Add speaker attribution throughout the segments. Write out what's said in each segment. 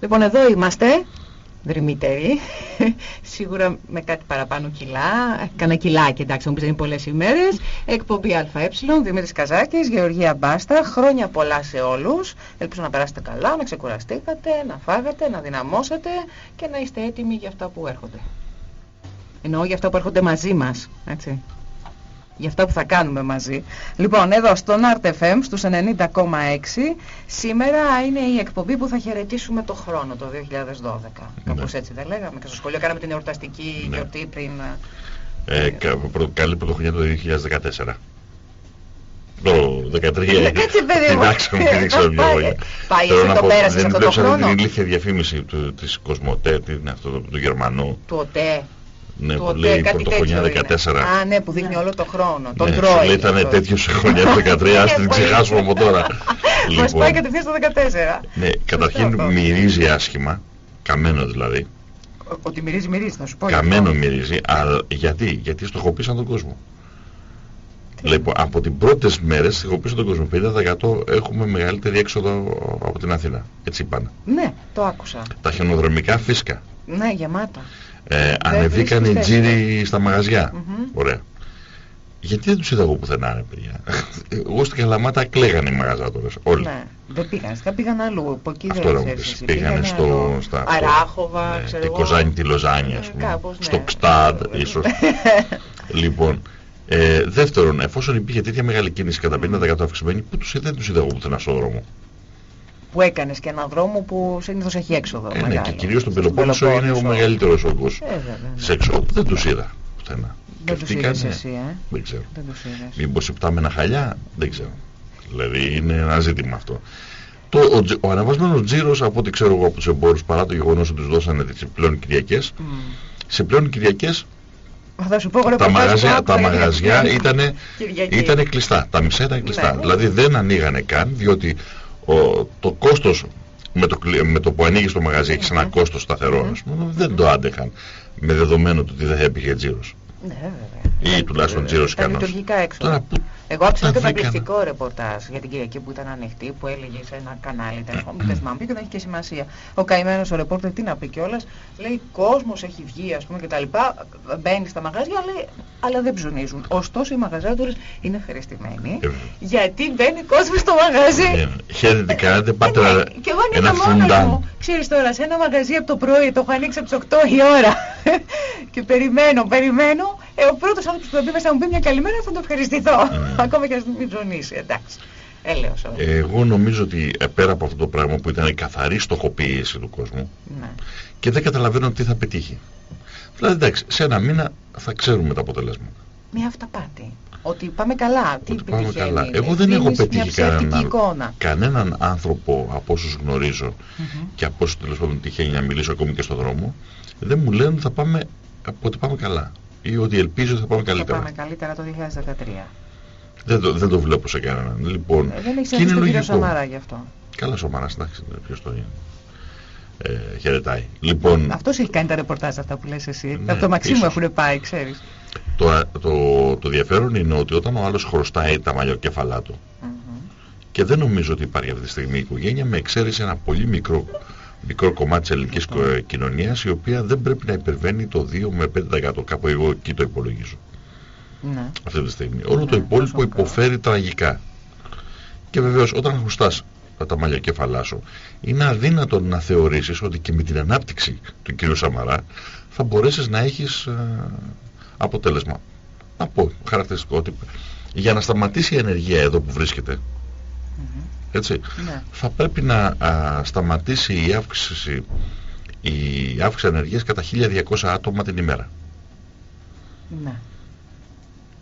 Speaker 1: Λοιπόν, εδώ είμαστε, δρυμύτεροι, σίγουρα με κάτι παραπάνω κιλά, κάνα κιλάκι εντάξει, μου πεις είναι πολλές ημέρες, εκπομπή ΑΕ, Δημήτρης Καζάκης, Γεωργία Μπάστα, χρόνια πολλά σε όλους, ελπίζω να περάσετε καλά, να ξεκουραστήκατε, να φάγατε, να δυναμώσετε και να είστε έτοιμοι για αυτά που έρχονται. Εννοώ για αυτά που έρχονται μαζί μας, έτσι για αυτά που θα κάνουμε μαζί. Λοιπόν, εδώ στον RTFM στους 90,6 σήμερα είναι η εκπομπή που θα χαιρετήσουμε το χρόνο, το 2012. Ναι. Κάπως έτσι δεν λέγαμε. Και στο σχολείο κάναμε την εορταστική ναι. γιορτή πριν...
Speaker 2: Ε, ε καλή πρωτοχρονιά το 2014. Το 13
Speaker 1: ε, Κάτσε παιδί μου.
Speaker 2: Εντάξει, μην ξέρω δύο λόγια.
Speaker 1: Πάει εσύ το πέρασες αυτό το χρόνο.
Speaker 2: Δεν την ηλίθια διαφήμιση του, της Κοσμοτέ, αυτό, του Γερμανού.
Speaker 1: Του ΟΤΕ.
Speaker 2: Ναι, που λέει πρωτοχρονιά 14.
Speaker 1: Α, ναι, που δείχνει όλο το χρόνο. Τον ναι, τρώει.
Speaker 2: Λέει ήταν τέτοιο σε χρονιά 13, ας την ξεχάσουμε από τώρα.
Speaker 1: λοιπόν, Μας πάει κατευθείαν στο 14.
Speaker 2: Ναι, καταρχήν μυρίζει άσχημα, καμένο δηλαδή.
Speaker 1: Ότι μυρίζει, μυρίζει, θα σου πω.
Speaker 2: Καμένο μυρίζει, αλλά γιατί, γιατί στοχοποίησαν τον κόσμο. Λοιπόν, από τις πρώτες μέρες στοχοποίησαν τον κόσμο. 50% έχουμε μεγαλύτερη έξοδο από την Αθήνα. Έτσι είπαν.
Speaker 1: Ναι, το άκουσα.
Speaker 2: Τα χιονοδρομικά φύσκα.
Speaker 1: Ναι, γεμάτα.
Speaker 2: Ε, ανεβήκαν οι τζίροι στα μαγαζιά. Ωραία. Γιατί δεν τους είδα εγώ πουθενά, ρε παιδιά. Εγώ στην Καλαμάτα κλαίγανε οι μαγαζάτορες, όλοι.
Speaker 1: Ναι, δεν πήγαν, δεν πήγαν αλλού, από εκεί
Speaker 2: Αυτό δεν ξέρεις. Πήγανε στο, στα,
Speaker 1: Αράχοβα, ναι, ξέρω
Speaker 2: εγώ. Κοζάνη τη Λοζάνη, ας πούμε. Κάπως, ναι. Στο Κστάντ, ίσως. λοιπόν, ε, δεύτερον, εφόσον υπήρχε τέτοια μεγάλη κίνηση κατά 50% αυξημένη, που τους, δεν τους είδα εγώ πουθενά στον δρόμο
Speaker 1: που έκανες και έναν δρόμο που συνήθως έχει έξοδο.
Speaker 2: Ε, ναι, και κυρίως στον Πελοπόννησο είναι ο μεγαλύτερος όγκος ε, ναι. σε έξοδο. Δεν τους είδα πουθενά.
Speaker 1: Δεν τους είδες εσύ, ε;
Speaker 2: Δεν ξέρω. Μήπως υπτάμενα χαλιά, δεν ξέρω. Δηλαδή είναι ένα ζήτημα αυτό. Το, ο, ο αναβασμένος τζίρος από ό,τι ξέρω εγώ από τους εμπόρους παρά το γεγονός ότι τους δώσανε τις πλέον Κυριακές. Mm. Σε πλέον Κυριακές τα μαγαζιά, τα μαγαζιά ήταν κλειστά. Τα μισά ήταν κλειστά. Ναι. Δηλαδή δεν ανοίγανε καν διότι ο, το κόστος με το, με το που ανοίγει το μαγαζί έχει ένα κόστος σταθερό, δεν το άντεχαν με δεδομένο το ότι δεν θα έπηγε τζίρος.
Speaker 1: Ναι, βέβαια.
Speaker 2: Ή τουλάχιστον τζίρος ικανός.
Speaker 1: λειτουργικά έξοδα. Εγώ άκουσα ένα καταπληκτικό ρεπορτάζ για την Κυριακή που ήταν ανοιχτή, που έλεγε σε ένα κανάλι. Δεν θυμάμαι, και δεν έχει και σημασία. Ο καημένος ο ρεπόρτερ, τι να πει κιόλας, λέει κόσμος έχει βγει, ας πούμε κτλ. Μπαίνει στα μαγαζιά, λέει, αλλά δεν ψωνίζουν. Ωστόσο οι μαγαζάτορες είναι ευχαριστημένοι, ε, γιατί μπαίνει κόσμο στο μαγαζί.
Speaker 2: Ε, χαίρετε, κάνετε, πάτε
Speaker 1: ναι, Και εγώ ανοίγα μόνος μου. Ξέρεις τώρα, σε ένα μαγαζί από το πρωί, το έχω ανοίξει από τις 8 η ώρα. και περιμένω, περιμένω. Ε, ο πρώτος άνθρωπος που θα μπει μέσα να μου πει μια καλημέρα θα το ευχαριστηθώ. Mm. Ακόμα και να μην ζωνίσει, εντάξει. Έλεος,
Speaker 2: Εγώ νομίζω ότι ε, πέρα από αυτό το πράγμα που ήταν η καθαρή στοχοποίηση του κόσμου ναι. και δεν καταλαβαίνω τι θα πετύχει. Δηλαδή εντάξει, σε ένα μήνα θα ξέρουμε τα αποτελέσματα.
Speaker 1: Μια αυταπάτη. Ότι πάμε καλά. Τι
Speaker 2: ότι πάμε καλά. Εγώ δεν έχω πετύχει κανέναν, κανέναν άνθρωπο από όσους γνωρίζω mm -hmm. και από όσους τέλος πάντων τυχαίνει να μιλήσω ακόμη και στον δρόμο δεν μου λένε ότι θα πάμε, ότι πάμε καλά ή ότι ελπίζω ότι θα πάμε καλύτερα.
Speaker 1: Θα πάμε καλύτερα το 2013.
Speaker 2: Δεν το, δεν το βλέπω σε κανέναν. Λοιπόν,
Speaker 1: ε, δεν έχει έρθει τον κύριο Σαμαρά γι' αυτό.
Speaker 2: Καλά Σαμαρά, εντάξει, ποιος το είναι. Ε, χαιρετάει. Λοιπόν,
Speaker 1: Αυτός έχει κάνει τα ρεπορτάζ αυτά που λες εσύ. Ναι, από το Μαξίμου έχουν πάει, ξέρεις.
Speaker 2: Το, το, το ενδιαφέρον είναι ότι όταν ο άλλος χρωστάει τα μαλλιοκέφαλά του mm -hmm. και δεν νομίζω ότι υπάρχει αυτή τη στιγμή η οικογένεια με εξαίρεση ένα πολύ μικρό μικρό κομμάτι της ελληνικής mm. κοινωνίας η οποία δεν πρέπει να υπερβαίνει το 2 με 5% κάπου εγώ εκεί το υπολογίζω ναι. αυτή τη στιγμή όλο το ναι, υπόλοιπο υποφέρει τραγικά και βεβαίως όταν χρωστάς τα μαλλιά κεφαλά σου είναι αδύνατο να θεωρήσεις ότι και με την ανάπτυξη του κ. Σαμαρά θα μπορέσεις να έχεις α, αποτέλεσμα να πω χαρακτηριστικό ότι για να σταματήσει η ενεργεία εδώ που βρίσκεται έτσι, ναι. θα πρέπει να α, σταματήσει η αύξηση η αύξηση ανεργίας κατά 1200 άτομα την ημέρα.
Speaker 1: Ναι.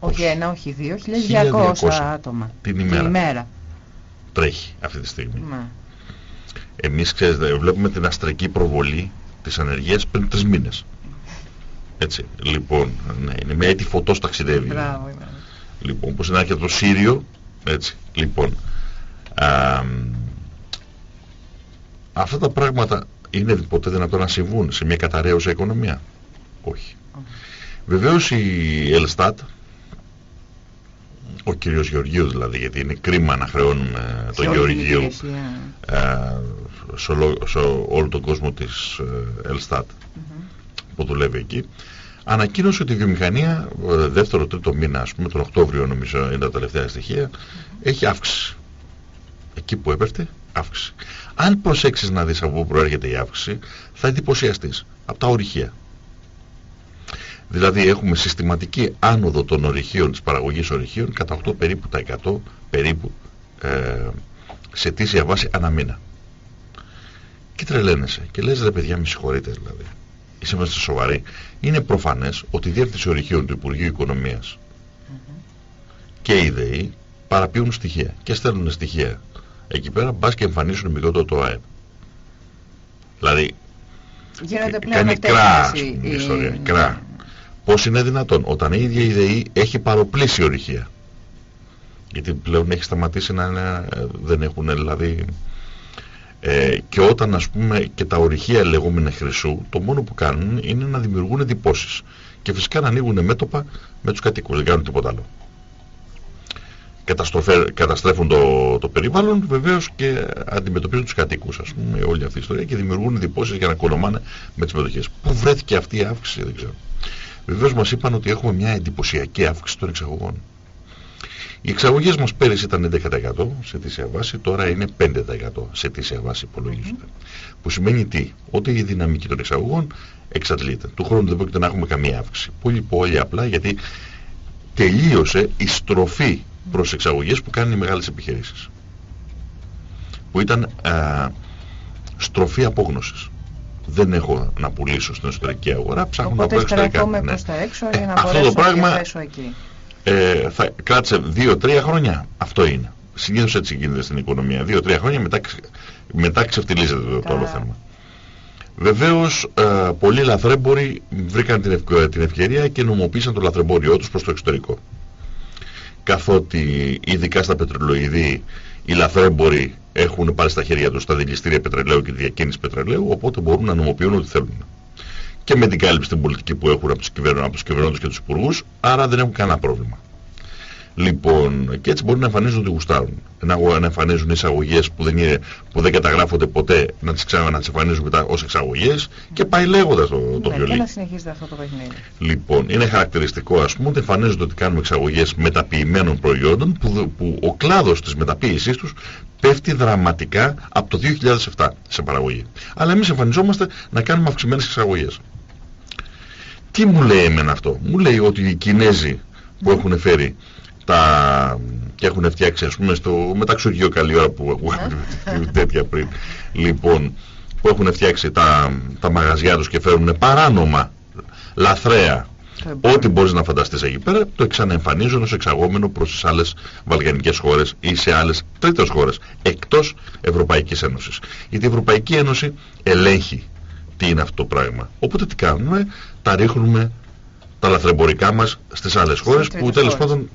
Speaker 1: Όχι ένα, όχι δύο, 1200, 1200 άτομα
Speaker 2: την ημέρα.
Speaker 1: την ημέρα.
Speaker 2: Τρέχει αυτή τη στιγμή. Ναι. Εμείς ξέρετε, βλέπουμε την αστρική προβολή της ανεργίας πριν τρεις μήνες. Έτσι, λοιπόν, ναι, είναι μια έτη φωτός ταξιδεύει.
Speaker 1: Μπράβο, ναι.
Speaker 2: Λοιπόν, πως είναι το Σύριο, έτσι, λοιπόν, αυτά τα πράγματα είναι ποτέ δυνατόν να συμβούν σε μια καταραίουσα οικονομία; Όχι. Βεβαίως η Ελστάτ Ο κύριος Γεωργίου δηλαδή, γιατί είναι κρίμα να χρεώνουμε τον Γεωργίου ε, σε, όλο τον κόσμο της ε, Ελστάτ που δουλεύει εκεί. Ανακοίνωσε ότι η βιομηχανία ε, δεύτερο τρίτο μήνα, ας πούμε τον Οκτώβριο νομίζω είναι τα τελευταία στοιχεία, έχει αύξηση. Εκεί που έπεφτε, αύξηση. Αν προσέξεις να δεις από πού προέρχεται η αύξηση, θα εντυπωσιαστείς από τα ορυχεία. Δηλαδή έχουμε συστηματική άνοδο των ορυχείων, της παραγωγής ορυχείων κατά 8 περίπου τα 100 περίπου ε, σε τήσια βάση ανά μήνα. Και τρελαίνεσαι και λες ρε παιδιά με συγχωρείτε δηλαδή. Είσαστε σοβαροί. Είναι προφανές ότι η διεύθυνση ορυχείων του Υπουργείου Οικονομίας και οι ΔΕΗ παραποιούν στοιχεία και στέλνουν στοιχεία. Εκεί πέρα μπας και εμφανίσουν μικρότερο το ΑΕΠ. Δηλαδή, κάνει κρά η... ιστορία. Κρά. Πώς είναι δυνατόν όταν η ίδια η ΔΕΗ έχει παροπλήσει ορυχεία. Γιατί πλέον έχει σταματήσει να είναι, δεν έχουν δηλαδή... Ε, και όταν ας πούμε και τα ορυχεία λεγόμενα χρυσού, το μόνο που κάνουν είναι να δημιουργούν εντυπώσεις. Και φυσικά να ανοίγουν μέτωπα με τους κατοίκους, δεν κάνουν τίποτα άλλο. Καταστρέφουν το, το περιβάλλον βεβαίως και αντιμετωπίζουν τους κατοίκους ας πούμε όλη αυτή η ιστορία και δημιουργούν εντυπώσεις για να κονομάνε με τις μετοχές. Πού βρέθηκε αυτή η αύξηση δεν ξέρω. Βεβαίως μας είπαν ότι έχουμε μια εντυπωσιακή αύξηση των εξαγωγών. Οι εξαγωγές μας πέρυσι ήταν 11% σε τήσια βάση, τώρα είναι 5% σε τήσια βάση υπολογίζονται. Mm. Που σημαίνει τι, ότι η δυναμική των εξαγωγών εξαντλείται. Του χρόνου δεν πρόκειται να έχουμε καμία αύξηση. Πολύ πολύ απλά γιατί τελείωσε η στροφή προς εξαγωγές που κάνουν οι μεγάλες επιχειρήσεις. Που ήταν α, στροφή απόγνωσης δεν έχω να πουλήσω στην εσωτερική αγορά, ψάχνω
Speaker 1: Οπότε
Speaker 2: να πω εξωτερικά.
Speaker 1: Οπότε προς τα έξω για να ε, αυτό το πράγμα εκεί.
Speaker 2: Ε, θα κράτησε 2-3 χρόνια. Αυτό είναι. Συνήθως έτσι γίνεται στην οικονομία. 2-3 χρόνια μετά, μετά ξεφτυλίζεται το, το όλο θέμα. Βεβαίως ε, πολλοί λαθρέμποροι βρήκαν την, την ευκαιρία και νομοποίησαν το λαθρεμπόριό τους προς το εξωτερικό. Καθότι ειδικά στα πετρελοειδή οι λαθρέμποροι έχουν πάρει στα χέρια τους τα δηληστήρια πετρελαίου και τη διακίνηση πετρελαίου, οπότε μπορούν να νομοποιούν ό,τι θέλουν. Και με την κάλυψη στην πολιτική που έχουν από τους κυβερνώντες και τους υπουργούς, άρα δεν έχουν κανένα πρόβλημα. Λοιπόν, και έτσι μπορεί να εμφανίζουν ότι γουστάρουν. Να, να εμφανίζουν εισαγωγές που, δεν που δεν καταγράφονται ποτέ, να τις ξανά να τις εμφανίζουν μετά ως εξαγωγές και πάει λέγοντας το, το ναι, βιολί.
Speaker 1: Και να συνεχίζεται αυτό το παιχνίδι.
Speaker 2: Λοιπόν, είναι χαρακτηριστικό ας πούμε ότι εμφανίζονται ότι κάνουμε εξαγωγές μεταποιημένων προϊόντων που, που ο κλάδος της μεταποίησής τους πέφτει δραματικά από το 2007 σε παραγωγή. Αλλά εμείς εμφανιζόμαστε να κάνουμε αυξημένες εξαγωγές. Τι μου λέει εμένα αυτό; Μου λέει ότι οι Κινέζοι που έχουν φέρει τα... και έχουν φτιάξει ας πούμε στο μεταξουργείο καλή ώρα που ακούγαμε τέτοια πριν λοιπόν που έχουν φτιάξει τα, τα μαγαζιά τους και φέρουν παράνομα λαθρέα Ό,τι μπορείς να φανταστείς εκεί πέρα το ξαναεμφανίζουν ως εξαγόμενο προς τις άλλες βαλγανικές χώρες ή σε άλλες τρίτες χώρες εκτός Ευρωπαϊκής Ένωσης. Γιατί η Ευρωπαϊκή Ένωση ελέγχει τι είναι αυτό το πράγμα. Οπότε τι κάνουμε, τα ρίχνουμε τα λαθρεμπορικά μας στις άλλες χώρες που τέλος πάντων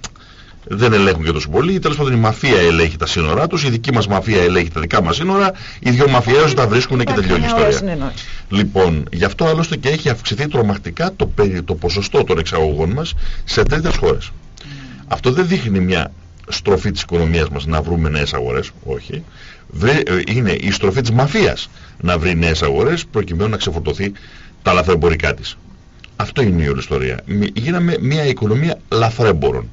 Speaker 2: δεν ελέγχουν και τόσο πολύ. Τέλος πάντων η μαφία ελέγχει τα σύνορά τους, η δική μας μαφία ελέγχει τα δικά μας σύνορα, οι δυο μαφιέζοι τα βρίσκουν και τελειώνει η ιστορία. Λοιπόν, γι' αυτό άλλωστε και έχει αυξηθεί τρομακτικά το, το ποσοστό των εξαγωγών μας σε τρίτες χώρες. Mm. Αυτό δεν δείχνει μια στροφή της οικονομίας μας να βρούμε νέες αγορές, όχι. Ε, είναι η στροφή της μαφίας να βρει νέες αγορές προκειμένου να ξεφορτωθεί τα λαθρεμπορικά της. Αυτό είναι η όλη ιστορία. Γίναμε μια οικονομία λαθρέμπορων.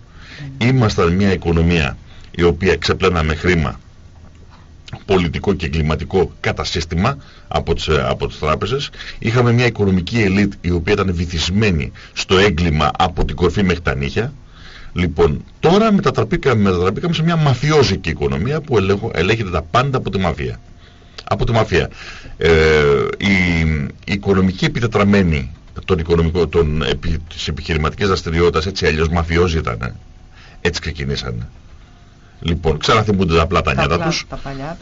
Speaker 2: Ήμασταν μια οικονομία η οποία ξεπλέναμε χρήμα πολιτικό και εγκληματικό κατασύστημα από τις, από τις τράπεζες. Είχαμε μια οικονομική ελίτ η οποία ήταν βυθισμένη στο έγκλημα από την κορφή μέχρι τα νύχια. Λοιπόν, τώρα μετατραπήκαμε, μετατραπήκαμε σε μια μαφιόζικη οικονομία που ελέγχω, ελέγχεται τα πάντα από τη μαφία. Από τη μαφία. Ε, η, η οικονομική επιτετραμένη των οικονομικών, των, επι, της επιχειρηματικής δραστηριότητας έτσι αλλιώς μαφιόζη ήταν. Έτσι ξεκινήσανε. Λοιπόν, ξαναθυμούνται τα απλά τα νιάτα τους.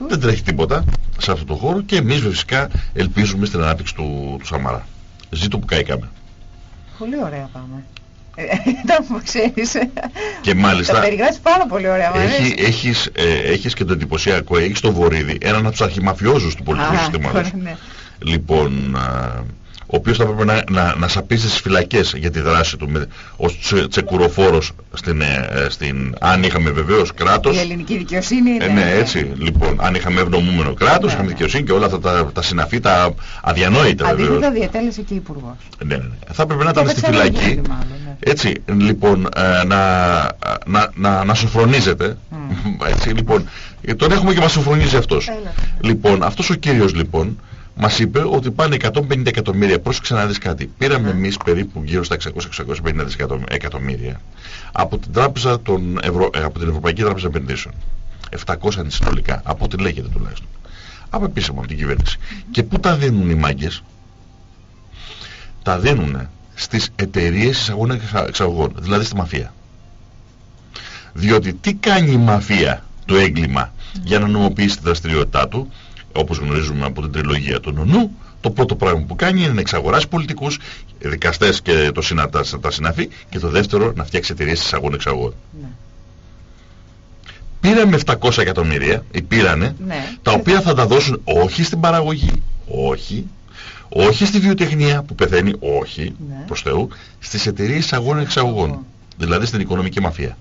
Speaker 2: Δεν τρέχει τίποτα σε αυτό το χώρο και εμείς φυσικά ελπίζουμε στην ανάπτυξη του, του Σαμαρά. Ζήτω που καήκαμε.
Speaker 1: Πολύ ωραία πάμε. Ήταν που ξέρεις.
Speaker 2: Και μάλιστα.
Speaker 1: Τα περιγράφεις πάρα πολύ ωραία.
Speaker 2: Έχει, έχεις, ε, έχεις και το εντυπωσιακό, έχεις το Βορύδι, έναν από τους αρχιμαφιόζους του πολιτικού συστήματος. Ναι. Λοιπόν, ο οποίος θα πρέπει να, να, να σαπίσει στις φυλακές για τη δράση του με, ως τσε, τσεκουροφόρος στην, ε, στην, αν είχαμε βεβαίως κράτος.
Speaker 1: Η ελληνική δικαιοσύνη είναι...
Speaker 2: Ε, ναι, έτσι, λοιπόν, αν είχαμε ευνομούμενο κράτος, ναι, είχαμε ναι. δικαιοσύνη και όλα αυτά τα, τα συναφή, τα αδιανόητα
Speaker 1: βεβαίως. Αντίθετα διατέλεσε και υπουργός.
Speaker 2: Ναι, ναι, ναι. Θα πρέπει να ήταν στη φυλακή. Μάλλον, ναι. Έτσι, λοιπόν, ε, να, να, να, να σοφρονίζεται. Mm. Έτσι, λοιπόν, ε, τον έχουμε και μας σοφρονίζει αυτός. Έλα. Λοιπόν, αυτός ο κύριος λοιπόν, μας είπε ότι πάνε 150 εκατομμύρια. Πρόσεξε να δεις κάτι. Πήραμε εμείς περίπου γύρω στα 600-650 εκατομμύρια από την, τράπεζα των Ευρω... Ε, από την Ευρωπαϊκή Τράπεζα Επενδύσεων. 700 συνολικά, από ό,τι λέγεται τουλάχιστον. Από επίσημα από την κυβέρνηση. Και πού τα δίνουν οι μάγκες; Τα δίνουν στις εταιρείες εισαγωγών εξαγωγών, δηλαδή στη μαφία. Διότι τι κάνει η μαφία το έγκλημα για να νομοποιήσει τη δραστηριότητά του, όπως γνωρίζουμε από την τριλογία του Νονού, το πρώτο πράγμα που κάνει είναι να εξαγοράσει πολιτικούς, δικαστές και το συνατά, τα συναφή και το δεύτερο να φτιάξει εταιρείες εισαγών εξαγών. Ναι. Πήραμε 700 εκατομμύρια, ή πήρανε, ναι. τα οποία θα τα δώσουν όχι στην παραγωγή, όχι, όχι στη βιοτεχνία που πεθαίνει, όχι, ναι. προς Θεού, στις εταιρείες εισαγών εξαγωγών, δηλαδή στην οικονομική μαφία.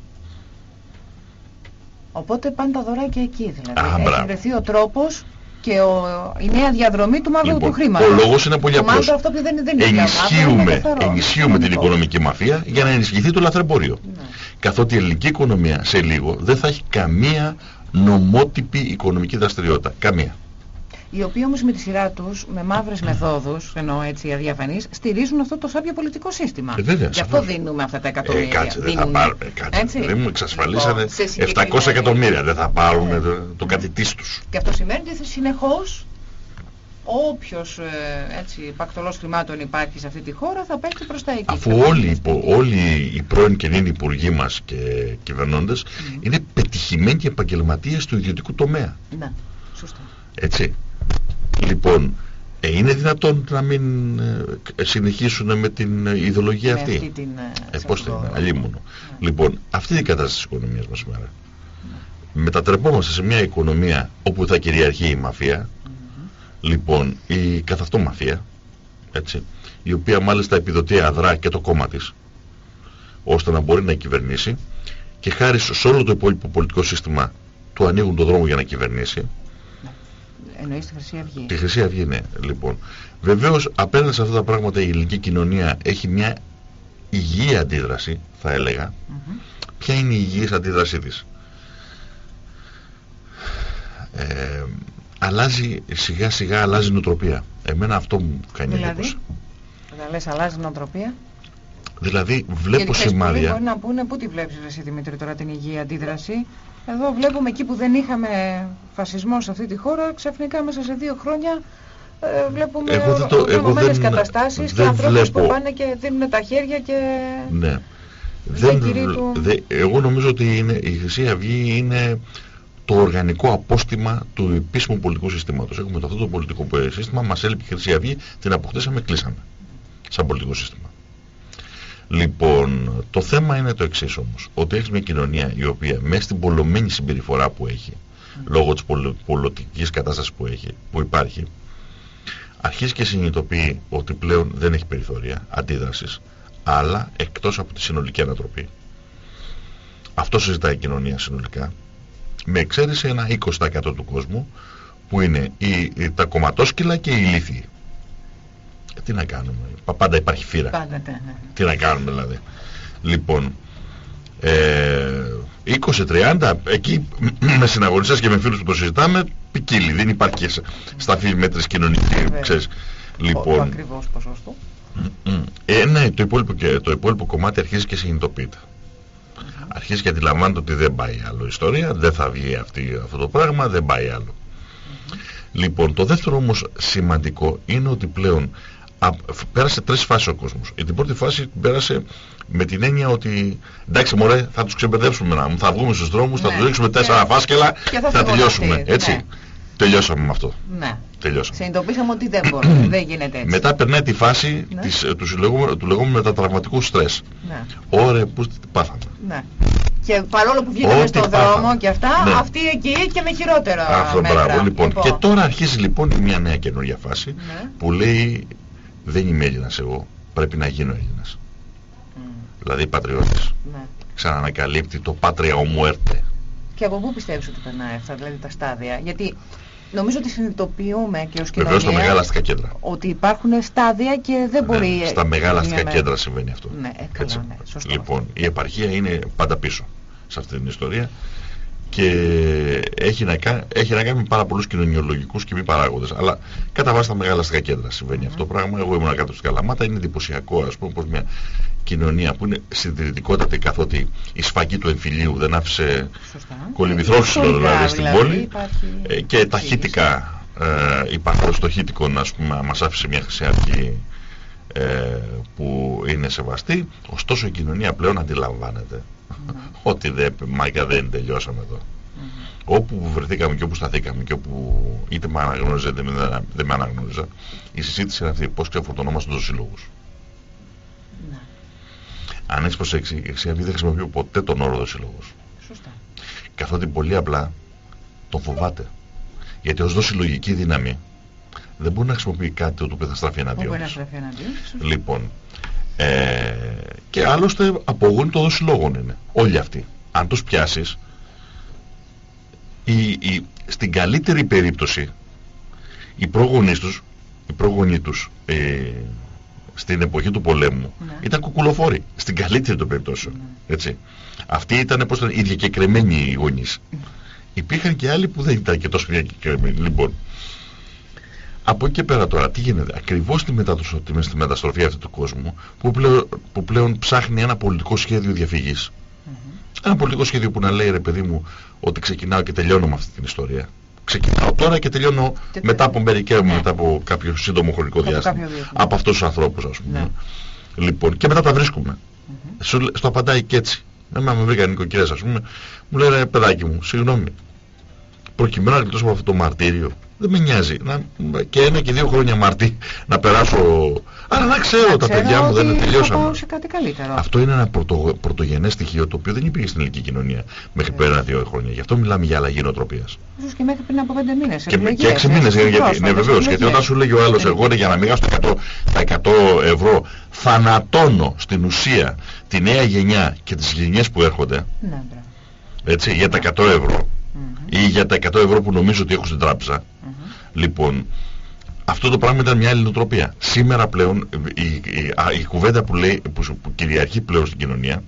Speaker 1: Οπότε πάνε τα δωράκια εκεί δηλαδή. Α, Έχει βρεθεί ο τρόπος και ο, η νέα διαδρομή του μαύρου λοιπόν, του χρήματος.
Speaker 2: Ο λόγος είναι πολύ απλός. Αυτό που δεν, δεν ενισχύουμε, ενισχύουμε την οικονομική μαφία για να ενισχυθεί το λαθρεμπόριο. Ναι. Καθότι η ελληνική οικονομία σε λίγο δεν θα έχει καμία νομότυπη οικονομική δραστηριότητα. Καμία
Speaker 1: οι οποίοι όμως με τη σειρά τους, με μαύρες μεθόδους, ενώ έτσι αδιαφανείς, στηρίζουν αυτό το σάπιο πολιτικό σύστημα.
Speaker 2: Ε, βέβαια,
Speaker 1: Γι' αυτό δίνουμε αυτά τα εκατομμύρια.
Speaker 2: Ε, κάτσε, δεν θα πάρουν, κάτσε, έτσι; δεν μου εξασφαλίσανε λοιπόν, 700 εκατομμύρια, δεν θα πάρουν ναι. το, το κατητής τους.
Speaker 1: Και αυτό σημαίνει ότι συνεχώς όποιος ε, έτσι πακτολός χρημάτων υπάρχει σε αυτή τη χώρα θα παίξει προς τα εκεί.
Speaker 2: Αφού όλοι, όλοι οι πρώην και νυν υπουργοί μας και κυβερνώντες mm. είναι πετυχημένοι επαγγελματίες του ιδιωτικού τομέα.
Speaker 1: Ναι, σωστά.
Speaker 2: Έτσι. Λοιπόν, ε, είναι δυνατόν να μην ε, συνεχίσουν με την ιδεολογία
Speaker 1: με
Speaker 2: αυτή;
Speaker 1: αυτή την,
Speaker 2: ε, πώς θα είναι, αλλήμωνο. Ναι. Λοιπόν, αυτή είναι η κατάσταση της οικονομίας μας σήμερα. Ναι. Μετατρεπόμαστε σε μια οικονομία όπου θα κυριαρχεί η μαφία, λοιπόν, η καθ' αυτό μαφία, έτσι, η οποία μάλιστα επιδοτεί αδρά και το κόμμα της, ώστε να μπορεί να κυβερνήσει και χάρη σε όλο το υπόλοιπο πολιτικό σύστημα του ανοίγουν τον δρόμο για να κυβερνήσει,
Speaker 1: Εννοείς τη Χρυσή Αυγή.
Speaker 2: Τη Χρυσή Αυγή, ναι. Λοιπόν, βεβαίως απέναντι σε αυτά τα πράγματα η ελληνική κοινωνία έχει μια υγιή αντίδραση, θα έλεγα. Ποια είναι η υγιής αντίδρασή της; Ε, αλλάζει, σιγά σιγά αλλάζει νοοτροπία. Εμένα αυτό μου κάνει
Speaker 1: δηλαδή, εντύπωση. Δηλαδή, λες αλλάζει νοοτροπία.
Speaker 2: Δηλαδή βλέπω σημάδια.
Speaker 1: Μπορεί να πούνε πού τη βλέπεις εσύ Δημήτρη τώρα την υγιή αντίδραση. Εδώ βλέπουμε εκεί που δεν είχαμε φασισμό σε αυτή τη χώρα, ξαφνικά μέσα σε δύο χρόνια ε, βλέπουμε οργανωμένες καταστάσεις και ανθρώπους που πάνε και δίνουν τα χέρια και...
Speaker 2: Ναι. Δεν, δε, εγώ νομίζω ότι είναι, η Χρυσή Αυγή είναι το οργανικό απόστημα του επίσημου πολιτικού συστήματος. Έχουμε το αυτό το πολιτικό σύστημα, μας έλειπε η Χρυσή Αυγή, την αποκτήσαμε, κλείσαμε. Σαν πολιτικό σύστημα. Λοιπόν, το θέμα είναι το εξής όμως, ότι έχεις μια κοινωνία η οποία μέσα στην πολλωμένη συμπεριφορά που έχει, λόγω της πολιτικής κατάστασης που, έχει, που υπάρχει, αρχίζει και συνειδητοποιεί ότι πλέον δεν έχει περιθώρια αντίδρασης, αλλά εκτός από τη συνολική ανατροπή. Αυτό συζητάει η κοινωνία συνολικά, με εξαίρεση ένα 20% του κόσμου, που είναι η, τα κομματόσκυλα και οι ηλίθιοι. Τι να κάνουμε; Πάντα υπάρχει φύρα.
Speaker 1: Πάντα, ναι, ναι.
Speaker 2: Τι να κάνουμε δηλαδή. Λοιπόν, ε, 20-30, εκεί με συναγωνιστές και με φίλους που το συζητάμε, ποικίλει. Δεν υπάρχει σταφή μέτρης κοινωνική, ξέρεις. Λοιπόν, το
Speaker 1: ακριβώς ποσοστό.
Speaker 2: Ε, ναι, το υπόλοιπο, και, το υπόλοιπο κομμάτι αρχίζει και συνειδητοποιείται. Αρχίζει και αντιλαμβάνεται ότι δεν πάει άλλο η ιστορία, δεν θα βγει αυτή, αυτό το πράγμα, δεν πάει άλλο. Λοιπόν, το δεύτερο όμως σημαντικό είναι ότι πλέον α, πέρασε τρεις φάσεις ο κόσμος. Η την πρώτη φάση πέρασε με την έννοια ότι εντάξει μωρέ θα τους ξεμπερδέψουμε να μου, θα βγούμε στους δρόμους, ναι, θα τους ρίξουμε τέσσερα ναι. φάσκελα, θα, θα τελειώσουμε. Έτσι. Ναι. Τελειώσαμε με αυτό.
Speaker 1: Ναι.
Speaker 2: Τελειώσαμε.
Speaker 1: Συνειδητοποίησαμε ότι δεν μπορούμε, δεν γίνεται έτσι.
Speaker 2: Μετά περνάει τη φάση ναι. της, του, λεγόμενου, του λεγόμενου μετατραυματικού στρες. Ναι. Ωραία, που πάθαμε.
Speaker 1: Ναι. Και παρόλο που βγήκαμε στον δρόμο και αυτά, ναι. αυτή εκεί και με χειρότερα
Speaker 2: Αυτό, μέτρα. Μπράβο, λοιπόν. λοιπόν. Και τώρα αρχίζει λοιπόν μια νέα καινούργια φάση ναι. που λέει δεν είμαι Έλληνας εγώ, πρέπει να γίνω Έλληνας. Mm. Δηλαδή πατριώτης. Ναι. Ξανανακαλύπτει το πάτρια ομουέρτε.
Speaker 1: Και από πού πιστεύεις ότι περνάει αυτά, δηλαδή τα στάδια; Γιατί Νομίζω ότι συνειδητοποιούμε και ως κοινωνία
Speaker 2: Βεβαίως στα μεγάλα αστικά κέντρα.
Speaker 1: ότι υπάρχουν στάδια και δεν ναι, μπορεί...
Speaker 2: Στα μεγάλα αστικά κέντρα συμβαίνει αυτό.
Speaker 1: Ναι, ε, καλά, ναι, σωστό.
Speaker 2: Λοιπόν, η επαρχία είναι πάντα πίσω σε αυτή την ιστορία και έχει να, κάνει, έχει να κάνει με πάρα πολλούς κοινωνιολογικούς και μη παράγοντες. Αλλά κατά βάση τα μεγάλα αστικά κέντρα συμβαίνει αυτό το πράγμα. Εγώ ήμουν κάτω στην Καλαμάτα, είναι εντυπωσιακό ας πούμε πως μια κοινωνία που είναι συντηρητικότατη καθότι η σφαγή του εμφυλίου δεν άφησε κολυμπηθρόσυλο δηλαδή στην πόλη ε, και ταχύτικα ε, υπάρχουν στο χίτικο να πούμε, μας άφησε μια χρυσή ε, που είναι σεβαστή ωστόσο η κοινωνία πλέον αντιλαμβάνεται ναι. ότι δεν, μάγκα δεν τελειώσαμε εδώ όπου βρεθήκαμε και όπου σταθήκαμε και όπου είτε με αναγνώριζε είτε δεν με αναγνώριζα η συζήτηση είναι αυτή πώς ξεφορτωνόμαστε τους συλλόγους αν έχεις προσέξει, η Χρυσή δεν χρησιμοποιεί ποτέ τον όρο δοσύλλογο.
Speaker 1: Σωστά.
Speaker 2: Καθότι πολύ απλά τον φοβάται. Γιατί ως δοσυλλογική δύναμη δεν μπορεί να χρησιμοποιεί κάτι το οποίο θα στραφεί εναντίον.
Speaker 1: Μπορεί να στραφεί εναντίον.
Speaker 2: Λοιπόν. Ε, και άλλωστε απογόνοι των δοσυλλόγων είναι. Όλοι αυτοί. Αν τους πιάσεις, στην καλύτερη περίπτωση οι πρόγονεί τους, οι πρόγονοί τους, ε, στην εποχή του πολέμου ναι. ήταν κουκουλοφόροι, στην καλύτερη των περιπτώσεων. Ναι. Έτσι. Αυτοί ήταν, πώς ήταν οι διακεκρεμένοι γονείς. Υπήρχαν και άλλοι που δεν ήταν και τόσο διακεκρεμένοι. Λοιπόν, από εκεί και πέρα τώρα, τι γίνεται; Ακριβώς στη, στη μεταστροφή αυτού του κόσμου, που πλέον, που πλέον ψάχνει ένα πολιτικό σχέδιο διαφυγής. Ένα πολιτικό σχέδιο που να λέει, ρε παιδί μου, ότι ξεκινάω και τελειώνω με αυτή την ιστορία ξεκινάω τώρα και τελειώνω μετά από μερικές, ναι. μετά από κάποιο σύντομο χρονικό διάστημα. Από αυτούς τους ανθρώπους ας πούμε. Ναι. Λοιπόν, και μετά τα βρίσκουμε. Mm -hmm. Στο απαντάει και έτσι. Εμένα με βρήκαν νοικοκυρές ας πούμε, μου λέει παιδάκι μου, συγγνώμη, προκειμένου να γλιτώσω από αυτό το μαρτύριο, δεν με νοιάζει. Να, και ένα και δύο χρόνια μαρτύ να περάσω. Αλλά να ξέρω να τα παιδιά μου δεν τελειώσαμε.
Speaker 1: Σε κάτι καλύτερο.
Speaker 2: Αυτό είναι ένα πρωτο, πρωτογενές στοιχείο το οποίο δεν υπήρχε στην ελληνική κοινωνία μέχρι πριν ένα-δύο χρόνια. Γι' αυτό μιλάμε για αλλαγή νοοτροπίας.
Speaker 1: σω και μέχρι πριν από πέντε μήνες.
Speaker 2: Και, και έξι μήνες. Ναι, βεβαίως. Γιατί όταν σου λέγει ο άλλος, εγώ για να μοιράσω τα 100 ευρώ, θανατώνω στην ουσία τη νέα γενιά και τις γενιές που έρχονται. Ναι, έτσι, για τα 100 ευρώ ή για τα 100 ευρώ που νομίζω ότι έχω στην τράπεζα. Λοιπόν, αυτό το πράγμα ήταν μια άλλη νοοτροπία. Σήμερα πλέον η, η, η κουβέντα που, λέει, που, που, κυριαρχεί πλέον στην κοινωνία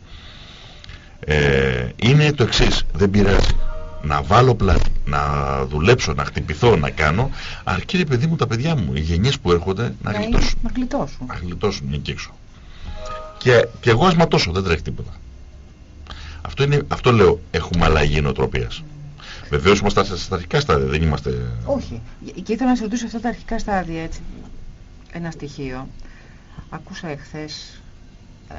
Speaker 2: ε, είναι το εξής. Δεν πειράζει. Να βάλω πλάτη, να δουλέψω, να χτυπηθώ, να κάνω, αρκεί ρε παιδί μου τα παιδιά μου, οι γενιές που έρχονται να, να γλιτώσουν.
Speaker 1: Να γλιτώσουν.
Speaker 2: Να γλιτώσουν εκεί έξω. Και, και εγώ ασματώσω, δεν τρέχει τίποτα. Αυτό, είναι, αυτό λέω, έχουμε αλλαγή νοοτροπίας. Βεβαίως είμαστε στα αρχικά στάδια, δεν είμαστε.
Speaker 1: Όχι. Και ήθελα να σε ρωτήσω αυτά τα αρχικά στάδια έτσι. Ένα στοιχείο. Ακούσα εχθές ε,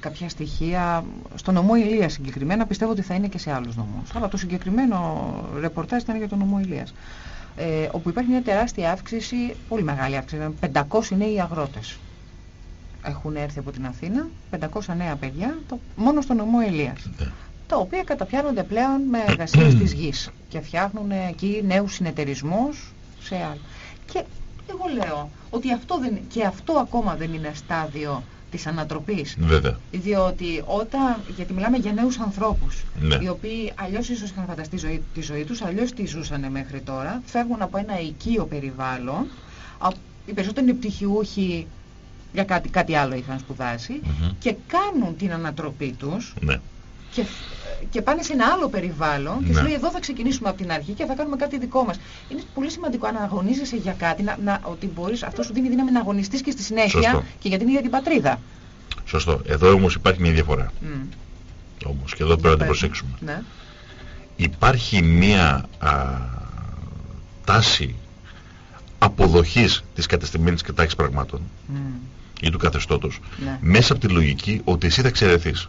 Speaker 1: κάποια στοιχεία στο νομό Ηλίας συγκεκριμένα. Πιστεύω ότι θα είναι και σε άλλους νομούς. Αλλά το συγκεκριμένο ρεπορτάζ ήταν για το νομό Ηλίας. Ε, όπου υπάρχει μια τεράστια αύξηση, πολύ μεγάλη αύξηση, 500 νέοι αγρότες έχουν έρθει από την Αθήνα, 500 νέα παιδιά, το, μόνο στο νομό Ηλίας. Ναι τα οποία καταπιάνονται πλέον με εργασίες της γης και φτιάχνουν εκεί νέους συνεταιρισμούς σε άλλο. Και εγώ λέω ότι αυτό δεν, και αυτό ακόμα δεν είναι στάδιο της ανατροπής.
Speaker 2: Βέβαια.
Speaker 1: Διότι όταν, γιατί μιλάμε για νέους ανθρώπους, ναι. οι οποίοι αλλιώς ίσως είχαν φανταστεί ζωή, τη ζωή τους, αλλιώς τη ζούσαν μέχρι τώρα, φεύγουν από ένα οικείο περιβάλλον, οι περισσότεροι είναι πτυχιούχοι για κάτι, κάτι άλλο είχαν σπουδάσει και κάνουν την ανατροπή τους
Speaker 2: ναι
Speaker 1: και, και πάνε σε ένα άλλο περιβάλλον και σου ναι. λέει εδώ θα ξεκινήσουμε από την αρχή και θα κάνουμε κάτι δικό μας. Είναι πολύ σημαντικό να αγωνίζεσαι για κάτι, να, να, ότι μπορείς, αυτό σου δίνει δύναμη να αγωνιστείς και στη συνέχεια και για την ίδια την πατρίδα.
Speaker 2: Σωστό. Εδώ όμως υπάρχει μια διαφορά. Mm. Όμως και εδώ πρέπει να την προσέξουμε.
Speaker 1: Ναι.
Speaker 2: Υπάρχει μια α, τάση αποδοχής της κατεστημένης και τάξης πραγμάτων mm. ή του καθεστώτος ναι. μέσα από τη λογική ότι εσύ θα εξαιρεθείς.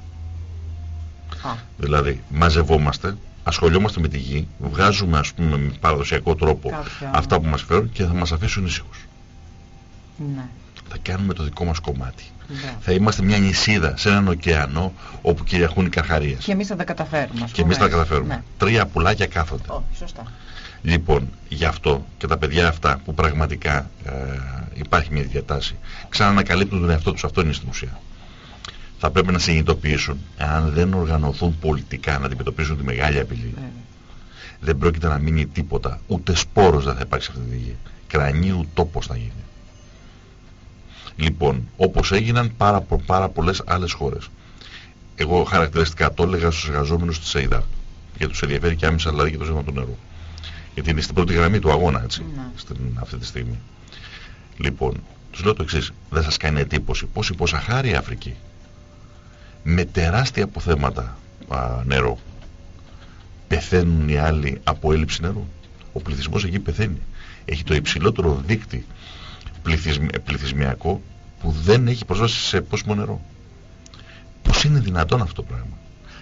Speaker 2: Δηλαδή, μαζευόμαστε, ασχολιόμαστε με τη γη, βγάζουμε ας πούμε με παραδοσιακό τρόπο αυτά που μας φέρουν και θα μας αφήσουν ήσυχους.
Speaker 1: Ναι.
Speaker 2: Θα κάνουμε το δικό μας κομμάτι. Ναι. Θα είμαστε μια νησίδα σε έναν ωκεανό όπου κυριαρχούν οι καρχαρίες.
Speaker 1: Και εμείς θα τα καταφέρουμε.
Speaker 2: Και εμείς θα τα καταφέρουμε. Ναι. Τρία πουλάκια κάθονται.
Speaker 1: σωστά.
Speaker 2: Λοιπόν, γι' αυτό και τα παιδιά αυτά που πραγματικά ε, υπάρχει μια διατάση, ξανανακαλύπτουν τον εαυτό τους, αυτό είναι στην ουσία. Θα πρέπει να συνειδητοποιήσουν, αν δεν οργανωθούν πολιτικά να αντιμετωπίσουν τη μεγάλη απειλή, ναι. δεν πρόκειται να μείνει τίποτα, ούτε σπόρος δεν θα υπάρξει αυτή τη γη. Κρανίου τόπος θα γίνει. Λοιπόν, όπως έγιναν πάρα, πάρα πολλές άλλες χώρες. Εγώ χαρακτηριστικά το έλεγα στους εργαζόμενους της ΕΙΔΑ, για τους ενδιαφέρει και άμεσα δηλαδή και το ζήτημα του νερού. Γιατί είναι στην πρώτη γραμμή του αγώνα, έτσι, ναι. στην, αυτή τη στιγμή. Λοιπόν, τους λέω το εξής, δεν σας κάνει εντύπωση πως υποσαχάρει η Αφρική με τεράστια αποθέματα α, νερό πεθαίνουν οι άλλοι από έλλειψη νερού. Ο πληθυσμός εκεί πεθαίνει. Έχει το υψηλότερο δίκτυ πληθυσμιακό που δεν έχει προσβάσει σε πόσιμο νερό. Πώς είναι δυνατόν αυτό το πράγμα;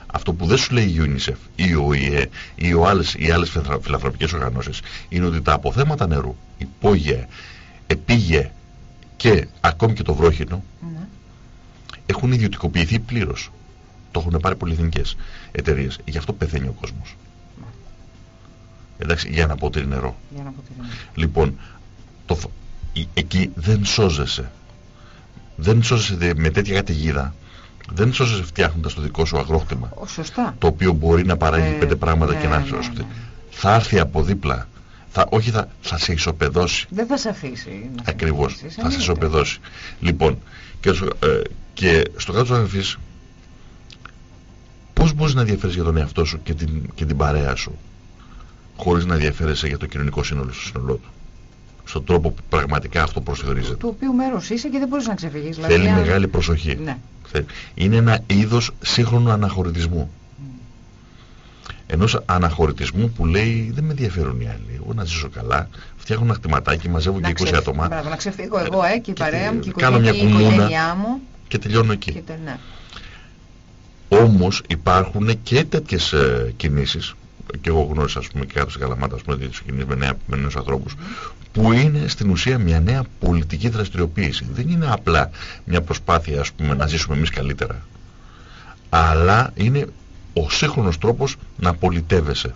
Speaker 2: Αυτό που δεν σου λέει η UNICEF ή ο ΙΕ ή ο άλλες, οι άλλες φιλανθρωπικές οργανώσεις είναι ότι τα αποθέματα νερού, υπόγεια, επίγεια και ακόμη και το βρόχινο ναι. Έχουν ιδιωτικοποιηθεί πλήρως. Το έχουν πάρει πολυεθνικές εταιρείες. Γι' αυτό πεθαίνει ο κόσμος. Ναι. Εντάξει, για να ποτήρι νερό. Για να νερό. Λοιπόν, το, εκεί δεν σώζεσαι. Δεν σώζεσαι με τέτοια καταιγίδα δεν σώζεσαι φτιάχνοντας το δικό σου αγρόκτημα.
Speaker 1: Σωστά.
Speaker 2: Το οποίο μπορεί να παράγει ε, πέντε πράγματα ναι, και να ναι, ναι. Θα έρθει από δίπλα. Θα, όχι θα, θα σε ισοπεδώσει.
Speaker 1: Δεν θα σε αφήσει.
Speaker 2: Ακριβώς. θα σε ισοπεδώσει. Λοιπόν, και, ε, και στο κάτω του αφήσεις, πώς μπορείς να ενδιαφέρεις για τον εαυτό σου και την, και την παρέα σου χωρίς να ενδιαφέρεσαι για το κοινωνικό σύνολο στο σύνολό του στον τρόπο που πραγματικά αυτό προσθεωρίζεται.
Speaker 1: Του οποίου μέρος είσαι και δεν μπορείς να ξεφύγεις.
Speaker 2: Δηλαδή, Θέλει μεγάλη προσοχή. Ναι. Είναι ένα είδος σύγχρονου αναχωρητισμού. Mm. Ενός αναχωρητισμού που λέει δεν με ενδιαφέρουν οι άλλοι. Εγώ να ζήσω καλά, φτιάχνω ένα χτυματάκι, μαζεύω και 20 άτομα.
Speaker 1: Μπράβο, να ξεφύγω εγώ, ε, και η παρέα μου, και η
Speaker 2: κάνω μια κουμούνα μου. Και τελειώνω εκεί. Και τε, ναι. Όμως υπάρχουν και τέτοιες ε, κινήσεις και εγώ γνώρισα ας πούμε και κάτω σε Καλαμάτα ας πούμε τέτοιες κινήσεις με, νέα, με νέους ανθρώπους που είναι στην ουσία μια νέα πολιτική δραστηριοποίηση. Δεν είναι απλά μια προσπάθεια ας πούμε, να ζήσουμε εμείς καλύτερα. Αλλά είναι ο σύγχρονος τρόπος να πολιτεύεσαι.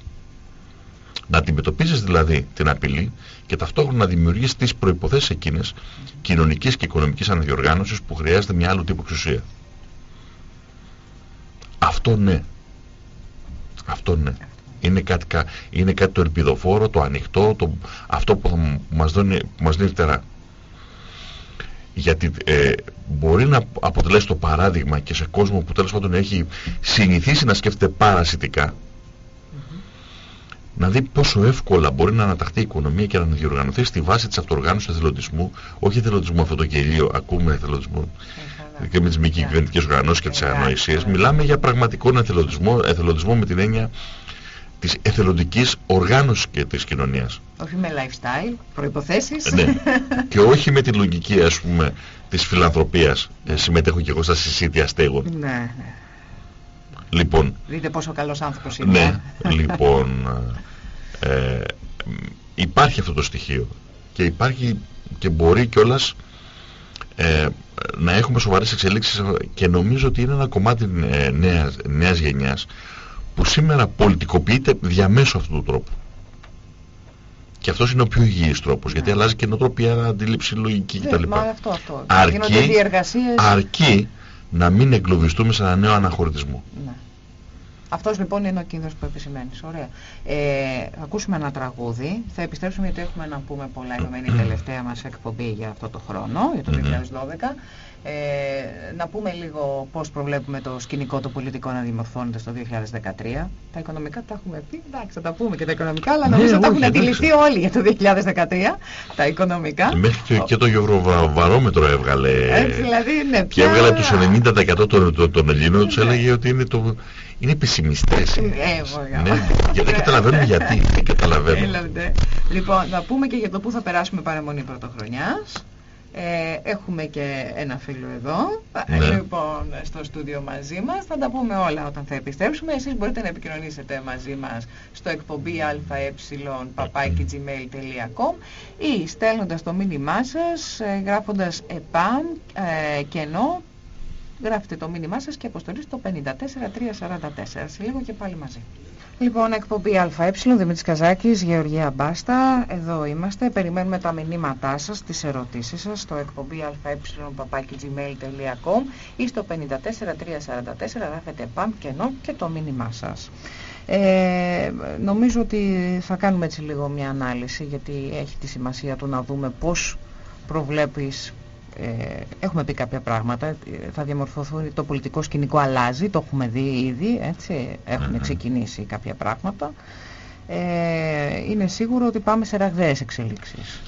Speaker 2: Να αντιμετωπίζεις δηλαδή την απειλή και ταυτόχρονα να δημιουργείς τις προϋποθέσεις εκείνες κοινωνικής και οικονομικής αναδιοργάνωσης που χρειάζεται μια άλλου τύπου εξουσία. Αυτό ναι. Αυτό ναι είναι κάτι, είναι κάτι το ελπιδοφόρο, το ανοιχτό, το, αυτό που θα μας, δίνει, που μας δίνει φτερά. Γιατί ε, μπορεί να αποτελέσει το παράδειγμα και σε κόσμο που τέλος πάντων έχει συνηθίσει να σκέφτεται παρασιτικά να δει πόσο εύκολα μπορεί να αναταχθεί η οικονομία και να διοργανωθεί στη βάση της αυτοργάνωσης εθελοντισμού, όχι εθελοντισμού αυτό το γελίο, ακούμε εθελοντισμό και με τις μη κυβερνητικές οργανώσεις και τις ανοησίες, μιλάμε για πραγματικό εθελοντισμό, εθελοντισμό με την έννοια της εθελοντικής οργάνωσης και της κοινωνίας.
Speaker 1: Όχι με lifestyle, προϋποθέσεις.
Speaker 2: Ναι. και όχι με τη λογική ας πούμε της φιλανθρωπίας. Ε, συμμετέχω και εγώ στα συσίτια στέγων. Ναι, ναι. Λοιπόν.
Speaker 1: Δείτε πόσο καλός άνθρωπος είναι. Ναι,
Speaker 2: ε. λοιπόν. Ε, υπάρχει αυτό το στοιχείο. Και υπάρχει και μπορεί κιόλας ε, να έχουμε σοβαρές εξελίξεις και νομίζω ότι είναι ένα κομμάτι ε, νέας, νέας γενιάς που σήμερα πολιτικοποιείται διαμέσου αυτού του τρόπου. Και αυτός είναι ο πιο υγιής τρόπος, γιατί αλλάζει και νοοτροπία, αντίληψη, λογική ναι, κτλ.
Speaker 1: Μα αυτό, αυτό.
Speaker 2: Αρκεί, αρκεί να μην εγκλωβιστούμε σε ένα νέο αναχωρητισμό. Ναι.
Speaker 1: Αυτός λοιπόν είναι ο κίνδυνος που επισημαίνεις. Ωραία. Ε, ακούσουμε ένα τραγούδι. Θα επιστρέψουμε γιατί έχουμε να πούμε πολλά. Είναι η τελευταία μας εκπομπή για αυτό το χρόνο, για το 2012. Ε, να πούμε λίγο πώς προβλέπουμε το σκηνικό το πολιτικό να δημορφώνεται στο 2013. Τα οικονομικά τα έχουμε πει, εντάξει θα τα πούμε και τα οικονομικά, αλλά ναι, νομίζω ότι τα έχουν αντιληφθεί όλοι για το 2013, τα οικονομικά.
Speaker 2: Μέχρι και, και το Ευρωβαρόμετρο έβγαλε,
Speaker 1: Έτσι, δηλαδή, ναι,
Speaker 2: και έβγαλε τους 90% των, των Ελλήνων, τους ναι. έλεγε ότι είναι το... Είναι πεσημιστές. Ε, ναι, δεν καταλαβαίνουν γιατί. Δεν καταλαβαίνουν.
Speaker 1: Λοιπόν, να πούμε και για το πού θα περάσουμε παραμονή πρωτοχρονιάς. Ε, έχουμε και ένα φίλο εδώ, ναι. λοιπόν, στο στούντιο μαζί μας. Θα τα πούμε όλα όταν θα επιστρέψουμε. Εσείς μπορείτε να επικοινωνήσετε μαζί μας στο εκπομπή αε.papakigmail.com ή στέλνοντας το μήνυμά σας, ε, γράφοντας επαν ε, κενό, γράφετε το μήνυμά σας και αποστολή στο 54344. Σε λίγο και πάλι μαζί. Λοιπόν, εκπομπή ΑΕ, Δημήτρης Καζάκης, Γεωργία Μπάστα. Εδώ είμαστε. Περιμένουμε τα μηνύματά σας, τις ερωτήσεις σας στο εκπομπή ΑΕ ή στο 54344 γράφετε ΠΑΜ κενό και το μήνυμά σας. Ε, νομίζω ότι θα κάνουμε έτσι λίγο μια ανάλυση γιατί έχει τη σημασία του να δούμε πώς προβλέπεις ε, έχουμε πει κάποια πράγματα, θα διαμορφωθούν, το πολιτικό σκηνικό αλλάζει, το έχουμε δει ήδη, έτσι, έχουν ξεκινήσει κάποια πράγματα. Ε, είναι σίγουρο ότι πάμε σε ραγδαίες εξελίξεις.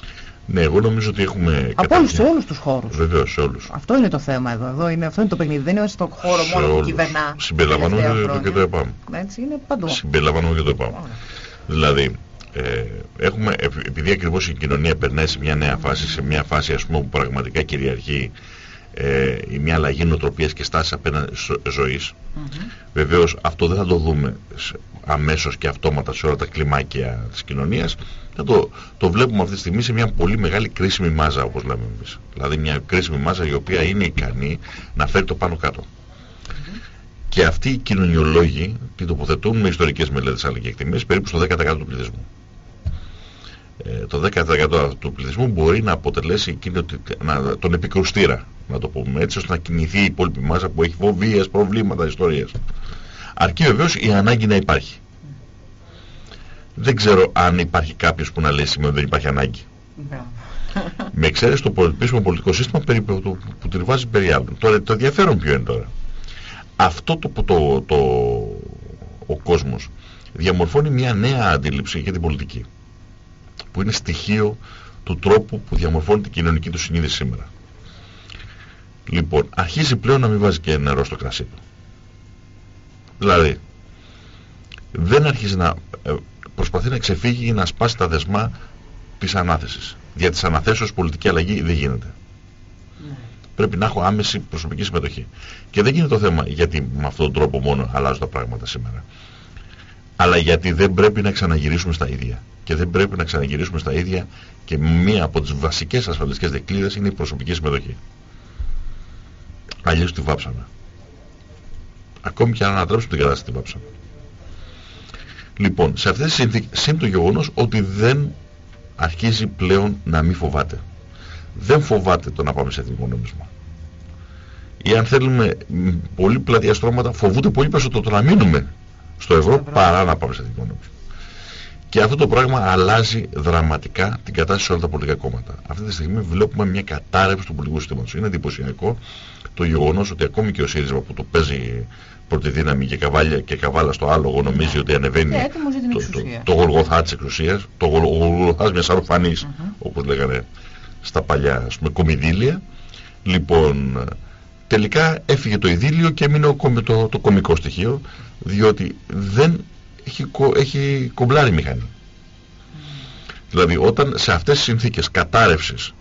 Speaker 2: Ναι, εγώ νομίζω ότι έχουμε.
Speaker 1: Από όλους σε όλους τους χώρους.
Speaker 2: Βεβαίως, σε όλους.
Speaker 1: Αυτό είναι το θέμα εδώ. εδώ είναι, αυτό είναι το παιχνίδι. Δεν είναι στον χώρο σε μόνο που κυβερνά.
Speaker 2: Συμπεριλαμβάνουμε και το ΕΠΑΜ.
Speaker 1: Έτσι είναι παντού.
Speaker 2: Συμπεριλαμβάνουμε και το ΕΠΑΜ. Δηλαδή, ε, έχουμε, επειδή ακριβώς η κοινωνία περνάει σε μια νέα φάση, σε μια φάση ας πούμε που πραγματικά κυριαρχεί ε, μια αλλαγή νοοτροπίας και στάσης απέναντι ζωής mm βεβαίως αυτό δεν θα το δούμε αμέσως και αυτόματα σε όλα τα κλιμάκια της κοινωνίας. Θα το, το βλέπουμε αυτή τη στιγμή σε μια πολύ μεγάλη κρίσιμη μάζα όπως λέμε εμείς. Δηλαδή μια κρίσιμη μάζα η οποία είναι ικανή να φέρει το πάνω κάτω. Και αυτοί οι κοινωνιολόγοι την τοποθετούν με ιστορικές μελέτες αλλά και εκτιμήσεις περίπου στο 10% του πληθυσμού. Ε, το 10% του πληθυσμού μπορεί να αποτελέσει εκείνο, να, τον επικρουστήρα, να το πούμε έτσι, ώστε να κινηθεί η υπόλοιπη μάζα που έχει φοβίες, προβλήματα, ιστορίες. Αρκεί βεβαίως η ανάγκη να υπάρχει. Δεν ξέρω αν υπάρχει κάποιος που να λέει σήμερα δεν υπάρχει ανάγκη. Με εξαίρεση το επίσημο πολιτικό σύστημα περίπου, που, που τριβάζει περί άλλων. Τώρα το ενδιαφέρον ποιο είναι τώρα; Αυτό το, το, το, το ο κόσμος διαμορφώνει μια νέα αντίληψη για την πολιτική που είναι στοιχείο του τρόπου που διαμορφώνει την κοινωνική του συνείδηση σήμερα. Λοιπόν, αρχίζει πλέον να μην βάζει και νερό στο κρασί του. Δηλαδή, δεν αρχίζει να ε, προσπαθεί να ξεφύγει ή να σπάσει τα δεσμά της ανάθεσης. Για τις αναθέσεις πολιτική αλλαγή δεν γίνεται. Ναι. Πρέπει να έχω άμεση προσωπική συμμετοχή. Και δεν γίνεται το θέμα γιατί με αυτόν τον τρόπο μόνο αλλάζουν τα πράγματα σήμερα. Αλλά γιατί δεν πρέπει να ξαναγυρίσουμε στα ίδια και δεν πρέπει να ξαναγυρίσουμε στα ίδια και μία από τις βασικές ασφαλιστικές δεκλίδες είναι η προσωπική συμμετοχή. Αλλιώς τη βάψαμε. Ακόμη και αν ανατρέψουμε την κατάσταση τη βάψαμε. Λοιπόν, σε αυτές τις συνθήκες, είναι το γεγονός ότι δεν αρχίζει πλέον να μην φοβάται. Δεν φοβάται το να πάμε σε εθνικό νόμισμα. Ή αν θέλουμε πολύ πλατεία στρώματα, φοβούνται πολύ περισσότερο το να μείνουμε στο ευρώ, παρά να πάμε σε εθνικό νόμισμα. Και αυτό το πράγμα αλλάζει δραματικά την κατάσταση σε όλα τα πολιτικά κόμματα. Αυτή τη στιγμή βλέπουμε μια κατάρρευση του πολιτικού συστήματος. Είναι εντυπωσιακό το γεγονός ότι ακόμη και ο ΣΥΡΙΖΑ που το παίζει πρώτη δύναμη και, καβάλια, και καβάλα στο άλογο νομίζει ότι ανεβαίνει
Speaker 1: το,
Speaker 2: το, το, το γολγοθά της εξουσίας, το γολγοθάς μιας αρροφανής, mm όπως λέγανε στα παλιά πούμε, κομιδίλια. Λοιπόν, τελικά έφυγε το ειδήλιο και έμεινε το, το κομικό στοιχείο, διότι δεν έχει, έχει κομπλάρει η μηχανή. Δηλαδή όταν σε αυτές τις συνθήκες κατάρρευσης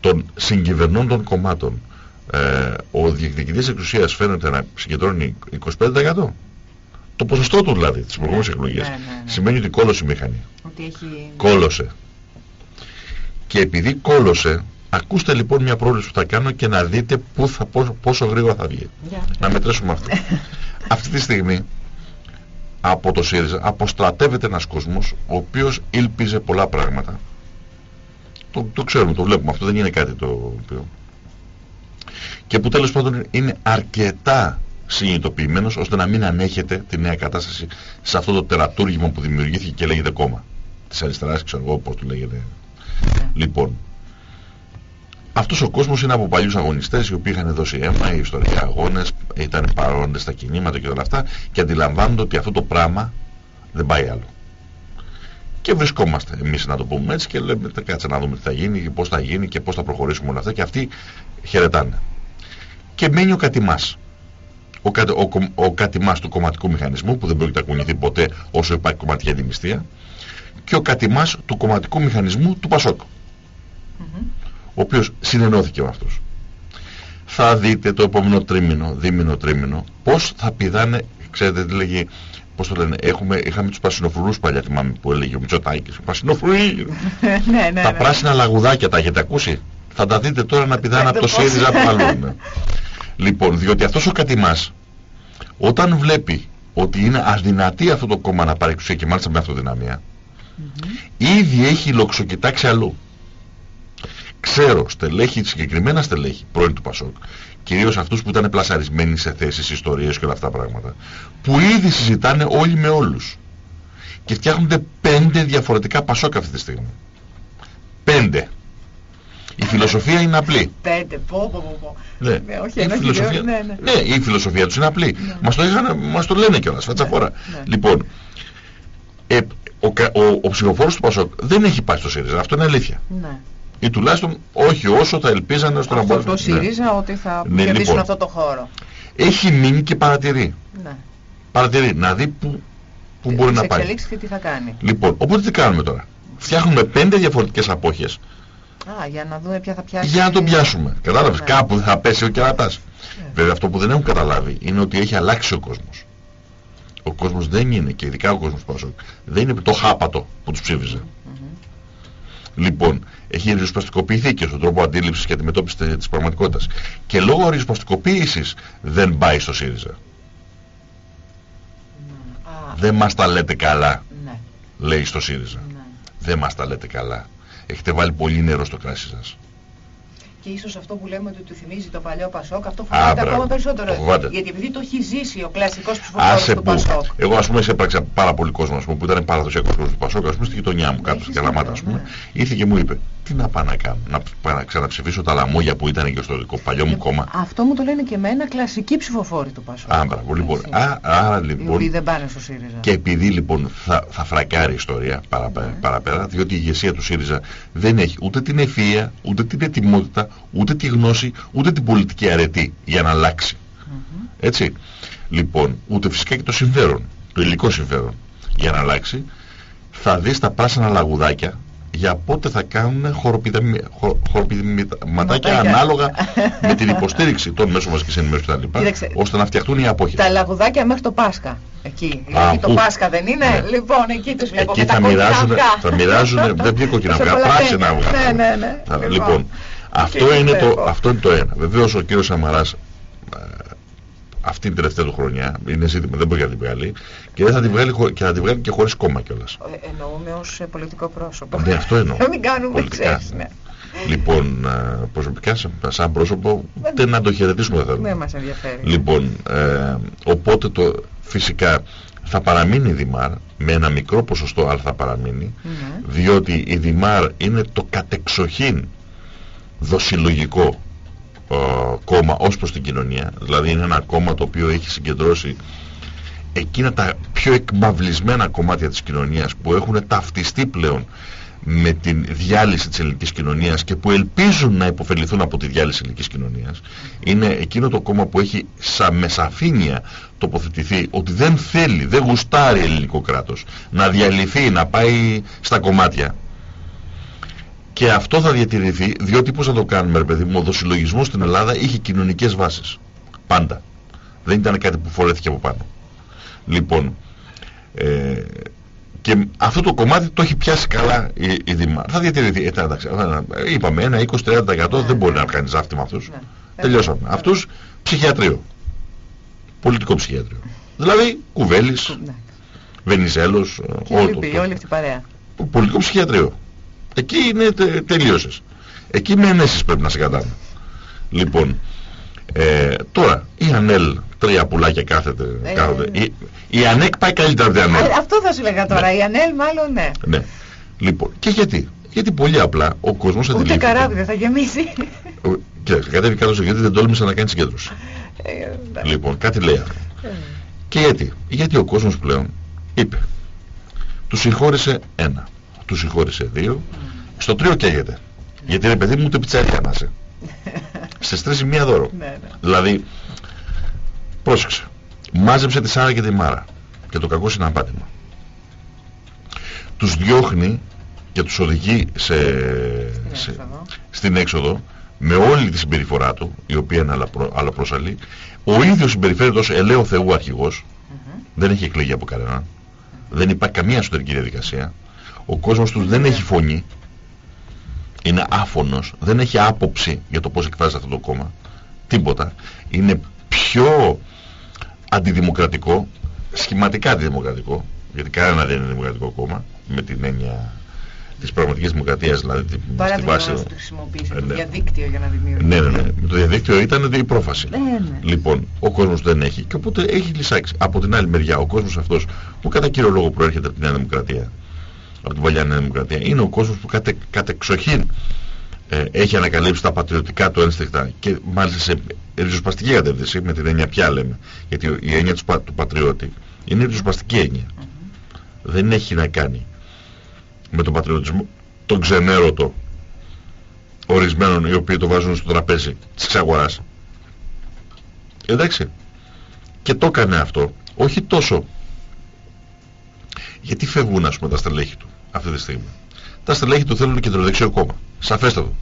Speaker 2: των συγκυβερνών των κομμάτων ε, ο διεκδικητής εξουσίας φαίνεται να συγκεντρώνει 25% το ποσοστό του δηλαδή τις προηγούμενες ναι, εκλογές ναι, ναι, σημαίνει ότι κόλωσε η μηχανή.
Speaker 1: Ότι έχει...
Speaker 2: Κόλωσε. Και επειδή κόλωσε Ακούστε λοιπόν μια πρόβληση που θα κάνω και να δείτε που θα, πόσο, πόσο γρήγορα θα βγει. Να μετρήσουμε αυτό. Αυτή τη στιγμή από το ΣΥΡΙΖΑ αποστρατεύεται ένας κόσμος ο οποίος ήλπιζε πολλά πράγματα. Το, το ξέρουμε, το βλέπουμε, αυτό δεν είναι κάτι το οποίο... Και που τέλος πάντων είναι αρκετά συνειδητοποιημένος ώστε να μην ανέχεται τη νέα κατάσταση σε αυτό το τερατούργημα που δημιουργήθηκε και λέγεται κόμμα. Της αριστεράς, ξέρω εγώ πώς το λέγεται. Ναι. Λοιπόν, αυτός ο κόσμος είναι από παλιούς αγωνιστές οι οποίοι είχαν δώσει αίμα, οι ιστορικοί αγώνες, ήταν παρόντες στα κινήματα και όλα αυτά και αντιλαμβάνονται ότι αυτό το πράγμα δεν πάει άλλο. Και βρισκόμαστε εμείς να το πούμε έτσι και λέμε κάτσε να δούμε τι θα γίνει και πώς θα γίνει και πώς θα προχωρήσουμε όλα αυτά και αυτοί χαιρετάνε. Και μένει ο κατημάς. Ο, κα, ο, ο, ο κατημάς του κομματικού μηχανισμού που δεν πρόκειται να κουνηθεί ποτέ όσο υπάρχει κομματική αντιμιστία και ο κατημάς του κομματικού μηχανισμού του Πασόκ ο οποίος συνενώθηκε με αυτούς. Θα δείτε το επόμενο τρίμηνο, δίμηνο, τρίμηνο, πώς θα πηδάνε, ξέρετε τι λέγει, πώς το λένε, έχουμε, είχαμε τους πασινοφρουρούς παλιά, θυμάμαι που έλεγε ο Μητσοτάκης, πασινοφρουροί, ναι, ναι, τα ναι. πράσινα λαγουδάκια τα έχετε ακούσει, θα τα δείτε τώρα να πηδάνε από το ΣΥΡΙΖΑ που αλλούν. Λοιπόν, διότι αυτός ο κατημάς, όταν βλέπει ότι είναι αδυνατή αυτό το κόμμα να πάρει εξουσία και μάλιστα με αυτοδυναμία, ήδη έχει λοξοκοιτάξει αλλού. Ξέρω στελέχη, συγκεκριμένα στελέχη, πρώην του Πασόκ, κυρίως αυτούς που ήταν πλασαρισμένοι σε θέσεις, ιστορίες και όλα αυτά τα πράγματα, που ήδη συζητάνε όλοι με όλους. Και φτιάχνονται πέντε διαφορετικά Πασόκ αυτή τη στιγμή. Πέντε. Η φιλοσοφία είναι απλή.
Speaker 1: Πέντε, πω, πω, πω.
Speaker 2: Ναι, ναι, όχι, η, φιλοσοφία, ναι, ναι. ναι, η φιλοσοφία τους είναι απλή. Ναι. Μας, το είχαν, μας το λένε κιόλας, φατσαφόρα. Ναι, ναι. Λοιπόν, ε, ο, ο, ο ψηφοφόρος του Πασόκ δεν έχει πάει στο ΣΥΡΙΖΑ, αυτό είναι αλήθεια. Ναι. Ή τουλάχιστον όχι όσο θα ελπίζανε στο να
Speaker 1: μπορούν. το ΣΥΡΙΖΑ ότι θα ναι, κερδίσουν λοιπόν, αυτό το χώρο.
Speaker 2: Έχει μείνει και παρατηρεί. Ναι. Παρατηρεί, να δει που, που μπορεί να πάει.
Speaker 1: εξελίξεις και τι θα κάνει.
Speaker 2: Λοιπόν, οπότε τι κάνουμε τώρα. Φτιάχνουμε πέντε διαφορετικές απόχειες
Speaker 1: Α, για να δούμε ποια θα πιάσει.
Speaker 2: Για να τον πιάσουμε. Κατάλαβες, ναι. κάπου θα πέσει ο κερατάς. Ναι. Βέβαια αυτό που δεν έχουν καταλάβει είναι ότι έχει αλλάξει ο κόσμος. Ο κόσμος δεν είναι, και ειδικά ο κόσμος Πασόκ, δεν είναι το χάπατο που τους ψήφιζε. Mm -hmm. Λοιπόν, έχει ριζοσπαστικοποιηθεί και στον τρόπο αντίληψης και αντιμετώπισης της πραγματικότητας. Και λόγω ριζοσπαστικοποίησης δεν πάει στο ΣΥΡΙΖΑ. Mm. Δεν μας τα λέτε καλά, ναι. λέει στο ΣΥΡΙΖΑ. Ναι. Δεν μας τα λέτε καλά έχετε βάλει πολύ νερό στο κράσι σας.
Speaker 1: Και ίσως αυτό που λέμε ότι του θυμίζει το παλιό Πασόκ, αυτό φοβάται ακόμα περισσότερο. Φοβάται. Γιατί επειδή το έχει ζήσει ο κλασικός ψηφοφόρο του Πασόκ.
Speaker 2: Εγώ, ας πούμε, σε έπραξα πάρα πολύ κόσμο πούμε, που ήταν παραδοσιακό κόσμος του Πασόκ, ας πούμε, στη γειτονιά μου κάτω στην Καλαμάτα, ας πούμε. Ναι. Ήρθε και μου είπε, τι να πάω να κάνω, να πάω να ξαναψηφίσω τα λαμόγια που ήταν και στο δικό παλιό μου κόμμα.
Speaker 1: Αυτό μου το λένε και εμένα κλασικοί ψηφοφόροι του Πασόκ.
Speaker 2: Α, μπράβο, λοιπόν. Α, άρα λοιπόν.
Speaker 1: δεν πάνε στο ΣΥΡΙΖΑ.
Speaker 2: Και επειδή λοιπόν θα, θα φρακάρει η ιστορία παραπέρα, ναι. παραπέρα, διότι η ηγεσία του ΣΥΡΙΖΑ δεν έχει ούτε την ευφυα, ούτε την ετοιμότητα, ούτε τη γνώση, ούτε την πολιτική αρετή για να αλλάξει. Έτσι. Λοιπόν, ούτε φυσικά και το συμφέρον, το υλικό συμφέρον για να αλλάξει, θα δεις τα πράσινα λαγουδάκια για πότε θα κάνουν χοροπηδηματάκια ανάλογα με την υποστήριξη των μέσων μαζικής ενημέρωσης κτλ. ώστε να φτιαχτούν οι απόχες.
Speaker 1: Τα λαγουδάκια μέχρι το Πάσχα. Εκεί. Α, το Πάσχα δεν είναι; Ναι. Λοιπόν, εκεί τους βλέπω.
Speaker 2: Εκεί θα μοιράζουν, θα μοιράζουν, δεν πει κοκκινά αυγά, πράσινα αυγά.
Speaker 1: Ναι, ναι, ναι.
Speaker 2: Λοιπόν, λοιπόν αυτό, είναι το, αυτό είναι το ένα. Βεβαίως ο κύριος Σαμαράς αυτή την τελευταία του χρονιά, είναι ζήτημα, δεν μπορεί να την βγάλει και, δεν θα την βγάλει, και θα την βγάλει και χωρίς κόμμα κιόλας.
Speaker 1: Ε, εννοούμε ως ε, πολιτικό πρόσωπο.
Speaker 2: Ναι, αυτό εννοώ.
Speaker 1: Να μην κάνουμε ξέρεις, ναι.
Speaker 2: Λοιπόν, προσωπικά σαν πρόσωπο δεν να το χαιρετήσουμε
Speaker 1: δεν θέλουμε. Δεν μας ενδιαφέρει.
Speaker 2: Λοιπόν, ε, οπότε το, φυσικά θα παραμείνει η Δημάρ με ένα μικρό ποσοστό αλλά θα παραμείνει mm διότι η Δημάρ είναι το κατεξοχήν δοσιλογικό ε, κόμμα ως προς την κοινωνία. Δηλαδή είναι ένα κόμμα το οποίο έχει συγκεντρώσει εκείνα τα πιο εκμαυλισμένα κομμάτια της κοινωνίας που έχουν ταυτιστεί πλέον με την διάλυση της ελληνικής κοινωνίας και που ελπίζουν να υποφεληθούν από τη διάλυση της ελληνικής κοινωνίας είναι εκείνο το κόμμα που έχει σα, με σαφήνεια τοποθετηθεί ότι δεν θέλει, δεν γουστάρει ελληνικό κράτος να διαλυθεί, να πάει στα κομμάτια και αυτό θα διατηρηθεί, διότι πώς θα το κάνουμε, ρε παιδί μου, ο δοσυλλογισμός στην Ελλάδα είχε κοινωνικές βάσεις. Πάντα. Δεν ήταν κάτι που φορέθηκε από πάνω. Λοιπόν, ε, και αυτό το κομμάτι το έχει πιάσει καλά η, η Δημά. Θα διατηρηθεί. Ε, εντάξει, είπαμε, ένα 20-30% δεν ναι, μπορεί ναι. να κάνει ζάφτη με αυτούς. Ναι. Τελειώσαμε. Ναι. Αυτούς ψυχιατρίο. Πολιτικό ψυχιατρίο. Δηλαδή, Κουβέλης, ναι. Βενιζέλος,
Speaker 1: όλη, όλη αυτή η παρέα.
Speaker 2: Πολιτικό ψυχιατρίο. Εκεί είναι τε, τελείωσες. Εκεί με ενέσεις πρέπει να σε κατάνε. Λοιπόν, ε, τώρα η Ανέλ τρία πουλάκια κάθεται. Ε, κάθεται. Ναι. Η, η ΑΝΕΚ πάει καλύτερα από την Ανέλ.
Speaker 1: Αυτό θα σου λέγα τώρα. Ναι. Η Ανέλ μάλλον ναι.
Speaker 2: ναι. Λοιπόν, και γιατί; Γιατί πολύ απλά ο κόσμος αντιλήφθηκε.
Speaker 1: Ούτε καράβι δεν θα γεμίσει.
Speaker 2: Κοίταξε, κατέβει κάτω στο γιατί δεν τόλμησε να κάνει συγκέντρωση. Ε, λοιπόν, κάτι λέει αυτό. Ε. Και γιατί; Γιατί ο κόσμος πλέον είπε. Τους συγχώρησε ένα του συγχώρησε δύο. Στο τρίο καίγεται. Γιατί ρε παιδί μου ούτε πιτσάρια να είσαι. Σε τρεις μία δώρο. Ναι, ναι. Δηλαδή, πρόσεξε. Μάζεψε τη Σάρα και τη Μάρα. Και το κακό συναπάτημα. Τους διώχνει και τους οδηγεί σε, σε, στην έξοδο με όλη τη συμπεριφορά του, η οποία είναι αλλαπρόσαλη. Ο ίδιος συμπεριφέρεται ως ελαίο Θεού αρχηγός. Δεν έχει εκλεγεί από κανέναν. Δεν υπάρχει καμία εσωτερική διαδικασία ο κόσμος τους δεν έχει φωνή είναι άφωνος δεν έχει άποψη για το πώς εκφράζει αυτό το κόμμα τίποτα είναι πιο αντιδημοκρατικό σχηματικά αντιδημοκρατικό, γιατί κανένα δεν είναι δημοκρατικό κόμμα, με την έννοια της πραγματικής δημοκρατίας, δηλαδή
Speaker 1: Παρά στη βάση... Παρά χρησιμοποίησε ε, το ναι. διαδίκτυο για να δημιουργήσει. Ναι, ναι,
Speaker 2: ναι. Το διαδίκτυο ήταν η πρόφαση. Ναι, ναι. Λοιπόν, ο κόσμος δεν έχει και οπότε έχει λυσάξει. Από την άλλη μεριά, ο κόσμος αυτός που κατά κύριο λόγο προέρχεται από την Νέα Δημοκρατία, από την παλιά Νέα Δημοκρατία, είναι ο κόσμος που κατε, κατεξοχήν ε, έχει ανακαλύψει τα πατριωτικά του ένστικτα και μάλιστα σε ριζοσπαστική κατεύθυνση, με την έννοια πια λέμε, γιατί η έννοια του, του πατριώτη είναι ριζοσπαστική έννοια. Mm -hmm. Δεν έχει να κάνει με τον πατριωτισμό, τον ξενέρωτο ορισμένων οι οποίοι το βάζουν στο τραπέζι της εξαγοράς. Εντάξει. Και το έκανε αυτό, όχι τόσο γιατί φεύγουν ας πούμε τα στελέχη του αυτή τη στιγμή; Τα στελέχη του θέλουν κεντροδεξιό κόμμα. Σαφέστατο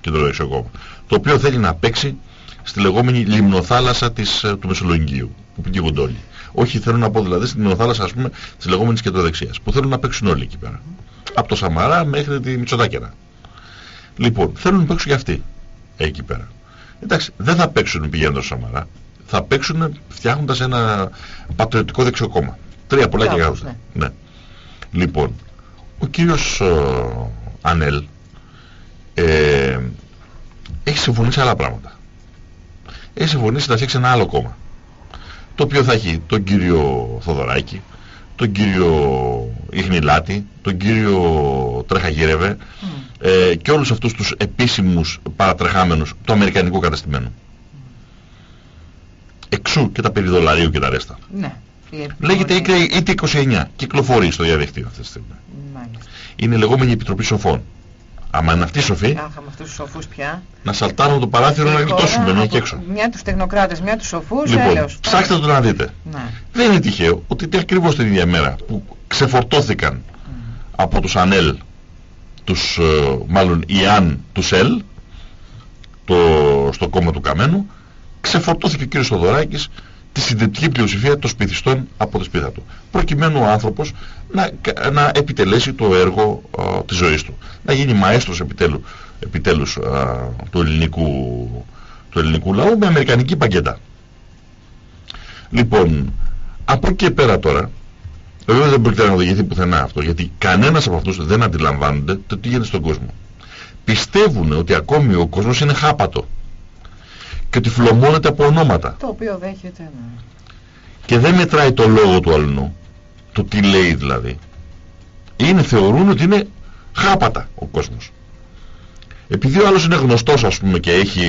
Speaker 2: κεντροδεξιό κόμμα. Το οποίο θέλει να παίξει στη λεγόμενη λιμνοθάλασσα της, ε, του Μεσολογγίου που πηγαίνουν όλοι. Όχι θέλω να πω δηλαδή στην λιμνοθάλασσα ας πούμε της λεγόμενης κεντροδεξίας που θέλουν να παίξουν όλοι εκεί πέρα. Από το Σαμαρά μέχρι τη Μητσοτάκερα. Λοιπόν, θέλουν να παίξουν και αυτοί εκεί πέρα. Εντάξει, δεν θα παίξουν πηγαίνοντας στο Σαμαρά. Θα παίξουν φτιάχνοντας ένα πατριωτικό δεξιό κόμμα. Τρία πολλά και γράφουν. Ναι. ναι. Λοιπόν, ο κύριος uh, Ανέλ ε, έχει συμφωνήσει άλλα πράγματα. Έχει συμφωνήσει να φτιάξει ένα άλλο κόμμα. Το οποίο θα έχει τον κύριο Θοδωράκη, τον κύριο Ιχνηλάτη, τον κύριο Τρεχαγύρευε mm. ε, και όλους αυτούς τους επίσημους παρατρεχάμενους του αμερικανικού καταστημένου. Εξού και τα περί δολαρίου και τα ρέστα. Ναι. Λέγεται είτε 29. Κυκλοφορεί στο διαδίκτυο αυτή τη στιγμή. Είναι λεγόμενη Επιτροπή Σοφών. Άμα είναι αυτοί σοφοί,
Speaker 1: Αχ, με αυτούς τους σοφούς πια.
Speaker 2: να σαλτάρουν το παράθυρο να γλιτώσουμε ενώ και έξω.
Speaker 1: Μια τους τεχνοκράτες, μια τους σοφούς,
Speaker 2: λοιπόν, έλεος. ψάξτε το να δείτε. Ναι. Δεν είναι τυχαίο ότι ακριβώς την ίδια μέρα που ξεφορτώθηκαν από τους ΑΝΕΛ, τους, ε, μάλλον οι ΑΝ τους ΣΕΛ, το, στο κόμμα του Καμένου, ξεφορτώθηκε ο κύριος Σοδωράκης τη συντηρητική πλειοψηφία των σπιθιστών από τη σπίθα του. Προκειμένου ο άνθρωπος να, να επιτελέσει το έργο α, της ζωής του. Να γίνει μαέστρος επιτέλου, επιτέλους του, ελληνικού, του ελληνικού λαού με αμερικανική παγκέτα. Λοιπόν, από εκεί και πέρα τώρα, βέβαια δεν πρόκειται να οδηγηθεί πουθενά αυτό, γιατί κανένας από αυτούς δεν αντιλαμβάνονται το τι γίνεται στον κόσμο. Πιστεύουν ότι ακόμη ο κόσμος είναι χάπατο και τυφλωμώνεται από ονόματα.
Speaker 1: Το οποίο δέχεται, ναι.
Speaker 2: Και δεν μετράει το λόγο του αλλού, το τι λέει δηλαδή. Είναι, θεωρούν ότι είναι χάπατα ο κόσμος. Επειδή ο άλλος είναι γνωστός ας πούμε και έχει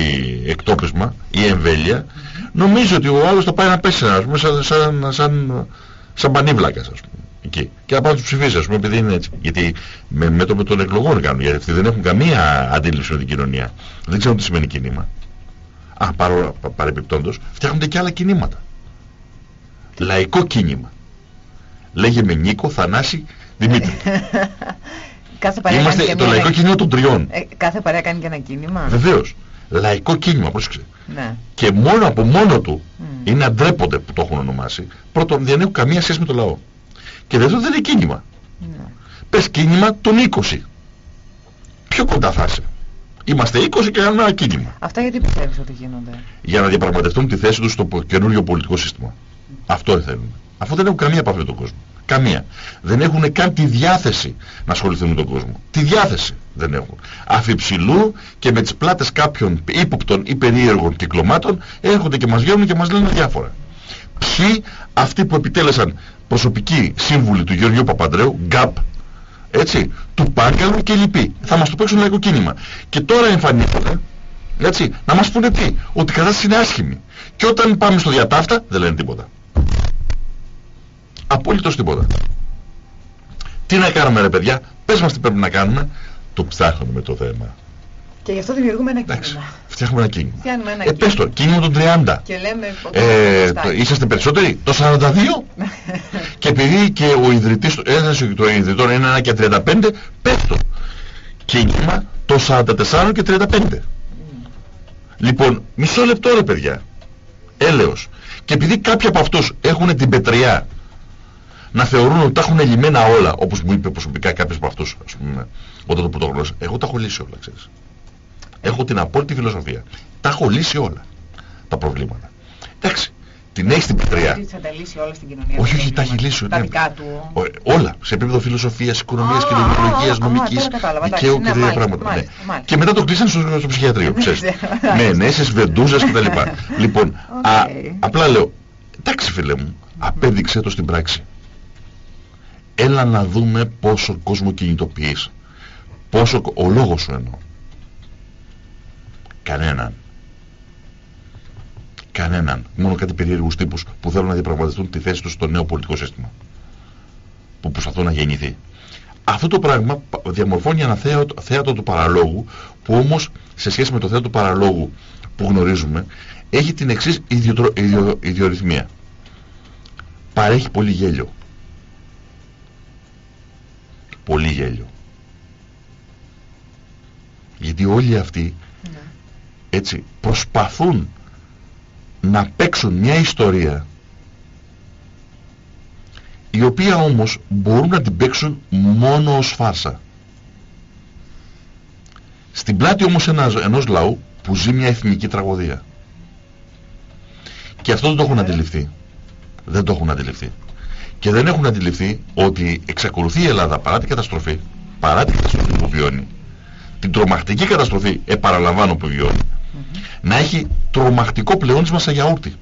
Speaker 2: εκτόπισμα ή εμβέλεια, νομίζω ότι ο άλλος θα πάει να πέσει ας πούμε σαν, σαν, σαν, σαν πανίβλακας ας πούμε. Εκεί. Και να πάει να τους ψηφίσει ας πούμε επειδή είναι έτσι. Γιατί με μέτωπο των εκλογών κάνουν, γιατί αυτοί δεν έχουν καμία αντίληψη με την κοινωνία. Δεν ξέρουν τι σημαίνει κίνημα. Α, παρό, παρεπιπτόντως, φτιάχνονται και άλλα κινήματα. Λαϊκό κίνημα. Λέγε με Νίκο, Θανάση, Δημήτρη.
Speaker 1: κάθε παρέα
Speaker 2: Είμαστε
Speaker 1: κάνει
Speaker 2: το λαϊκό κίνημα των τριών.
Speaker 1: Ε, κάθε παρέα κάνει και ένα κίνημα;
Speaker 2: Βεβαίως. Λαϊκό κίνημα, πρόσεξε. Ναι. Και μόνο από μόνο του mm. είναι αντρέπονται που το έχουν ονομάσει. Πρώτον, δεν έχουν καμία σχέση με το λαό. Και δεύτερον, δεν είναι κίνημα. Ναι. Πες κίνημα των 20. Πιο κοντά θα είσαι. Είμαστε 20 και κάνουμε ένα κίνημα.
Speaker 1: Αυτά γιατί πιστεύεις ότι γίνονται;
Speaker 2: Για να διαπραγματευτούν τη θέση τους στο καινούριο πολιτικό σύστημα. Αυτό θέλουν. Αυτό δεν έχουν καμία επαφή με τον κόσμο. Καμία. Δεν έχουν καν τη διάθεση να ασχοληθούν με τον κόσμο. Τη διάθεση δεν έχουν. Αφιψηλού και με τις πλάτες κάποιων ύποπτων ή περίεργων κυκλωμάτων έρχονται και μας βγαίνουν και μας λένε διάφορα. Ποιοι αυτοί που επιτέλεσαν προσωπικοί σύμβουλοι του Γεωργίου Παπαντρέου, ΓΚΑΠ, έτσι, του Πάγκαλου και λοιποί. Θα μας το παίξουν λαϊκό κίνημα. Και τώρα εμφανίζονται, έτσι, να μας πούνε τι, ότι η κατάσταση είναι άσχημη. Και όταν πάμε στο διατάφτα δεν λένε τίποτα. Απόλυτος τίποτα. Τι να κάνουμε ρε παιδιά, πες μας τι πρέπει να κάνουμε, το ψάχνουμε το θέμα.
Speaker 1: Και γι' αυτό δημιουργούμε ένα κίνημα.
Speaker 2: Φτιάχνουμε ένα κίνημα.
Speaker 1: Φτιάχνουμε ένα
Speaker 2: ε, πες το, κίνημα των 30.
Speaker 1: Και λέμε...
Speaker 2: Ε, το, είσαστε περισσότεροι, το 42. και επειδή και ο ιδρυτής, ένας των ιδρυτών είναι ένα και 35, πες το. Κίνημα το 44 και 35. Mm. Λοιπόν, μισό λεπτό ρε παιδιά. Έλεος. Και επειδή κάποιοι από αυτούς έχουν την πετριά να θεωρούν ότι τα έχουν λυμμένα όλα, όπως μου είπε προσωπικά κάποιος από αυτούς, ας πούμε, όταν το πρωτογνώρισα, εγώ τα έχω λύσει όλα, ξέρεις. Έχω την απόλυτη φιλοσοφία. Τα έχω λύσει όλα τα προβλήματα. Εντάξει. την έχεις στην πατριά.
Speaker 1: Θα τα λύσει όλα στην κοινωνία.
Speaker 2: Όχι, όχι, τα έχει λύσει.
Speaker 1: Τα
Speaker 2: ναι.
Speaker 1: δικά του.
Speaker 2: Όλα. Σε επίπεδο φιλοσοφίας, οικονομίας, κοινωνιολογίας, νομικής, δικαίου και τέτοια πράγματα. Ναι. Και μετά το κλείσαν στο, στο ψυχιατρίο, ξέρεις. ναι, ναι, σε σβεντούζες κτλ. λοιπόν, α, απλά λέω, εντάξει φίλε μου, απέδειξε το στην πράξη. Έλα να δούμε πόσο κόσμο κινητοποιείς. Πόσο, ο λόγος σου εννοώ. Κανέναν. Κανέναν. Μόνο κάτι περίεργους τύπους που θέλουν να διαπραγματευτούν τη θέση τους στο νέο πολιτικό σύστημα. Που προσπαθούν να γεννηθεί. Αυτό το πράγμα διαμορφώνει ένα θέατο, θέατο του παραλόγου που όμως σε σχέση με το θέατο του παραλόγου που γνωρίζουμε έχει την εξής ιδιο, ιδιο, ιδιορυθμία. Παρέχει πολύ γέλιο. Πολύ γέλιο. Γιατί όλοι αυτοί ναι. Έτσι προσπαθούν να παίξουν μια ιστορία η οποία όμως μπορούν να την παίξουν μόνο ως φάρσα. Στην πλάτη όμως ενός, ενός λαού που ζει μια εθνική τραγωδία. Και αυτό δεν το έχουν αντιληφθεί. Δεν το έχουν αντιληφθεί. Και δεν έχουν αντιληφθεί ότι εξακολουθεί η Ελλάδα παρά την καταστροφή, παρά την καταστροφή που βιώνει, την τρομακτική καταστροφή, επαραλαμβάνω που βιώνει, να έχει τρομακτικό πλεόνισμα σαν γιαούρτι.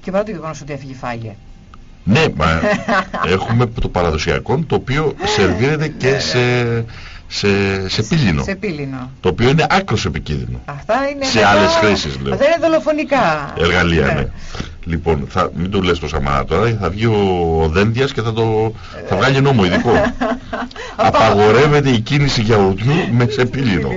Speaker 1: Και παρά το γεγονός ότι έφυγε φάγε.
Speaker 2: Ναι, μα έχουμε το παραδοσιακό το οποίο σερβίρεται και ναι, σε, ναι. σε, σε, πύλινο.
Speaker 1: Σε πύλινο.
Speaker 2: Το οποίο είναι άκρος επικίνδυνο.
Speaker 1: Αυτά είναι
Speaker 2: σε μετά... άλλες χρήσεις λέω.
Speaker 1: Αυτά είναι δολοφονικά.
Speaker 2: Εργαλεία, ναι. Ναι. Λοιπόν, θα, μην το λες το Σαμάρα τώρα, θα βγει ο Δέντιας και θα, το, θα βγάλει νόμο ειδικό. Απαγορεύεται η κίνηση γιαουρτιού με σε πύλινο.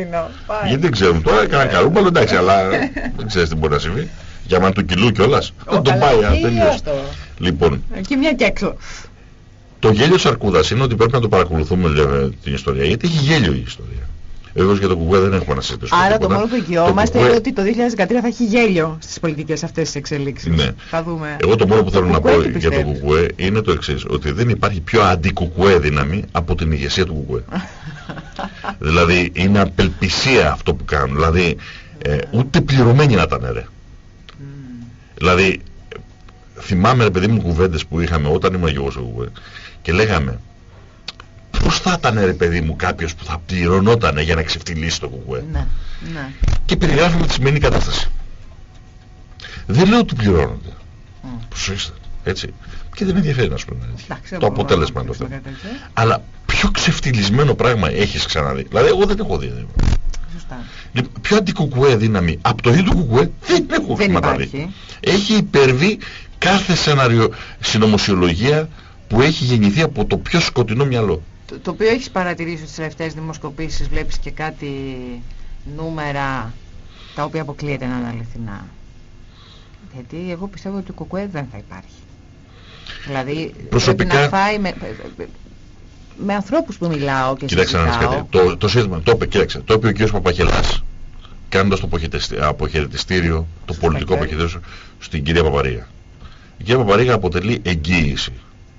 Speaker 2: Γιατί δεν ξέρουν τώρα, έκανα καρούμπαλο, εντάξει, αλλά δεν ξέρεις τι μπορεί να συμβεί. Για μαν του κιλού κιόλας. Δεν τον πάει, τελείως. Λοιπόν.
Speaker 1: Και μια και έξω.
Speaker 2: Το γέλιο της Αρκούδας είναι ότι πρέπει να το παρακολουθούμε την ιστορία, γιατί έχει γέλιο η ιστορία. Εγώ για το κουκουέ δεν έχουμε να συζητήσουμε.
Speaker 1: Άρα το μόνο που εγγυόμαστε είναι ότι το 2013 θα έχει γέλιο στις πολιτικές αυτές τις εξελίξεις.
Speaker 2: Ναι.
Speaker 1: Θα δούμε.
Speaker 2: Εγώ το μόνο που θέλω να πω για το κουκουέ είναι το εξής, ότι δεν υπάρχει πιο αντικουκουέ δύναμη από την ηγεσία του κουκουέ. δηλαδή είναι απελπισία αυτό που κάνουν. Δηλαδή ε, ούτε πληρωμένοι να ήταν ρε. Δηλαδή θυμάμαι ρε παιδί μου κουβέντες που είχαμε όταν ήμουν εγώ στο κουκουέ και λέγαμε Πώς θα ήταν ρε παιδί μου κάποιος που θα πληρωνόταν για να ξεφτυλίσει το κουκουέ; Ναι, ναι. Και περιγράφουμε τη σημερινή κατάσταση. Δεν λέω ότι πληρώνονται. Mm. Προσέξτε. Έτσι. Και δεν με ενδιαφέρει να σου πω. Το αποτέλεσμα είναι αυτό. Αλλά πιο ξεφτυλισμένο πράγμα έχεις ξαναδεί. Δηλαδή εγώ δεν έχω δει. Σωστά. Λοιπόν, πιο αντικουκουέ δύναμη από το ίδιο κουκουέ δεν έχω
Speaker 1: χρηματαδεί.
Speaker 2: Έχει υπερβεί κάθε σενάριο συνωμοσιολογία που έχει γεννηθεί από το πιο σκοτεινό μυαλό
Speaker 1: το, το οποίο έχεις παρατηρήσει στις τελευταίες δημοσκοπήσεις βλέπεις και κάτι νούμερα τα οποία αποκλείεται να είναι αληθινά. Γιατί εγώ πιστεύω ότι ο Κουκουέ δεν θα υπάρχει. Δηλαδή
Speaker 2: Προσωπικά...
Speaker 1: πρέπει να φάει με, με ανθρώπους που μιλάω και
Speaker 2: Κοίταξε
Speaker 1: συζητάω.
Speaker 2: Το, το σύστημα, το, κοίταξε, το είπε ο κ. Παπαχελάς κάνοντας το αποχαιρετιστήριο, το πολιτικό αποχαιρετιστήριο στην κυρία Παπαρίγα. Η κυρία Παπαρίγα αποτελεί εγγύηση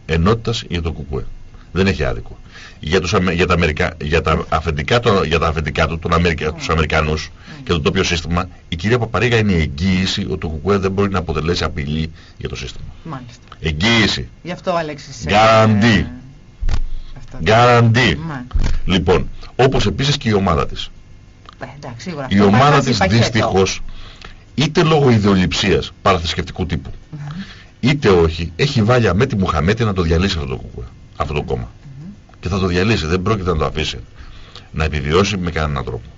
Speaker 2: ενότητας για το Κουκουέ. Δεν έχει άδικο για, τους, για, τα, Αμερικα, για, τα αφεντικά, το, για τα αφεντικά του, τον Αμερικα, τους Αμερικανούς και το τοπίο σύστημα, η κυρία Παπαρίγα είναι η εγγύηση ότι το ΚΚΕ δεν μπορεί να αποτελέσει απειλή για το σύστημα.
Speaker 1: Μάλιστα.
Speaker 2: Εγγύηση.
Speaker 1: Γι' αυτό Αλέξης.
Speaker 2: Γκαραντί. Γκαραντί. Λοιπόν, όπως επίσης και η ομάδα της.
Speaker 1: Ε, εντάξει, σίγουρα.
Speaker 2: Η ομάδα της δυστυχώς, είτε λόγω ιδεολειψίας παραθυσκευτικού τύπου, είτε όχι, έχει βάλει με τη Μουχαμέτη να το διαλύσει αυτό το, κουκουέ, αυτό το κόμμα και θα το διαλύσει, δεν πρόκειται να το αφήσει να επιβιώσει με κανέναν τρόπο.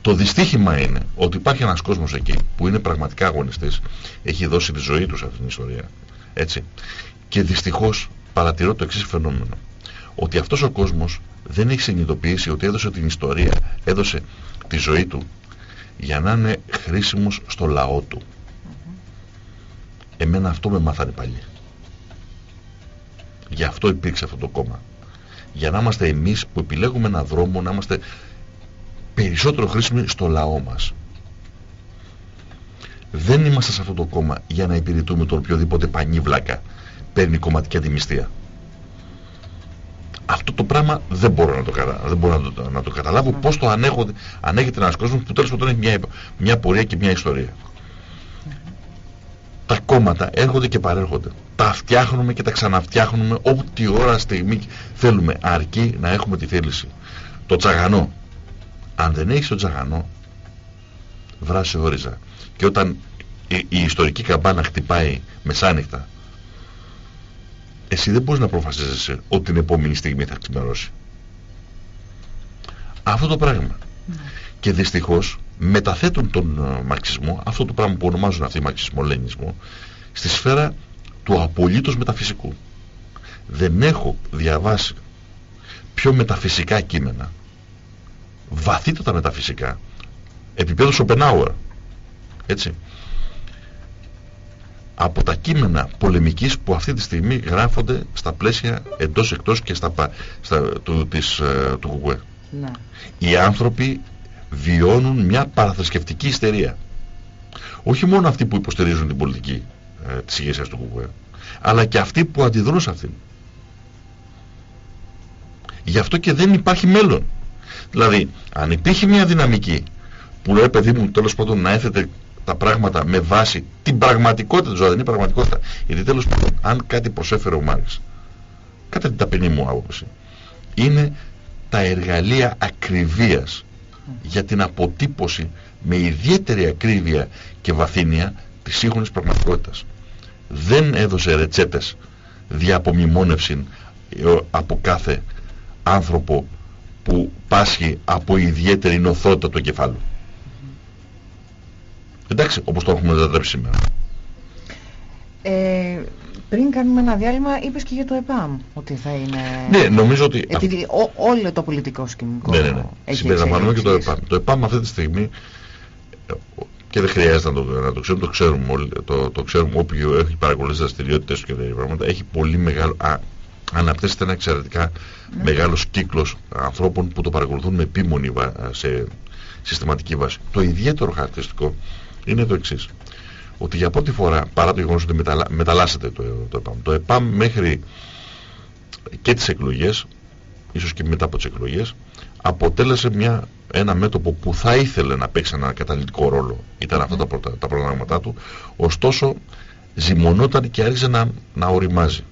Speaker 2: Το δυστύχημα είναι ότι υπάρχει ένας κόσμος εκεί που είναι πραγματικά αγωνιστής, έχει δώσει τη ζωή τους σε αυτήν την ιστορία. Έτσι. Και δυστυχώς παρατηρώ το εξής φαινόμενο. Ότι αυτός ο κόσμος δεν έχει συνειδητοποιήσει ότι έδωσε την ιστορία, έδωσε τη ζωή του για να είναι χρήσιμος στο λαό του. Εμένα αυτό με μάθανε πάλι. Γι' αυτό υπήρξε αυτό το κόμμα για να είμαστε εμείς που επιλέγουμε έναν δρόμο να είμαστε περισσότερο χρήσιμοι στο λαό μας. Δεν είμαστε σε αυτό το κόμμα για να υπηρετούμε τον οποιοδήποτε πανίβλακα παίρνει κομματική αντιμιστία. Αυτό το πράγμα δεν μπορώ να το, κατα... δεν μπορώ να το, να το καταλάβω πώς το ανέχεται, ανέχεται ένας κόσμος που τέλος πάντων έχει μια, μια πορεία και μια ιστορία. Κόμματα έρχονται και παρέρχονται. Τα φτιάχνουμε και τα ξαναφτιάχνουμε ό,τι ώρα στιγμή θέλουμε. Αρκεί να έχουμε τη θέληση. Το τσαγανό. Αν δεν έχεις το τσαγανό, βράσει όριζα. Και όταν η, η ιστορική καμπάνα χτυπάει μεσάνυχτα, εσύ δεν μπορείς να προφασίζεσαι ότι την επόμενη στιγμή θα ξημερώσει. Αυτό το πράγμα. Ναι. Και δυστυχώς μεταθέτουν τον uh, μαρξισμό, αυτό το πράγμα που ονομάζουν αυτοί μαρξισμό-λένισμό, στη σφαίρα του απολύτως μεταφυσικού. Δεν έχω διαβάσει πιο μεταφυσικά κείμενα, βαθύτατα μεταφυσικά, επίπεδος Σοπενάουερ, έτσι, από τα κείμενα πολεμικής που αυτή τη στιγμή γράφονται στα πλαίσια εντός εκτός και στα, στα, του, της, ε, του Κουκουέ. Ναι. Οι άνθρωποι βιώνουν μια παραθρησκευτική ιστερία. Όχι μόνο αυτοί που υποστηρίζουν την πολιτική ε, της ηγεσίας του Κουκουέ, αλλά και αυτοί που αντιδρούν σε αυτήν. Γι' αυτό και δεν υπάρχει μέλλον. Δηλαδή, αν υπήρχε μια δυναμική που λέει παιδί μου τέλος πάντων να έθετε τα πράγματα με βάση την πραγματικότητα της ζωντανή πραγματικότητα. Γιατί τέλος πάντων, αν κάτι προσέφερε ο Μάρξ, κατά την ταπεινή μου άποψη, είναι τα εργαλεία ακριβίας για την αποτύπωση με ιδιαίτερη ακρίβεια και βαθύνεια της σύγχρονης πραγματικότητας. Δεν έδωσε ρετσέτες διαπομιμόνευση ε, από κάθε άνθρωπο που πάσχει από ιδιαίτερη νοθότητα του εγκεφάλου. Εντάξει, όπως το έχουμε μετατρέψει σήμερα.
Speaker 1: Ε, πριν κάνουμε ένα διάλειμμα, είπες και για το ΕΠΑΜ ότι θα είναι...
Speaker 2: Ναι, νομίζω ότι...
Speaker 1: Επειδή ό, όλο το πολιτικό σκηνικό
Speaker 2: ναι, ναι, ναι. Συμπεριλαμβάνουμε και το ΕΠΑΜ. Το ΕΠΑΜ αυτή τη στιγμή και δεν χρειάζεται να το, να το ξέρουμε, το ξέρουμε όλοι, το, το ξέρουμε όποιο έχει παρακολουθήσει δραστηριότητες και τέτοια πράγματα, έχει πολύ μεγάλο, α, αναπτύσσεται ένα εξαιρετικά ναι. μεγάλος κύκλος ανθρώπων που το παρακολουθούν με επίμονη σε συστηματική βάση. Το ιδιαίτερο χαρακτηριστικό είναι το εξής. Ότι για πρώτη φορά, παρά το γεγονός ότι μεταλα... μεταλλάσσεται το, το ΕΠΑΜ, το ΕΠΑΜ μέχρι και τις εκλογές, ίσως και μετά από τις εκλογές, αποτέλεσε μια, ένα μέτωπο που θα ήθελε να παίξει ένα καταλητικό ρόλο. Ήταν αυτά τα, τα προγράμματά του. Ωστόσο, ζυμωνόταν και άρχισε να, να οριμάζει.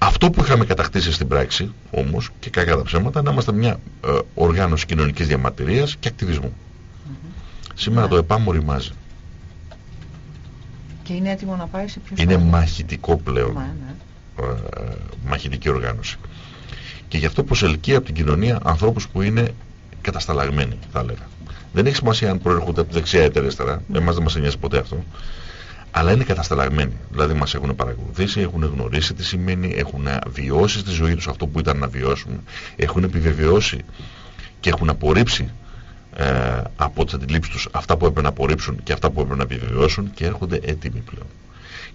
Speaker 2: Αυτό που είχαμε κατακτήσει στην πράξη, όμως, και κακά τα ψέματα, να είμαστε μια ε, οργάνωση κοινωνικής διαμαρτυρίας και ακτιβισμού. Σήμερα το ΕΠΑΜ οριμάζει.
Speaker 1: Και είναι έτοιμο να πάει σε ποιος
Speaker 2: Είναι μαχητικό πλέον. Μα, ναι. ε, μαχητική οργάνωση. Και γι' αυτό προσελκύει από την κοινωνία ανθρώπους που είναι κατασταλαγμένοι, θα έλεγα. Δεν έχει σημασία αν προέρχονται από τη δεξιά ή αριστερά. Ναι. Εμάς δεν μας νοιάζει ποτέ αυτό. Αλλά είναι κατασταλαγμένοι. Δηλαδή μας έχουν παρακολουθήσει, έχουν γνωρίσει τι σημαίνει, έχουν βιώσει στη ζωή τους αυτό που ήταν να βιώσουν, έχουν επιβεβαιώσει και έχουν απορρίψει ε, από τις αντιλήψεις τους αυτά που έπρεπε να απορρίψουν και αυτά που έπρεπε να επιβεβαιώσουν και έρχονται έτοιμοι πλέον.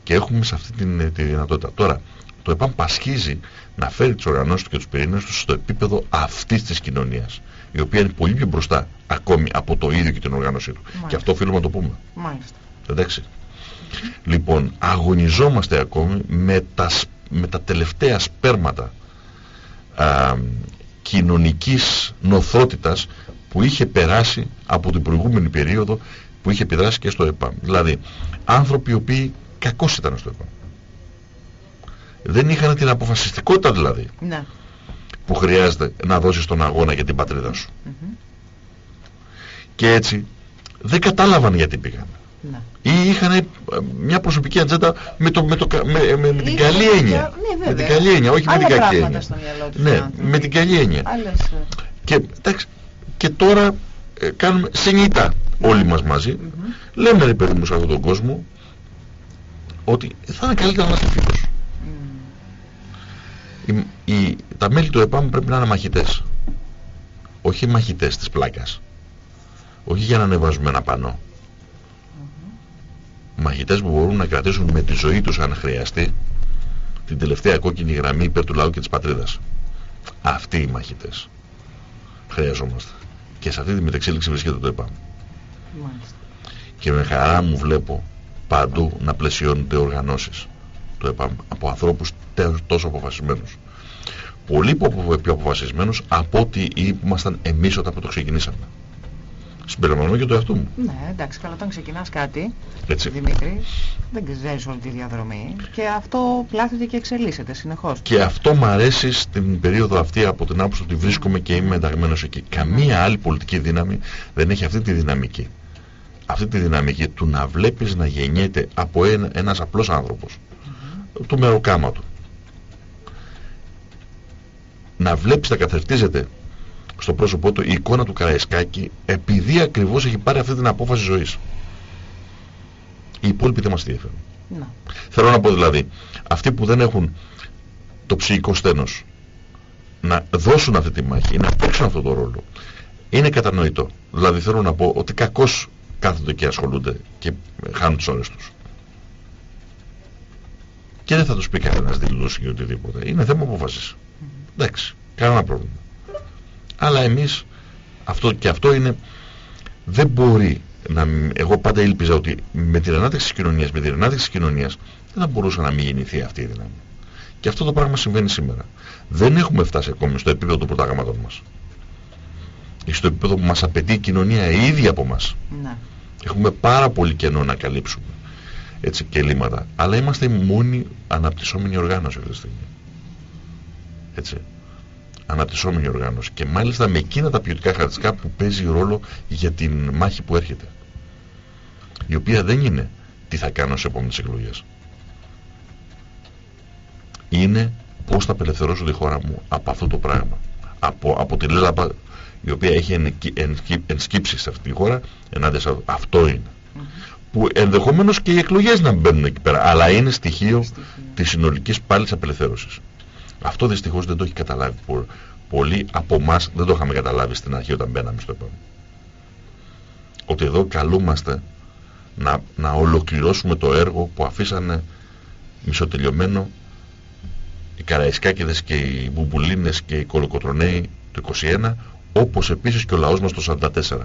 Speaker 2: Και έχουμε σε αυτή την, τη δυνατότητα. Τώρα, το ΕΠΑΜ πασχίζει να φέρει τις οργανώσεις του και τους πυρήνες τους στο επίπεδο αυτής της κοινωνίας η οποία είναι πολύ πιο μπροστά ακόμη από το ίδιο και την οργάνωσή του. Και αυτό οφείλουμε να το πούμε.
Speaker 1: Μάλιστα.
Speaker 2: Εντάξει. Λοιπόν, αγωνιζόμαστε ακόμη με τα, με τα τελευταία σπέρματα α, κοινωνικής νοθότητας που είχε περάσει από την προηγούμενη περίοδο που είχε επιδράσει και στο ΕΠΑΜ. Δηλαδή, άνθρωποι οι οποίοι κακώς ήταν στο ΕΠΑΜ. Δεν είχαν την αποφασιστικότητα δηλαδή
Speaker 1: ναι.
Speaker 2: που χρειάζεται να δώσεις τον αγώνα για την πατρίδα σου. Και έτσι δεν κατάλαβαν γιατί πήγαν. Ναι. Ή είχαν μια προσωπική ατζέντα με, το, με, το, με, με, με την καλή έννοια.
Speaker 1: Ναι, με
Speaker 2: την καλή έννοια, όχι
Speaker 1: Άλλα
Speaker 2: με την κακή
Speaker 1: έννοια.
Speaker 2: Ναι, με την καλή έννοια.
Speaker 1: Άλλες... Ε.
Speaker 2: Και εντάξει, και τώρα ε, κάνουμε συνειτά όλοι μας μαζί. Mm -hmm. Λέμε ρε παιδί μου σε αυτόν τον κόσμο ότι θα είναι καλύτερα να είσαι φίλος. Mm. Οι, τα μέλη του ΕΠΑΜ πρέπει να είναι μαχητές. Όχι μαχητές της πλάκας. Όχι για να ανεβάζουμε ένα πανό. Mm -hmm. Μαχητές που μπορούν να κρατήσουν με τη ζωή τους αν χρειαστεί την τελευταία κόκκινη γραμμή υπέρ του λαού και της πατρίδας. Αυτοί οι μαχητές χρειαζόμαστε. Και σε αυτή τη μεταξέλιξη βρίσκεται το ΕΠΑΜ. Και με χαρά μου βλέπω παντού να πλαισιώνονται οργανώσεις το ΕΠΑΜ από ανθρώπους τόσο αποφασισμένους. Πολύ πιο αποφασισμένους από ότι ήμασταν εμείς όταν το ξεκινήσαμε. Συμπεριλαμβανομένου και το εαυτό μου.
Speaker 1: Ναι, εντάξει, καλά, όταν ξεκινάς κάτι, Έτσι. Δημήτρη, δεν ξέρεις όλη τη διαδρομή και αυτό πλάθεται και εξελίσσεται συνεχώς.
Speaker 2: Και αυτό μου αρέσει στην περίοδο αυτή από την άποψη ότι βρίσκομαι και είμαι ενταγμένος εκεί. Καμία άλλη πολιτική δύναμη δεν έχει αυτή τη δυναμική. Αυτή τη δυναμική του να βλέπεις να γεννιέται από ένα, ένας απλός άνθρωπος, του μεροκάματου. Να βλέπεις να καθερτίζεται στο πρόσωπό του η εικόνα του Καραϊσκάκη επειδή ακριβώς έχει πάρει αυτή την απόφαση ζωής. Οι υπόλοιποι δεν μας ενδιαφέρουν. Ναι. Θέλω να πω δηλαδή, αυτοί που δεν έχουν το ψυχικό στένος να δώσουν αυτή τη μάχη ή να παίξουν αυτό το ρόλο, είναι κατανοητό. Δηλαδή θέλω να πω ότι κακώς κάθονται και ασχολούνται και χάνουν τις ώρες τους. Και δεν θα τους πει κανένας δηλώσει ή οτιδήποτε. Είναι θέμα απόφασης. Mm Εντάξει, κανένα πρόβλημα. Αλλά εμείς, αυτό και αυτό είναι, δεν μπορεί να, εγώ πάντα ήλπιζα ότι με την ανάπτυξη της κοινωνίας, με την ανάπτυξη της κοινωνίας δεν θα μπορούσε να μην γεννηθεί αυτή η δύναμη. Και αυτό το πράγμα συμβαίνει σήμερα. Δεν έχουμε φτάσει ακόμη στο επίπεδο των πρωταγραμμάτων μας. Ή στο επίπεδο που μας απαιτεί η κοινωνία η ίδια από μας. Ναι. Έχουμε πάρα πολύ κενό να καλύψουμε έτσι, και λύματα. Αλλά είμαστε η μόνη αναπτυσσόμενη οργάνωση αυτή τη στιγμή. Έτσι αναπτυσσόμενη οργάνωση. Και μάλιστα με εκείνα τα ποιοτικά χαρακτηριστικά που παίζει ρόλο για την μάχη που έρχεται. Η οποία δεν είναι τι θα κάνω σε επόμενες εκλογές. Είναι πως θα απελευθερώσω τη χώρα μου από αυτό το πράγμα. Από, από τη λέλαπα η οποία έχει ενσκύψει σε αυτή τη χώρα ενάντια σε αυτό είναι. Που ενδεχομένως και οι εκλογές να μπαίνουν εκεί πέρα αλλά είναι στοιχείο, στοιχείο. της συνολικής πάλης απελευθέρωσης αυτό δυστυχώς δεν το έχει καταλάβει πολλοί από εμάς δεν το είχαμε καταλάβει στην αρχή όταν μπαίναμε στο επόμενο. Ότι εδώ καλούμαστε να, να ολοκληρώσουμε το έργο που αφήσανε μισοτελειωμένο οι Καραϊσκάκηδες και οι Μπουμπουλίνες και οι Κολοκοτρονέοι το 21 όπως επίσης και ο λαός μας το 44.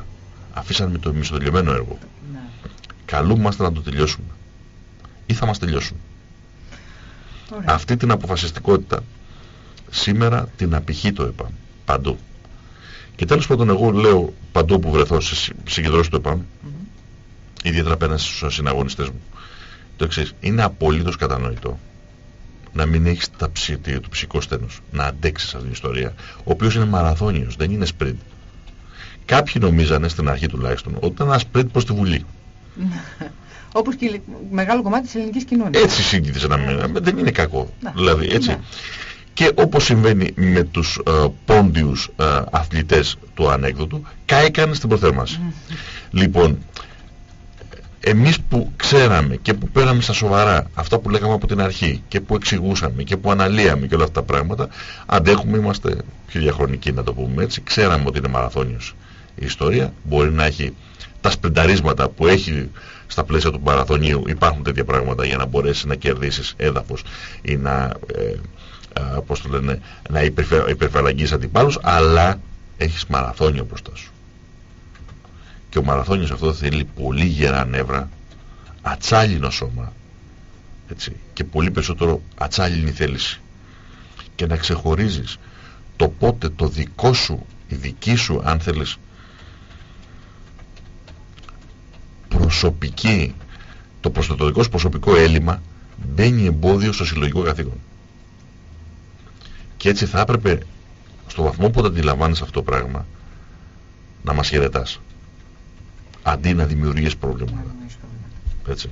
Speaker 2: Αφήσανε το μισοτελειωμένο έργο. Ναι. Καλούμαστε να το τελειώσουμε. Ή θα μας τελειώσουν. Αυτή την αποφασιστικότητα σήμερα την απηχεί το ΕΠΑΜ. Παντού. Και τέλος πάντων εγώ λέω παντού που βρεθώ σε συγκεντρώσεις του ΕΠΑΜ, mm -hmm. ιδιαίτερα απέναντι στους συναγωνιστές μου, το εξής, είναι απολύτως κατανοητό να μην έχεις τα ψη, το ψυχικό στένος, να αντέξεις αυτή την ιστορία, ο οποίος είναι μαραθώνιος, δεν είναι sprint. Κάποιοι νομίζανε στην αρχή τουλάχιστον ότι ήταν ένα sprint προς τη Βουλή.
Speaker 1: Όπως και μεγάλο κομμάτι της ελληνικής κοινωνίας.
Speaker 2: Έτσι σύγκρισε να μην, δεν είναι κακό. δηλαδή, έτσι. Ναι και όπως συμβαίνει με τους ε, πόντιους ε, αθλητές του ανέκδοτου κάηκαν στην προθέρμανση. λοιπόν, εμείς που ξέραμε και που πέραμε στα σοβαρά αυτά που λέγαμε από την αρχή και που εξηγούσαμε και που αναλύαμε και όλα αυτά τα πράγματα αντέχουμε, είμαστε πιο διαχρονικοί να το πούμε έτσι. Ξέραμε ότι είναι μαραθώνιος η ιστορία. Μπορεί να έχει τα σπενταρίσματα που έχει στα πλαίσια του μαραθωνίου. Υπάρχουν τέτοια πράγματα για να μπορέσεις να κερδίσεις έδαφος ή να ε, πώς το λένε, να υπερφαλαγγείς αντιπάλους, αλλά έχεις μαραθώνιο μπροστά σου. Και ο μαραθώνιος αυτό θέλει πολύ γερά νεύρα, ατσάλινο σώμα, έτσι, και πολύ περισσότερο ατσάλινη θέληση. Και να ξεχωρίζεις το πότε το δικό σου, η δική σου, αν θέλεις, προσωπική, το προστατευτικό προσωπικό έλλειμμα μπαίνει εμπόδιο στο συλλογικό καθήκον. Και έτσι θα έπρεπε στο βαθμό που το αντιλαμβάνεις αυτό το πράγμα να μας χαιρετάς. Αντί να δημιουργείς πρόβλημα. Έτσι.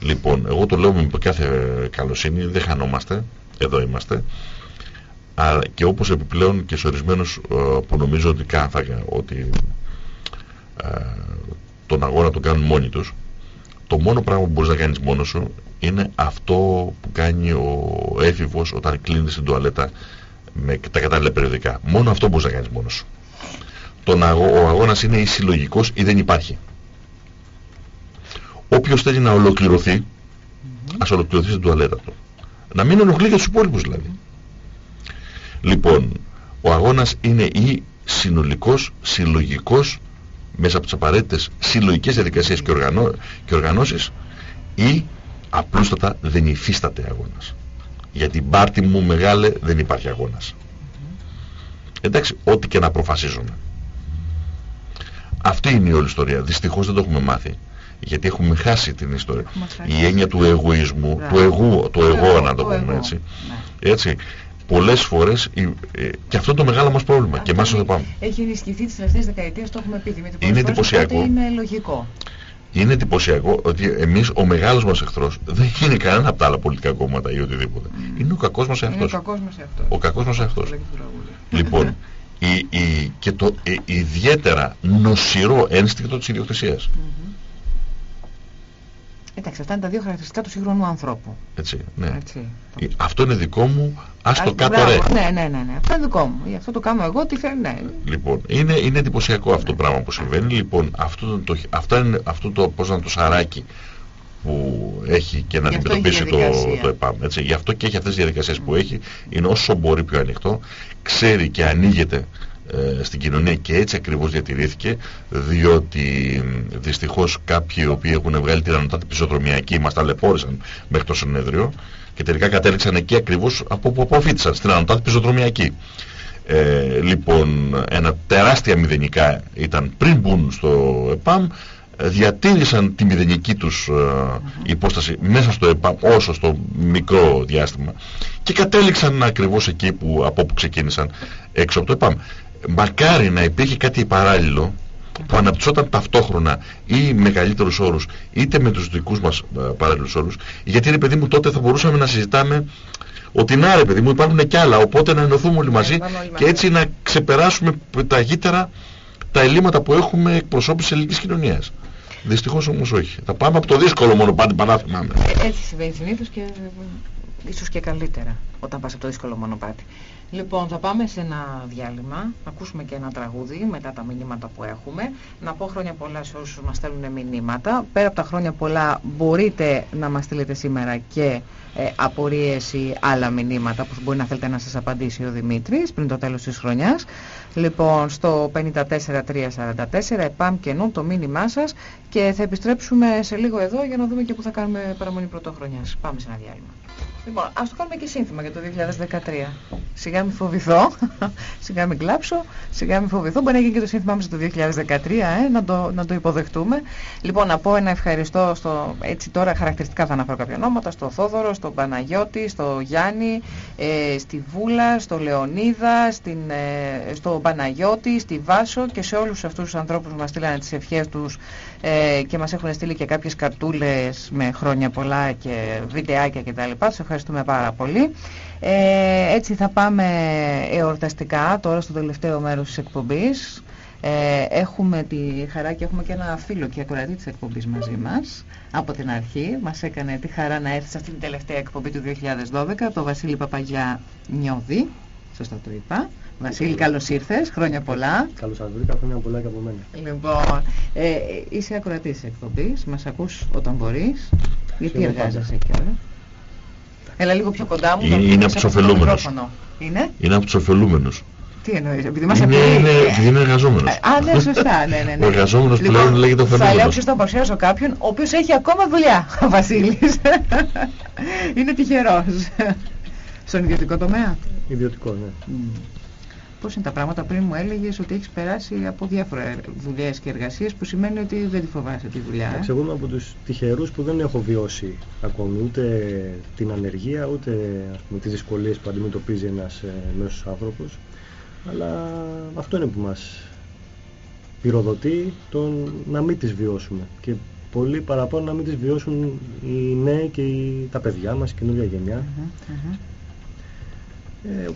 Speaker 2: Λοιπόν, εγώ το λέω με κάθε καλοσύνη, δεν χανόμαστε, εδώ είμαστε. Αλλά και όπως επιπλέον και σε ορισμένους ε, που νομίζω ότι, κάθαγα, ότι ε, τον αγώνα τον κάνουν μόνοι τους, το μόνο πράγμα που μπορείς να κάνεις μόνος σου είναι αυτό που κάνει ο έφηβος όταν κλείνεις στην τουαλέτα με τα κατάλληλα περιοδικά. Μόνο αυτό μπορείς να κάνεις μόνος σου. Τον αγώ, ο αγώνας είναι ή συλλογικός ή δεν υπάρχει. Όποιος θέλει να ολοκληρωθεί, mm -hmm. ας ολοκληρωθεί στην τουαλέτα του. Να μην ενοχλεί για τους υπόλοιπους δηλαδή. Λοιπόν, ο αγώνας είναι ή συνολικός, συλλογικός, μέσα από τις απαραίτητες συλλογικές διαδικασίες και, οργανώ, και οργανώσεις ή απλούστατα δεν υφίσταται αγώνας. Για την πάρτη μου μεγάλε δεν υπάρχει αγώνας. Εντάξει, ό,τι και να προφασίζουμε. αυτή είναι η όλη ιστορία. Δυστυχώς δεν το έχουμε μάθει. Γιατί έχουμε χάσει την ιστορία. Η έννοια του εγωισμού, του εγού, το εγώ να το πούμε έτσι. Ναι. Έτσι πολλές φορές ε, και αυτό το μεγάλο μας πρόβλημα. και εμάς
Speaker 1: το πάμε. Έχει ενισχυθεί τις τελευταίες δεκαετίες, το έχουμε πει.
Speaker 2: Είναι εντυπωσιακό.
Speaker 1: Είναι λογικό.
Speaker 2: Είναι εντυπωσιακό ότι εμείς ο μεγάλος μας εχθρός δεν είναι κανένα από τα άλλα πολιτικά κόμματα ή οτιδήποτε. Mm. Είναι ο κακός μας εαυτός.
Speaker 1: Είναι ο κακός μας εαυτός.
Speaker 2: Ο κακός μας εαυτός. λοιπόν, η, η, και το η, ε, ιδιαίτερα νοσηρό ένστικτο της ιδιοκτησίας. Mm -hmm.
Speaker 1: Εντάξει, αυτά είναι τα δύο χαρακτηριστικά του σύγχρονου ανθρώπου.
Speaker 2: Έτσι, ναι. Έτσι. Ε, αυτό είναι δικό μου, ας το κάτω ρε.
Speaker 1: Ναι, ναι, ναι, ναι, αυτό είναι δικό μου. Αυτό το κάνω εγώ, τι θέλει, ναι.
Speaker 2: Λοιπόν, είναι, είναι εντυπωσιακό αυτό το πράγμα που συμβαίνει. Λοιπόν, αυτό το, αυτό είναι αυτό το, πώς να το σαράκι που έχει και να αντιμετωπίσει το, το ΕΠΑΜ. Έτσι. Γι' αυτό και έχει αυτές τις διαδικασίες που έχει, είναι όσο μπορεί πιο ανοιχτό, ξέρει και ανοίγεται ε, στην κοινωνία και έτσι ακριβώς διατηρήθηκε διότι δυστυχώς κάποιοι οι οποίοι έχουν βγάλει την ανωτάτη πισοδρομιακή μας ταλαιπώρησαν μέχρι το συνέδριο και τελικά κατέληξαν εκεί ακριβώς από όπου αποφύτησαν στην ανωτάτη πισοδρομιακή. Ε, λοιπόν, ένα τεράστια μηδενικά ήταν πριν μπουν στο ΕΠΑΜ διατήρησαν τη μηδενική τους ε, υπόσταση μέσα στο ΕΠΑΜ όσο στο μικρό διάστημα και κατέληξαν ακριβώς εκεί που, από όπου ξεκίνησαν έξω από το ΕΠΑΜ μακάρι να υπήρχε κάτι παράλληλο που αναπτυσσόταν ταυτόχρονα ή μεγαλύτερους όρους είτε με τους δικούς μας ε, παράλληλους όρους γιατί ρε παιδί μου τότε θα μπορούσαμε να συζητάμε ότι να ρε παιδί μου υπάρχουν και άλλα οπότε να ενωθούμε όλοι μαζί και έτσι να ξεπεράσουμε ταχύτερα τα ελλείμματα που έχουμε εκπροσώπησης της ελληνικής κοινωνίας. Δυστυχώς όμως όχι. Θα πάμε από το δύσκολο μόνο πάντα παράθυμα.
Speaker 1: Ε, έτσι συμβαίνει συνήθως και ε, ίσως και καλύτερα όταν πας από το δύσκολο μονοπάτι. Λοιπόν, θα πάμε σε ένα διάλειμμα, να ακούσουμε και ένα τραγούδι μετά τα μηνύματα που έχουμε. Να πω χρόνια πολλά σε όσους μας στέλνουν μηνύματα. Πέρα από τα χρόνια πολλά μπορείτε να μας στείλετε σήμερα και ε, απορίες ή άλλα μηνύματα που μπορεί να θέλετε να σας απαντήσει ο Δημήτρης πριν το τέλος της χρονιάς. Λοιπόν, στο 54344 επάμ και νου το μήνυμά σας και θα επιστρέψουμε σε λίγο εδώ για να δούμε και που θα κάνουμε παραμονή πρωτοχρονιάς. Πάμε σε ένα διάλειμμα. Λοιπόν, ας το κάνουμε και σύνθημα για το 2013. Σιγά μην φοβηθώ, σιγά μην κλάψω, σιγά μην φοβηθώ. Μπορεί να γίνει και το σύνθημά μας το 2013, ε, να, το, να το υποδεχτούμε. Λοιπόν, να πω ένα ευχαριστώ στο, έτσι τώρα χαρακτηριστικά θα αναφέρω κάποια ονόματα, στο Θόδωρο, στο Παναγιώτη, στο Γιάννη, ε, στη Βούλα, στο Λεωνίδα, στην, ε, στο Παναγιώτη, στη Βάσο και σε όλους αυτούς τους ανθρώπους που μας στείλανε τις ευχές τους ε, και μας έχουν στείλει και κάποιες καρτούλες με χρόνια πολλά και βιντεάκια κτλ. Σας ευχαριστούμε πάρα πολύ. Ε, έτσι θα πάμε εορταστικά τώρα στο τελευταίο μέρος της εκπομπής. Ε, έχουμε τη χαρά και έχουμε και ένα φίλο και ακροατή της εκπομπής μαζί μας από την αρχή. Μας έκανε τη χαρά να έρθει σε αυτή την τελευταία εκπομπή του 2012 το Βασίλη Παπαγιά Νιώδη. Σωστά το είπα. Βασίλη, καλώς ήρθες. Χρόνια πολλά.
Speaker 3: Καλώς σας βρήκα. Χρόνια πολλά και από μένα.
Speaker 1: Λοιπόν, ε, είσαι ακροατής της εκπομπής. Μας ακούς όταν μπορείς. Γιατί εργάζεσαι κιόλα. Έλα λίγο πιο κοντά μου.
Speaker 2: Είναι, είναι από τους ωφελούμενους.
Speaker 1: Είναι;
Speaker 2: Είναι από τους ωφελούμενους.
Speaker 1: Τι εννοείς, επειδή μας
Speaker 2: είναι,
Speaker 1: ακούει...
Speaker 2: Είναι, επειδή είναι εργαζόμενος.
Speaker 1: Α, ναι, σωστά, ναι, ναι. ναι.
Speaker 2: Ο εργαζόμενος λοιπόν, πλέον λέγεται ωφελούμενος.
Speaker 1: Θα λέω ποιος θα παρουσιάσω κάποιον, ο οποίος έχει ακόμα δουλειά, ο Βασίλης. είναι τυχερός. Στον ιδιωτικό τομέα;
Speaker 3: Ιδιωτικό, ναι. Mm.
Speaker 1: Πώς είναι τα πράγματα. Πριν μου έλεγες ότι έχεις περάσει από διάφορα δουλειές και εργασίες που σημαίνει ότι δεν τη φοβάσαι τη δουλειά.
Speaker 3: Ε; Εγώ είμαι από τους τυχερούς που δεν έχω βιώσει ακόμη ούτε την ανεργία ούτε ας πούμε, τις δυσκολίες που αντιμετωπίζει ένας ε, μέσος άνθρωπος. Αλλά αυτό είναι που μας πυροδοτεί το να μην τις βιώσουμε. Και πολύ παραπάνω να μην τις βιώσουν οι νέοι και οι, τα παιδιά μας, η καινούργια γενιά. Ε,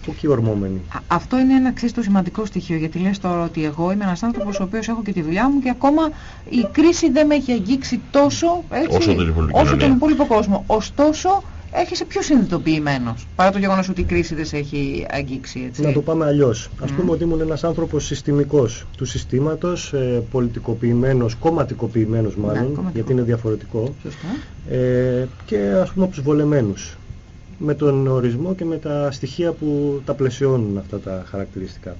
Speaker 3: που ορμόμενοι.
Speaker 1: Αυτό είναι ένα εξίσου σημαντικό στοιχείο γιατί λες τώρα ότι εγώ είμαι ένας άνθρωπος ο οποίος έχω και τη δουλειά μου και ακόμα η κρίση δεν με έχει αγγίξει τόσο έτσι,
Speaker 2: όσο, τον
Speaker 1: όσο τον υπόλοιπο κόσμο. Ωστόσο έρχεσαι πιο συνειδητοποιημένος παρά το γεγονός ότι η κρίση δεν σε έχει αγγίξει. Έτσι.
Speaker 3: Να το πάμε αλλιώς. Ας πούμε ότι ήμουν ένας άνθρωπος συστημικός του συστήματος, ε, πολιτικοποιημένος, κομματικοποιημένος μάλλον, γιατί είναι διαφορετικό. Ε, και ας πούμε από τους βολεμένους με τον ορισμό και με τα στοιχεία που τα πλαισιώνουν αυτά τα χαρακτηριστικά.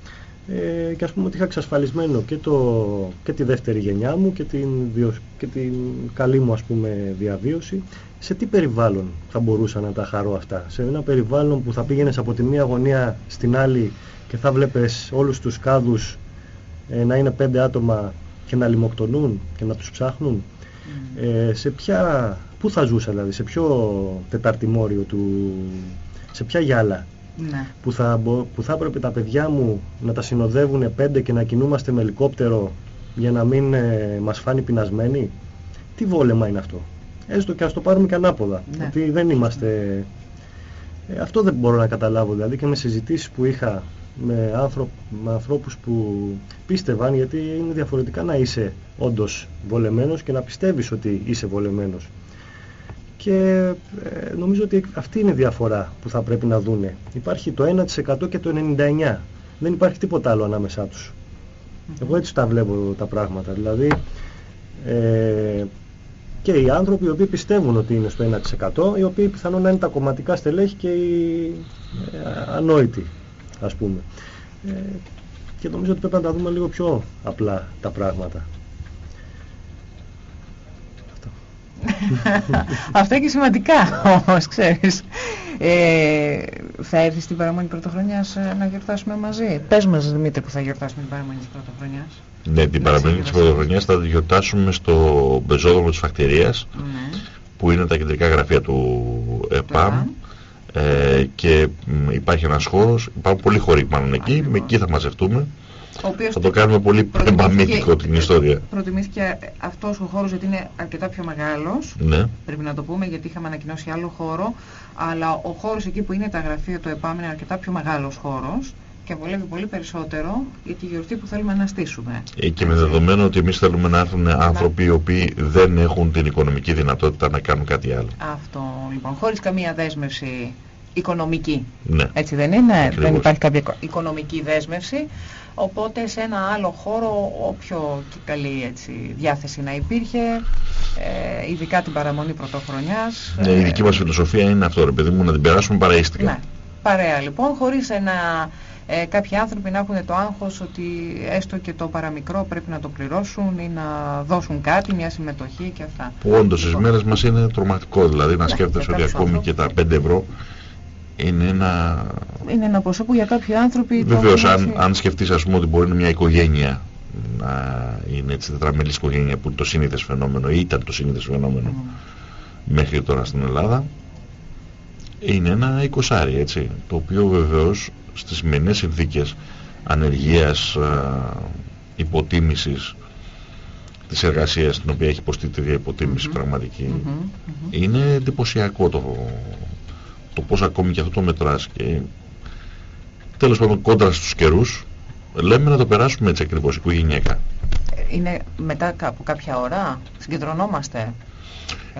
Speaker 3: Ε, και ας πούμε ότι είχα εξασφαλισμένο και, το, και τη δεύτερη γενιά μου και την, και την καλή μου ας πούμε διαβίωση σε τι περιβάλλον θα μπορούσα να τα χαρώ αυτά σε ένα περιβάλλον που θα πήγαινες από τη μία γωνία στην άλλη και θα βλέπεις όλους τους κάδους ε, να είναι πέντε άτομα και να λιμοκτονούν και να τους ψάχνουν. Ε, σε ποια, πού θα ζούσα δηλαδή, σε ποιο τεταρτημόριο του, σε ποια γυάλα. Ναι. Που, θα, που θα έπρεπε τα παιδιά μου να τα συνοδεύουν πέντε και να κινούμαστε με ελικόπτερο για να μην ε, μας φάνει πεινασμένοι; Τι βόλεμα είναι αυτό; Έστω και ας το πάρουμε και ανάποδα. Ναι. Ότι δεν είμαστε... Ε, αυτό δεν μπορώ να καταλάβω δηλαδή και με συζητήσεις που είχα με, άνθρω... με ανθρώπους που πίστευαν γιατί είναι διαφορετικά να είσαι όντως βολεμένος και να πιστεύεις ότι είσαι βολεμένος. Και ε, νομίζω ότι αυτή είναι η διαφορά που θα πρέπει να δούνε. Υπάρχει το 1% και το 99%. Δεν υπάρχει τίποτα άλλο ανάμεσά τους. Εγώ έτσι τα βλέπω τα πράγματα. Δηλαδή ε, και οι άνθρωποι οι οποίοι πιστεύουν ότι είναι στο 1% οι οποίοι πιθανόν να είναι τα κομματικά στελέχη και οι ε, ανόητοι ας πούμε. Ε, και νομίζω ότι πρέπει να τα δούμε λίγο πιο απλά τα πράγματα.
Speaker 1: Αυτό και σημαντικά όμως, ξέρεις. Ε, θα έρθεις στην παραμονή πρωτοχρονιάς να γιορτάσουμε μαζί; Πες μας Δημήτρη που θα γιορτάσουμε την παραμονή της πρωτοχρονιάς.
Speaker 2: Ναι, την παραμονή της πρωτοχρονιάς θα γιορτάσουμε στο πεζόδρομο της Φακτηρίας ναι. που είναι τα κεντρικά γραφεία του ΕΠΑΜ. Ε, και υπάρχει ένας χώρος, υπάρχουν πολλοί χώροι μάλλον εκεί, με εκεί θα μαζευτούμε θα το κάνουμε πολύ εμπαμήτικο την ιστορία.
Speaker 1: Προτιμήθηκε αυτός ο χώρος γιατί είναι αρκετά πιο μεγάλος.
Speaker 2: Ναι.
Speaker 1: Πρέπει να το πούμε γιατί είχαμε ανακοινώσει άλλο χώρο. Αλλά ο χώρος εκεί που είναι τα γραφεία του ΕΠΑΜ είναι αρκετά πιο μεγάλος χώρος και βολεύει πολύ περισσότερο για τη γιορτή που θέλουμε να στήσουμε.
Speaker 2: Ε, και με δεδομένο ότι εμείς θέλουμε να έρθουν άνθρωποι οι οποίοι δεν έχουν την οικονομική δυνατότητα να κάνουν κάτι άλλο.
Speaker 1: Αυτό λοιπόν, χωρίς καμία δέσμευση οικονομική.
Speaker 2: Ναι.
Speaker 1: Έτσι δεν είναι, δεν υπάρχει κάποια οικονομική δέσμευση. Οπότε σε ένα άλλο χώρο όποιο και καλή έτσι, διάθεση να υπήρχε, ε, ειδικά την παραμονή πρωτοχρονιάς.
Speaker 2: Ναι, η δική μας φιλοσοφία είναι αυτό ρε παιδί μου, να την περάσουμε παραίστικα.
Speaker 1: Ναι, παρέα λοιπόν, χωρίς ένα, ε, κάποιοι άνθρωποι να έχουν το άγχος ότι έστω και το παραμικρό πρέπει να το πληρώσουν ή να δώσουν κάτι, μια συμμετοχή και αυτά.
Speaker 2: Που όντως στις μέρες μας είναι τρομακτικό, δηλαδή να ναι, σκέφτεσαι ότι ακόμη και τα 5 ευρώ είναι ένα...
Speaker 1: Είναι ένα ποσό που για κάποιοι άνθρωποι...
Speaker 2: Βεβαίως, αν, αν σκεφτείς ας πούμε ότι μπορεί μια οικογένεια να είναι έτσι τετραμελής οικογένεια που είναι το σύνηθες φαινόμενο ή ήταν το σύνηθες φαινόμενο μέχρι τώρα στην Ελλάδα είναι ένα εικοσάρι έτσι το οποίο βεβαίως στις σημερινές συνθήκες ανεργίας α, υποτίμησης της εργασίας την οποία έχει υποστεί τη υποτίμηση πραγματική είναι εντυπωσιακό το, το πώς ακόμη και αυτό το μετράς και τέλος πάντων κόντρα στους καιρούς λέμε να το περάσουμε έτσι ακριβώς οικογενειακά.
Speaker 1: Είναι μετά από κάποια ώρα, συγκεντρωνόμαστε;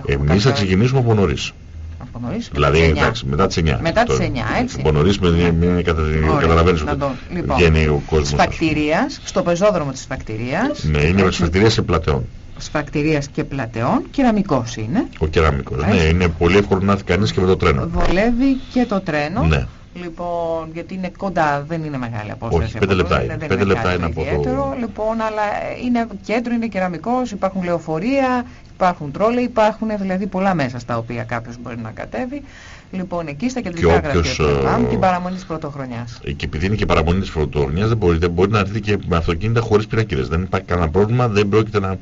Speaker 2: Εμείς θα ξεκινήσουμε από νωρίς.
Speaker 1: Από νωρίς,
Speaker 2: δηλαδή εντάξει, μετά τις 9.
Speaker 1: Μετά τις 9, έτσι.
Speaker 2: Από νωρίς με μια καταλαβαίνεις ότι λοιπόν, βγαίνει ο κόσμος.
Speaker 1: Σφακτηρίας, στο πεζόδρομο της Σφακτηρίας.
Speaker 2: Ναι, είναι με Σφακτηρίας σε πλατεών
Speaker 1: σφακτηρίας και πλατεών, κεραμικός είναι.
Speaker 2: Ο κεραμικός, ναι, είναι πολύ εύκολο να έρθει κανείς και με το τρένο.
Speaker 1: Βολεύει και το τρένο.
Speaker 2: Ναι.
Speaker 1: Λοιπόν, γιατί είναι κοντά, δεν είναι μεγάλη απόσταση.
Speaker 2: Όχι, πέντε λεπτά είναι. Πέντε λεπτά είναι από
Speaker 1: το... Λοιπόν, αλλά είναι κέντρο, είναι κεραμικός, υπάρχουν λεωφορεία, υπάρχουν τρόλε, υπάρχουν δηλαδή πολλά μέσα στα οποία κάποιος μπορεί να κατέβει. Λοιπόν, εκεί στα κεντρικά γραφεία του ε, την παραμονή της πρωτοχρονιάς.
Speaker 2: Και επειδή είναι και παραμονή της πρωτοχρονιάς δεν μπορεί, δεν μπορεί να έρθει και με αυτοκίνητα χωρίς πινακίδες. Δεν υπάρχει κανένα πρόβλημα, δεν πρόκειται να,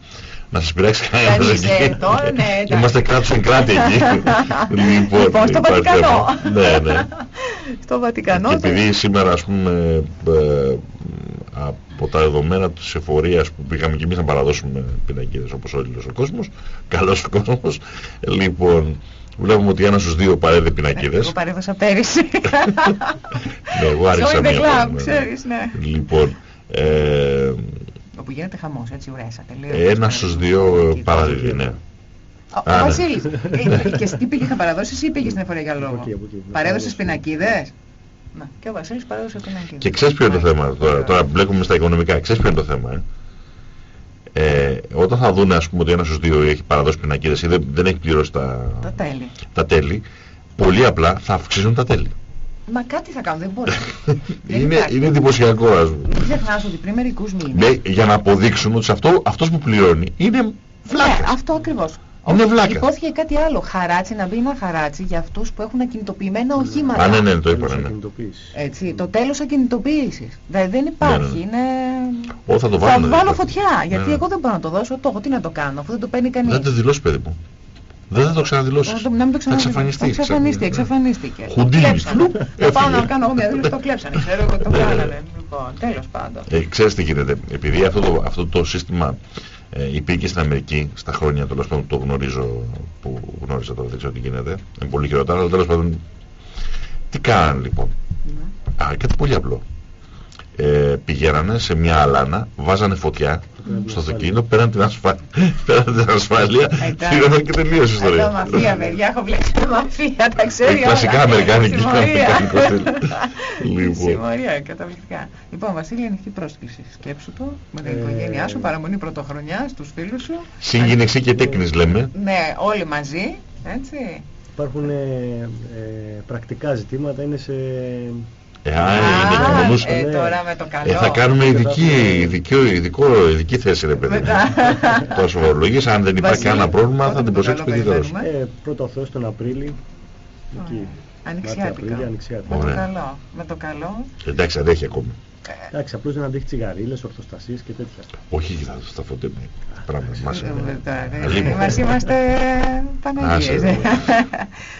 Speaker 2: να σας πειράξει κανένας εκεί.
Speaker 1: Ναι,
Speaker 2: Είμαστε κράτους εν κράτη εκεί.
Speaker 1: λοιπόν, λοιπόν στο Βατικανό.
Speaker 2: ναι, ναι.
Speaker 1: στο Βατικανό.
Speaker 2: Και επειδή σήμερα ας πούμε ε, από τα δεδομένα της εφορίας που πήγαμε και εμείς να παραδώσουμε πινακίδες όπως όλοι ο κόσμος, καλός ο κόσμος, λοιπόν Βλέπουμε ότι ένας στους δύο παρέδε πινακίδες.
Speaker 1: Εγώ παρέδωσα πέρυσι.
Speaker 2: ναι, εγώ άρχισα μία
Speaker 1: club, ναι. ξέρεις, ναι.
Speaker 2: Λοιπόν, ε,
Speaker 1: Όπου γίνεται χαμός, έτσι, ουρέσα,
Speaker 2: τελείως. Ένας στους δύο παραδίδει, ναι.
Speaker 1: Ο Βασίλης, ε, και τι πήγες να παραδώσεις ή πήγες στην εφορία για λόγο; Παρέδωσες πινακίδες; Να, και ο Βασίλης παρέδωσε πινακίδες.
Speaker 2: Και ξέρεις ποιο είναι το θέμα τώρα, τώρα μπλέκουμε στα οικονομικά, ξέρεις ποιο είναι το θέμα, ε ε, όταν θα δουν ας πούμε ότι ένας στους δύο έχει παραδώσει πινακίδες ή δεν, δεν έχει πληρώσει τα,
Speaker 1: τα, τέλη.
Speaker 2: τα τέλη, πολύ απλά θα αυξήσουν τα τέλη.
Speaker 1: Μα κάτι θα κάνουν, δεν μπορεί.
Speaker 2: είναι, είναι εντυπωσιακό ας πούμε.
Speaker 1: Μην ξεχνάς ότι πριν μερικούς μήνες...
Speaker 2: Ναι, για να αποδείξουν ότι αυτό, αυτός που πληρώνει είναι βλάκας.
Speaker 1: Ναι, αυτό ακριβώς.
Speaker 2: Είναι βλάκας.
Speaker 1: Υπόθηκε κάτι άλλο. Χαράτσι, να μπει ένα χαράτσι για αυτούς που έχουν ακινητοποιημένα οχήματα.
Speaker 2: Α, ναι, ναι, το είπα. Ναι.
Speaker 1: Έτσι, το τέλος ακινητοποίησης. Δηλαδή δεν υπάρχει. Ναι, Είναι...
Speaker 2: Ό, θα το
Speaker 1: βάλω,
Speaker 2: θα
Speaker 1: βάλω φωτιά. Γιατί εγώ δεν μπορώ να το δώσω. Το έχω τι να το κάνω, αφού δεν το παίρνει κανείς.
Speaker 2: Δεν το δηλώσεις, παιδί μου. Δεν θα το ξαναδηλώσεις.
Speaker 1: Να μην το
Speaker 2: Θα εξαφανιστεί.
Speaker 1: Εξαφανιστεί, εξαφανίστηκε.
Speaker 2: Χουντίνι.
Speaker 1: Θα πάω να κάνω εγώ μια δήλωση, το κλέψανε. Ξέρω εγώ το κάνανε. Λοιπόν, τέλος πάντων.
Speaker 2: Ε, ξέρεις τι γίνεται. Επειδή αυτό το, αυτό το σύστημα ε, υπήρχε στην Αμερική στα χρόνια τέλος πάντων το γνωρίζω που γνώριζα τώρα δεν ξέρω τι γίνεται. Είναι πολύ χειρότερα, αλλά τέλος πάντων. Τι κάνανε λοιπόν. Ναι. Α, κάτι πολύ απλό ε, πηγαίνανε σε μια αλάνα, βάζανε φωτιά στο αυτοκίνητο, πέραν την, ασφα... πέραν την ασφάλεια, πήγανε και τελείωσε η ιστορία.
Speaker 1: Εδώ μαφία, παιδιά, έχω βλέπει μαφία, τα ξέρει όλα.
Speaker 2: Κλασικά αμερικάνικη στυλ.
Speaker 1: Λοιπόν. Συμμορία, καταπληκτικά. Λοιπόν, Βασίλη, ανοιχτή πρόσκληση. Σκέψου το με την οικογένειά σου, παραμονή πρωτοχρονιά, στους φίλους σου.
Speaker 2: Συγγενεξή και τέκνης λέμε.
Speaker 1: Ναι, όλοι μαζί, έτσι.
Speaker 3: Υπάρχουν ε, ε, πρακτικά ζητήματα, είναι σε
Speaker 2: Εάν είναι
Speaker 1: ε, τώρα με το καλό. Ε,
Speaker 2: θα κάνουμε ειδική, ειδική, ειδικό, ειδική θέση ρε παιδί. Το φορολογείς, αν δεν υπάρχει κανένα πρόβλημα θα την προσέξουμε ιδιαίτερως.
Speaker 3: Ε, πρώτο Θεό τον Απρίλη. Εκεί.
Speaker 1: Ανοιξιάτικα. Με το καλό. Με το καλό.
Speaker 2: Εντάξει, αντέχει ακόμη.
Speaker 3: Εντάξει, απλώς δεν αντέχει τσιγαρίλες, ορθοστασίες και τέτοια.
Speaker 2: Όχι, θα στα φωτέμαι. Πράγματα μας.
Speaker 1: Μας είμαστε Παναγίες.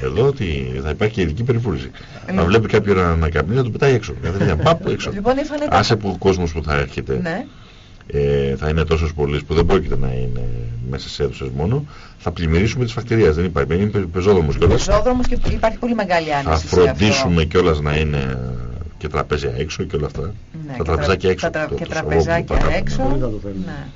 Speaker 2: Εδώ ότι θα υπάρχει και ειδική περιφούρηση. Να βλέπει κάποιον να, να καπνεί, να του πετάει έξω. Πάπου έξω.
Speaker 1: Λοιπόν,
Speaker 2: Άσε που ο κόσμος που θα έρχεται.
Speaker 1: Ναι.
Speaker 2: Ε, θα είναι τόσος πολλοί που δεν πρόκειται να είναι μέσα σε αίθουσες μόνο, θα πλημμυρίσουμε τις φακτηρίες. Δεν υπάρχει, είναι πεζόδρομος κιόλας.
Speaker 1: Πεζόδρομος και υπάρχει πολύ μεγάλη άνεση.
Speaker 2: Θα φροντίσουμε κιόλας να είναι και τραπέζια έξω και όλα αυτά.
Speaker 1: Ναι,
Speaker 2: τα τραπεζάκια έξω.
Speaker 1: Τα, το, και το τραπεζάκια έξω. Ναι.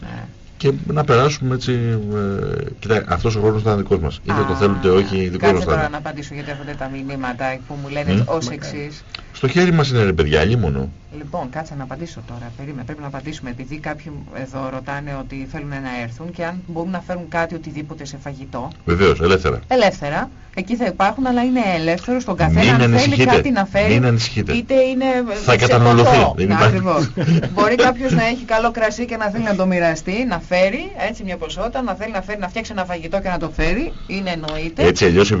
Speaker 2: Ναι. Και να περάσουμε έτσι. Ε, κοίτα, αυτός ο χρόνος ήταν δικός μας. Είτε το θέλουν είτε όχι, δικό μας
Speaker 1: τώρα να απαντήσω γιατί έρχονται τα μηνύματα που μου λένε ως εξής.
Speaker 2: Στο χέρι μας είναι ρε παιδιά, μόνο.
Speaker 1: Λοιπόν, κάτσε να απαντήσω τώρα. Περίμενε, πρέπει να απαντήσουμε. Επειδή κάποιοι εδώ ρωτάνε ότι θέλουν να έρθουν και αν μπορούν να φέρουν κάτι οτιδήποτε σε φαγητό.
Speaker 2: Βεβαίως, ελεύθερα.
Speaker 1: Ελεύθερα. Εκεί θα υπάρχουν, αλλά είναι ελεύθερος στον καθένα.
Speaker 2: Μην
Speaker 1: αν θέλει κάτι να φέρει.
Speaker 2: Μην ανησυχείτε.
Speaker 1: Είτε είναι.
Speaker 2: Θα καταναλωθεί.
Speaker 1: Μπορεί κάποιος να έχει καλό κρασί και να θέλει να το μοιραστεί, να φέρει έτσι μια ποσότητα, να θέλει να, φέρει, να φτιάξει ένα φαγητό και να το φέρει. Είναι εννοείται.
Speaker 2: Έτσι αλλιώς η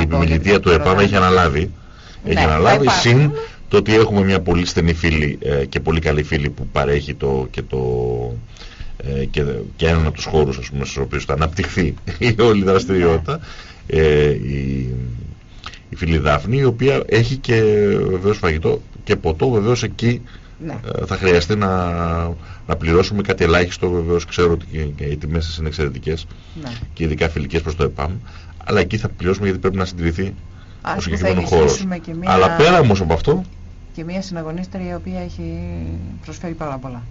Speaker 2: επιμελητία του ΕΠΑΜ έχει αναλάβει έχει ναι, αναλάβει. Συν το ότι έχουμε μια πολύ στενή φίλη ε, και πολύ καλή φίλη που παρέχει το, και, το, ε, και, και έναν από τους χώρους ας πούμε, στους οποίους θα αναπτυχθεί η όλη δραστηριότητα ε, η, η φίλη Δάφνη η οποία έχει και βεβαίως φαγητό και ποτό βεβαίως εκεί ναι. Ε, θα χρειαστεί να, να πληρώσουμε κάτι ελάχιστο βεβαίως ξέρω ότι και, οι τιμές είναι εξαιρετικές ναι. και ειδικά φιλικές προς το ΕΠΑΜ αλλά εκεί θα πληρώσουμε γιατί πρέπει να συντηρηθεί ο συγκεκριμένος χώρος. Μια... Αλλά πέρα όμως από αυτό.
Speaker 1: Και μια συναγωνίστρια η οποία έχει προσφέρει πάρα πολλά.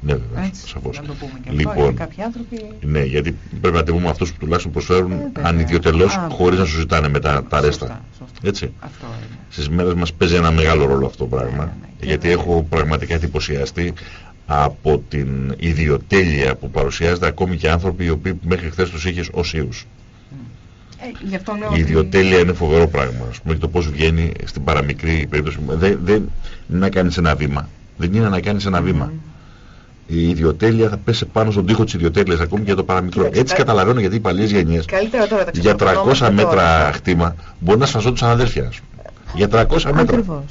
Speaker 2: Ναι, βέβαια. Σαφώς.
Speaker 1: Να το πούμε και λοιπόν, αυτό, κάποιοι άνθρωποι...
Speaker 2: Ναι, γιατί πρέπει να τιμούμε αυτούς που τουλάχιστον προσφέρουν ε, ανιδιοτελώς χωρίς να σου ζητάνε μετά τα ρέστα. Σωστά, σωστά. Έτσι. Στις μέρες μας παίζει ένα μεγάλο ρόλο αυτό το πράγμα. Ναι, ναι, γιατί έχω πραγματικά εντυπωσιαστεί από την ιδιοτέλεια που παρουσιάζεται ακόμη και άνθρωποι οι οποίοι μέχρι χθες τους είχες ως
Speaker 1: ε,
Speaker 2: η ιδιοτέλεια είναι φοβερό πράγμα. Ας πούμε, το πώς βγαίνει στην παραμικρή περίπτωση. Δεν, δεν είναι να κάνεις ένα βήμα. Δεν είναι να κάνεις ένα βήμα. Η ιδιοτέλεια θα πέσει πάνω στον τοίχο της ιδιοτέλειας ακόμη και για το παραμικρό. Έτσι καταλαβαίνω γιατί οι παλιές γενιές για 300 μέτρα χτήμα μπορεί να σφαζόντουσαν αδέρφια. Για 300 μέτρα.
Speaker 1: Ακριβώς.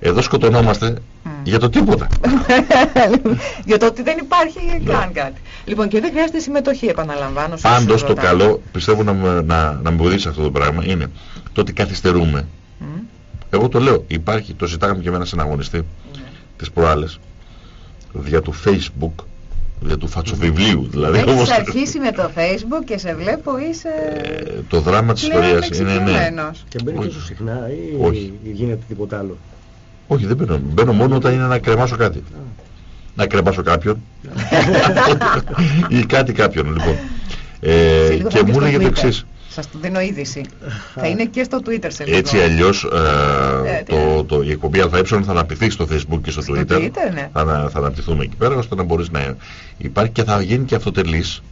Speaker 2: Εδώ σκοτωνόμαστε για το τίποτα.
Speaker 1: για το ότι δεν υπάρχει ναι. καν κάτι. Λοιπόν, και δεν χρειάζεται συμμετοχή, επαναλαμβάνω.
Speaker 2: Πάντως το καλό, πιστεύω να, να, να με βοηθήσει αυτό το πράγμα, είναι το ότι καθυστερούμε. Εγώ το λέω, υπάρχει, το ζητάγαμε και με ένα συναγωνιστή mm. τις προάλλες, δια του Facebook, δια του φατσοβιβλίου δηλαδή.
Speaker 1: Έχεις όμως... αρχίσει με το facebook και σε βλέπω είσαι...
Speaker 2: Ε, το δράμα της ιστορίας είναι ναι.
Speaker 3: Και μπαίνεις τόσο συχνά ή Όχι. γίνεται τίποτα άλλο;
Speaker 2: Όχι, δεν μπαίνω. Μπαίνω μόνο όταν είναι να κρεμάσω κάτι. Να κρεμάσω κάποιον. ή κάτι κάποιον, λοιπόν. Ε, και μου έλεγε το εξής.
Speaker 1: Σας το δίνω είδηση. θα είναι και στο Twitter σε λίγο.
Speaker 2: Έτσι αλλιώς ε, ε το, το, η εκπομπή ΑΕ θα αναπτυχθεί στο Facebook και στο,
Speaker 1: στο Twitter. Twitter ναι.
Speaker 2: θα, θα αναπτυχθούμε εκεί πέρα ώστε να μπορείς να υπάρχει και θα γίνει και αυτοτελής.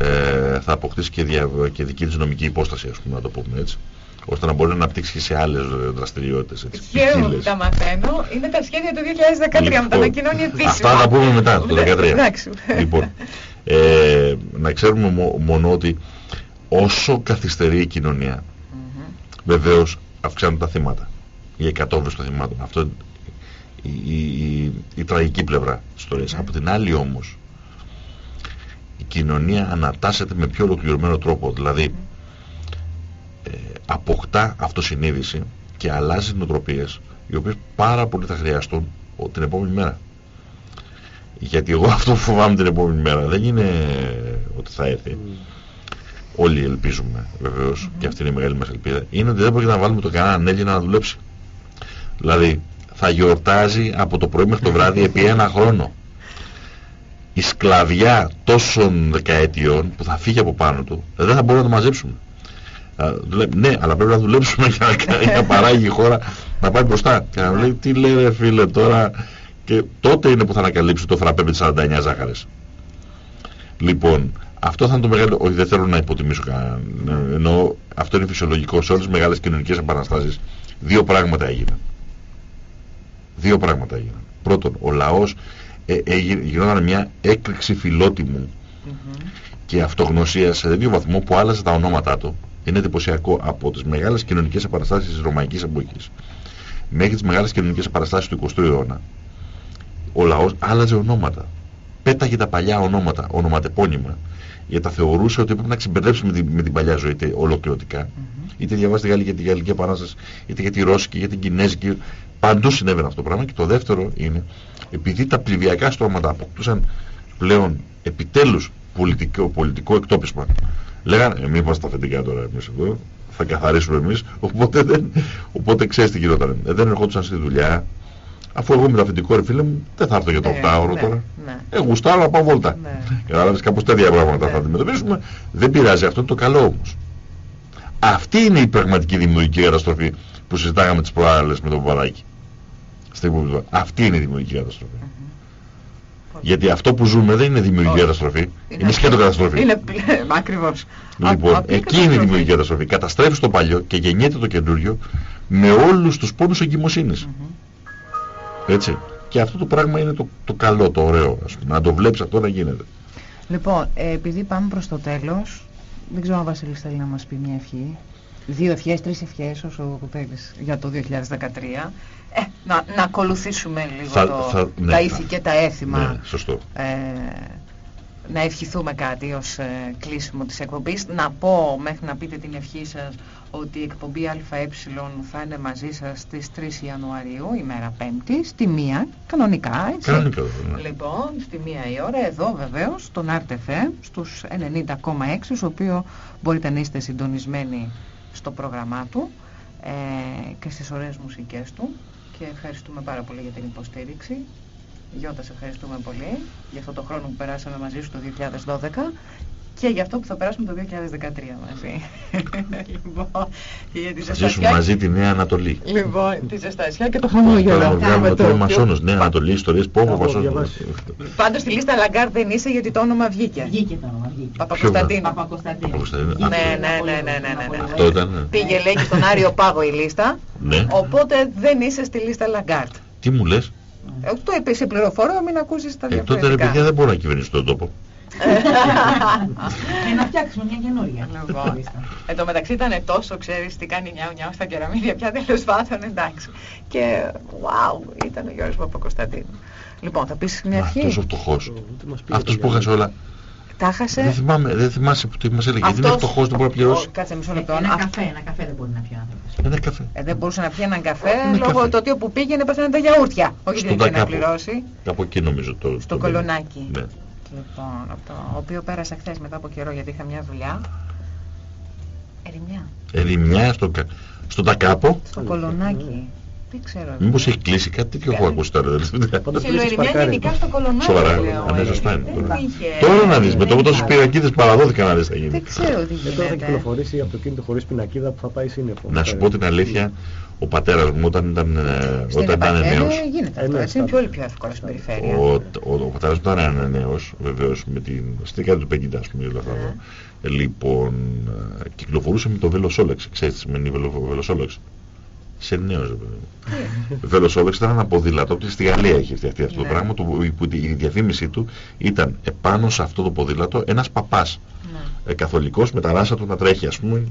Speaker 2: Ε, θα αποκτήσει και, δια, και δική της νομική υπόσταση, ας πούμε, να το πούμε έτσι ώστε να μπορεί να αναπτύξει σε άλλες δραστηριότητες.
Speaker 1: Χαίρομαι που τα μαθαίνω. Είναι τα σχέδια του 2013, λοιπόν, τα ανακοινώνει επίσημα.
Speaker 2: Αυτά θα πούμε μετά, το 2013. λοιπόν, Ε, να ξέρουμε μόνο ότι όσο καθυστερεί η κοινωνία, mm βεβαίως αυξάνουν τα θύματα. Οι εκατόβρες των θυμάτων. Αυτό η, η, η, τραγική πλευρά της ιστορίας. Από την άλλη όμως, η κοινωνία ανατάσσεται με πιο ολοκληρωμένο τρόπο. Δηλαδή, ε, αποκτά αυτοσυνείδηση και αλλάζει νοοτροπίες, οι οποίες πάρα πολύ θα χρειαστούν την επόμενη μέρα. Γιατί εγώ αυτό που φοβάμαι την επόμενη μέρα δεν είναι ότι θα έρθει. Όλοι ελπίζουμε βεβαίως, και αυτή είναι η μεγάλη μας ελπίδα, είναι ότι δεν πρόκειται να βάλουμε το κανέναν Έλληνα να δουλέψει. Δηλαδή, θα γιορτάζει από το πρωί μέχρι το βράδυ επί ένα χρόνο. Η σκλαβιά τόσων δεκαετιών που θα φύγει από πάνω του δεν θα μπορούμε να το μαζέψουμε. Ναι, αλλά πρέπει να δουλέψουμε για να, να παράγει η χώρα να πάει μπροστά. Και να λέει τι λέει ρε φίλε τώρα και τότε είναι που θα ανακαλύψει το φραπέ με 49 ζάχαρες. Λοιπόν, αυτό θα είναι το μεγάλο. Όχι, δεν θέλω να υποτιμήσω κανέναν. Ενώ αυτό είναι φυσιολογικό σε όλες τις μεγάλες κοινωνικές επαναστάσεις. Δύο πράγματα έγιναν. Δύο πράγματα έγιναν. Πρώτον, ο λαός ε, γινόταν μια έκρηξη φιλότιμου mm -hmm. και αυτογνωσίας σε τέτοιο βαθμό που άλλαζε τα ονόματά του. Είναι εντυπωσιακό από τις μεγάλες κοινωνικές επαναστάσεις της ρωμαϊκής εποχής μέχρι τις μεγάλες κοινωνικές επαναστάσεις του 20ου αιώνα. Ο λαός άλλαζε ονόματα. Πέταγε τα παλιά ονόματα, ονοματεπώνυμα γιατί τα θεωρούσε ότι πρέπει να ξεμπερδέψει με, με την παλιά ζωή ολοκληρωτικά. Mm -hmm. Είτε διαβάζει τη Γαλλική, τη Γαλλική Επανάσταση, είτε για τη Ρώσικη, για την Κινέζικη. Παντού συνέβαινε αυτό το πράγμα. Και το δεύτερο είναι, επειδή τα πληβιακά στρώματα αποκτούσαν πλέον επιτέλους πολιτικό, πολιτικό εκτόπισμα. Λέγανε, εμεί είμαστε τα αφεντικά τώρα εμείς εδώ, θα καθαρίσουμε εμείς. Οπότε, δεν, οπότε ξέρεις τι γινόταν. Δεν ερχόντουσαν στη δουλειά, Αφού εγώ με το αφεντικό ρε φίλε μου, δεν θα έρθω για το 8 ε, ναι, τώρα. Ναι. Εγώ γουστάρω να πάω βόλτα. Ναι. Κατάλαβε κάπως τέτοια πράγματα ναι. θα αντιμετωπίσουμε. Δεν πειράζει, αυτό είναι το καλό όμως. Αυτή είναι η πραγματική δημιουργική καταστροφή που συζητάγαμε τις προάλλες με τον Παπαδάκη. Αυτή είναι η δημιουργική καταστροφή. Mm -hmm. Γιατί αυτό που ζούμε δεν είναι δημιουργική καταστροφή, είναι, είναι σκέτο καταστροφής.
Speaker 1: Είναι ακριβώς.
Speaker 2: Λοιπόν, εκεί είναι η δημιουργική καταστροφή. Καταστρέφεις το παλιό και γεννιέται το καινούριο με όλους τους πόνους εγκυμοσύνης. Mm -hmm. Έτσι. Και αυτό το πράγμα είναι το, το καλό, το ωραίο. Ας πούμε. Να το βλέπεις αυτό να γίνεται.
Speaker 1: Λοιπόν, ε, επειδή πάμε προς το τέλος, δεν ξέρω αν ο Βασίλης θέλει να μας πει μια ευχή. Δύο ευχές, τρεις ευχές όσο θέλεις για το 2013. Ε, να, να ακολουθήσουμε λίγο θα, το, θα, ναι, τα ήθη και τα έθιμα.
Speaker 2: Ναι, σωστό. Ε,
Speaker 1: να ευχηθούμε κάτι ως ε, κλείσιμο της εκπομπής. Να πω μέχρι να πείτε την ευχή σας ότι η εκπομπή ΑΕ θα είναι μαζί σας στις 3 Ιανουαρίου, ημέρα 5η, στη μία, κανονικά, έτσι.
Speaker 2: Κανονικά,
Speaker 1: ναι. Λοιπόν, στη μία η ώρα, εδώ βεβαίως, στον RTF, στους 90,6, στο οποίο μπορείτε να είστε συντονισμένοι στο πρόγραμμά του ε, και στις ωραίες μουσικές του και ευχαριστούμε πάρα πολύ για την υποστήριξη. Γιώτα, σε ευχαριστούμε πολύ για αυτό το χρόνο που περάσαμε μαζί σου το 2012 και για αυτό που θα περάσουμε το 2013 μαζί.
Speaker 2: λοιπόν, θα ζήσουμε μαζί τη Νέα Ανατολή.
Speaker 1: Λοιπόν, τη ζεστασιά και το χαμόγελο.
Speaker 2: Κάνουμε το Μασόνος, Νέα Ανατολή, ιστορίες, πόπο Μασόνος.
Speaker 1: Πάντως στη λίστα Λαγκάρντ δεν είσαι γιατί το όνομα βγήκε.
Speaker 4: Βγήκε το όνομα, βγήκε.
Speaker 1: Παπακωνσταντίνου.
Speaker 4: Παπακωνσταντίνου.
Speaker 1: Ναι, ναι, ναι, ναι, ναι, ναι.
Speaker 2: Αυτό ήταν.
Speaker 1: Πήγε λέει και στον Άρειο Πάγο η λίστα.
Speaker 2: Ναι.
Speaker 1: Οπότε δεν είσαι στη λίστα Λαγκάρντ.
Speaker 2: Τι μου λες;
Speaker 1: Ε, το είπες σε πληροφορώ, μην ακούσεις τα διαφορετικά.
Speaker 2: Ε, τότε ρε παιδιά δεν μπορώ να κυβερνήσω τον τόπο.
Speaker 4: Και να φτιάξουμε μια καινούρια. Λοιπόν,
Speaker 1: εν τω μεταξύ ήταν τόσο, ξέρεις, τι κάνει νιάου νιάου στα κεραμίδια, πια τέλος πάντων, εντάξει. Και, wow, ήταν ο Γιώργος Παπακωνσταντίνου. Λοιπόν, θα πεις μια αρχή.
Speaker 2: Αυτός ο φτωχός. Αυτός που έχασε όλα.
Speaker 1: Τα χάσε.
Speaker 2: Δεν, θυμάμαι, δεν θυμάσαι που μας έλεγε. Γιατί είναι φτωχός, δεν μπορεί να πληρώσει.
Speaker 1: Κάτσε μισό λεπτό.
Speaker 4: Ένα καφέ, ένα καφέ δεν μπορεί να πιει άνθρωπος.
Speaker 2: Ένα καφέ.
Speaker 1: Ε, δεν μπορούσε να πιει έναν καφέ λόγω του ότι όπου πήγαινε πέθανε τα γιαούρτια. Όχι γιατί να πληρώσει.
Speaker 2: Από εκεί νομίζω το.
Speaker 1: Στο κολονάκι. Ναι. Λοιπόν, από το οποίο πέρασα χθες μετά από καιρό γιατί είχα μια δουλειά. Ερημιά.
Speaker 2: Ερημιά στο, στο Τακάπο.
Speaker 1: Στο κολονάκι. Δεν ξέρω.
Speaker 2: Μήπως έχει κλείσει κάτι τέτοιο έχω ακούσει τώρα.
Speaker 1: Ψιλοερημιά γενικά στο κολονάκι.
Speaker 2: Σοβαρά. Ναι, σωστά είναι. Τώρα να δεις, με το που τόσες πυρακίδες παραδόθηκαν να δεις
Speaker 1: θα γίνει. Δεν ξέρω τι γίνεται.
Speaker 3: Τώρα θα κυκλοφορήσει αυτοκίνητο χωρίς πινακίδα που θα πάει σύννεφο.
Speaker 2: Να σου πω την αλήθεια, ο πατέρας μου όταν ήταν, ε, όταν ήταν νέος.
Speaker 1: Γίνεται αυτό, έτσι είναι πολύ πιο εύκολο στην περιφέρεια.
Speaker 2: Ο, ο, ο πατέρας μου ήταν νέος, βεβαίως, με την, στη δεκαετία του 50 ας πούμε, ναι. Λοιπόν, ε, κυκλοφορούσε με το βελοσόλεξ, ξέρεις, με βελοσόλεξ Σε νέος Βελοσόλεξ ήταν ένα ποδήλατο, στη Γαλλία είχε φτιαχτεί αυτό το ναι. πράγμα, το, που η διαφήμιση του ήταν επάνω σε αυτό το ποδήλατο ένας παπάς ναι. ε, καθολικός με τα ράσα του να τρέχει ας πούμε.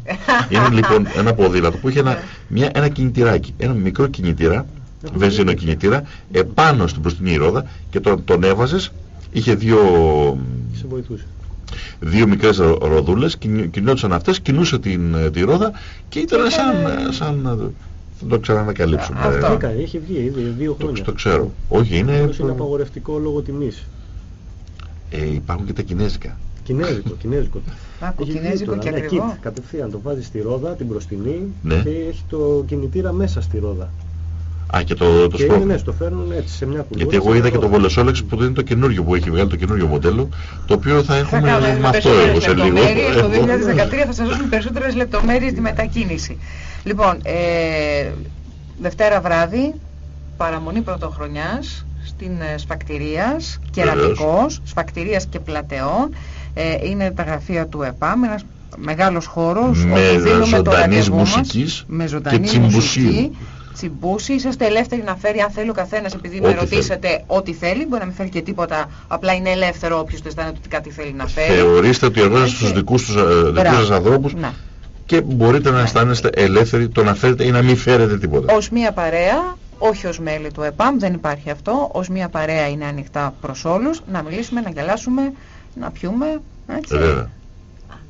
Speaker 2: Είναι λοιπόν ένα ποδήλατο που είχε ένα, ναι. μια, ένα κινητηράκι, ένα μικρό κινητήρα, βενζίνο κινητήρα, επάνω στην μπροστινή ρόδα και τον, τον έβαζες, είχε δύο...
Speaker 3: Σε βοηθούσε
Speaker 2: δύο μικρές ροδούλες, κινιόντουσαν αυτές, κινούσε την, ε, τη ρόδα και ήταν σαν, σαν θα το ξανανακαλύψουμε.
Speaker 3: Αυτό έχει βγει ήδη δύο χρόνια.
Speaker 2: Το, το ξέρω. Όχι, είναι...
Speaker 3: είναι απαγορευτικό λόγω τιμής.
Speaker 2: Ε, υπάρχουν και τα κινέζικα.
Speaker 3: Κινέζικο, κινέζικο.
Speaker 1: Άκου, κινέζικο και ναι, ακριβό. Kit,
Speaker 3: κατευθείαν το βάζεις στη ρόδα, την μπροστινή ναι. και έχει το κινητήρα μέσα στη ρόδα.
Speaker 2: Α, και το, το
Speaker 3: και είναι, ναι, το φέρνουν έτσι σε μια
Speaker 2: κουλτούρα. Γιατί εγώ είδα και το Βολεσόλεξ που είναι το καινούριο που έχει βγάλει, το καινούριο μοντέλο, το οποίο θα έχουμε θα με αυτό εγώ σε λίγο.
Speaker 1: Το 2013 θα σας δώσουμε περισσότερες λεπτομέρειες τη μετακίνηση. Λοιπόν, ε, Δευτέρα βράδυ, παραμονή πρωτοχρονιάς, στην ε, Σφακτηρίας, κεραμικός, Σφακτηρίας και Πλατεών. Ε, είναι τα γραφεία του ΕΠΑΜ, ένας μεγάλος χώρος
Speaker 2: με ζωντανής μουσικής
Speaker 1: με ζωντανή μουσική τσιμπούση. Είσαστε ελεύθεροι να φέρει, αν θέλει ο καθένας, επειδή με ρωτήσατε, ό,τι θέλει. Μπορεί να μην φέρει και τίποτα. Απλά είναι ελεύθερο όποιος το αισθάνεται ότι κάτι θέλει να φέρει.
Speaker 2: Θεωρήστε ότι εργάζεστε στους δικούς σας ανθρώπους. Ναι και μπορείτε να αισθάνεστε ελεύθεροι το να φέρετε ή να μην φέρετε τίποτα.
Speaker 1: Ως μία παρέα, όχι ως μέλη του ΕΠΑΜ, δεν υπάρχει αυτό, ως μία παρέα είναι ανοιχτά προς όλους, να μιλήσουμε, να γελάσουμε, να πιούμε, έτσι.
Speaker 2: Βέβαια.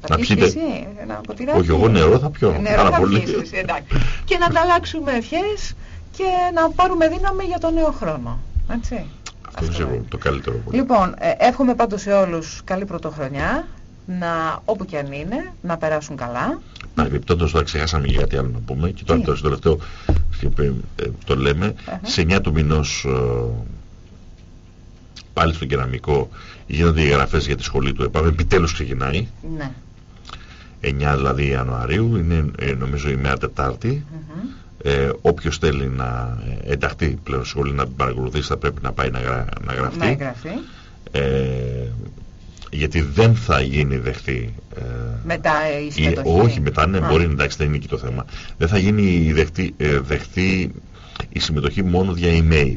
Speaker 1: Θα να πιείτε. Εσύ, ένα ποτηράκι.
Speaker 2: Όχι, εγώ νερό θα πιω.
Speaker 1: Νερό θα πολύ. Πιείς, εντάξει. και να ανταλλάξουμε ευχές και να πάρουμε δύναμη για τον νέο χρόνο. Έτσι.
Speaker 2: Αυτό είναι σίγουρο, το καλύτερο.
Speaker 1: Πολύ. Λοιπόν, ε, εύχομαι πάντως σε όλους καλή πρωτοχρονιά, να, όπου και αν είναι, να περάσουν καλά.
Speaker 2: Παρεμπιπτόντως τώρα ξεχάσαμε γιατί άλλο να πούμε και τώρα το τελευταίο ε, το λέμε σε 9 του μηνός ε, πάλι στο κεραμικό γίνονται οι εγγραφές για τη σχολή του ΕΠΑΜ επιτέλους ξεκινάει
Speaker 1: ναι.
Speaker 2: 9 δηλαδή Ιανουαρίου είναι ε, νομίζω η μέρα Τετάρτη ε, όποιος θέλει να ενταχθεί πλέον σχολή να την παρακολουθήσει θα πρέπει να πάει να, γρα, να γραφτεί να
Speaker 1: εγγραφεί
Speaker 2: γιατί δεν θα γίνει δεχτή
Speaker 1: ε, μετά η συμμετοχή.
Speaker 2: όχι μετά, ναι, μπορεί εντάξει δεν είναι εκεί το θέμα. Δεν θα γίνει η δεχτή, ε, δεχτή η συμμετοχή μόνο δια email.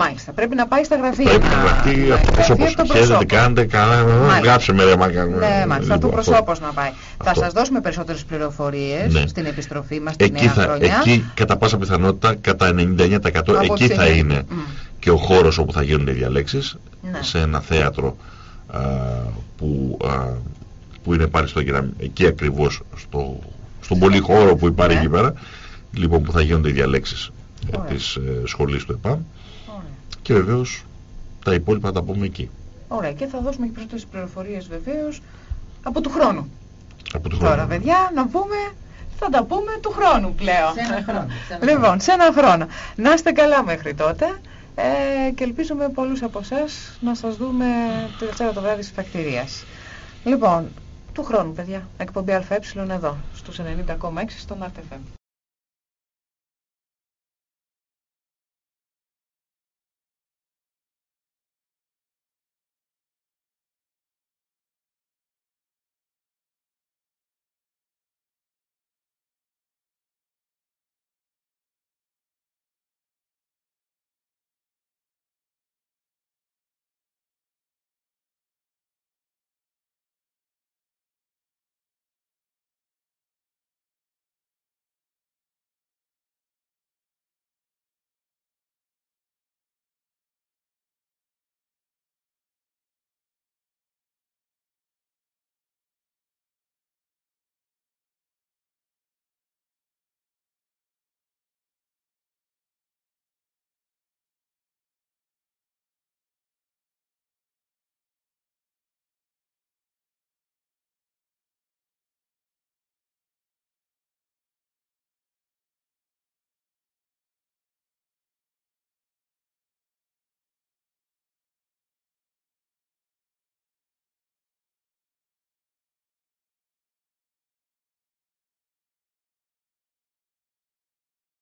Speaker 1: Μάλιστα, πρέπει να πάει στα γραφεία.
Speaker 2: Πρέπει να, να γραφτεί από προσώπος. Χαίρετε, κάντε, καλά, γράψε με ρε μάκα.
Speaker 1: Ναι, μάλιστα, από προσώπος να πάει. Θα σας δώσουμε περισσότερες πληροφορίες ναι. στην επιστροφή μας τη νέα χρονιά.
Speaker 2: Εκεί, κατά πάσα πιθανότητα, κατά 99% εκεί θα είναι και ο χώρος όπου θα γίνουν οι διαλέξεις, ναι. σε ένα θέατρο που, που είναι πάλι στο εκεί ακριβώς στο, στον πολύ χώρο που υπάρχει ναι. εκεί πέρα λοιπόν που θα γίνονται οι διαλέξεις Ωραία. της ε, σχολής του ΕΠΑΜ και βεβαίως τα υπόλοιπα θα τα πούμε εκεί.
Speaker 1: Ωραία και θα δώσουμε και περισσότερες πληροφορίες βεβαίως από του χρόνου.
Speaker 2: Από του χρόνου.
Speaker 1: Τώρα παιδιά να πούμε θα τα πούμε του χρόνου πλέον.
Speaker 4: Σε ένα χρόνο.
Speaker 1: Λοιπόν, σε ένα χρόνο. Να είστε καλά μέχρι τότε. Ε, και ελπίζουμε πολλούς από εσάς να σας δούμε τη Δευτέρα το βράδυ της φακτηρίας. Λοιπόν, του χρόνου παιδιά, εκπομπή ΑΕ εδώ, στους 90,6 στον RTFM.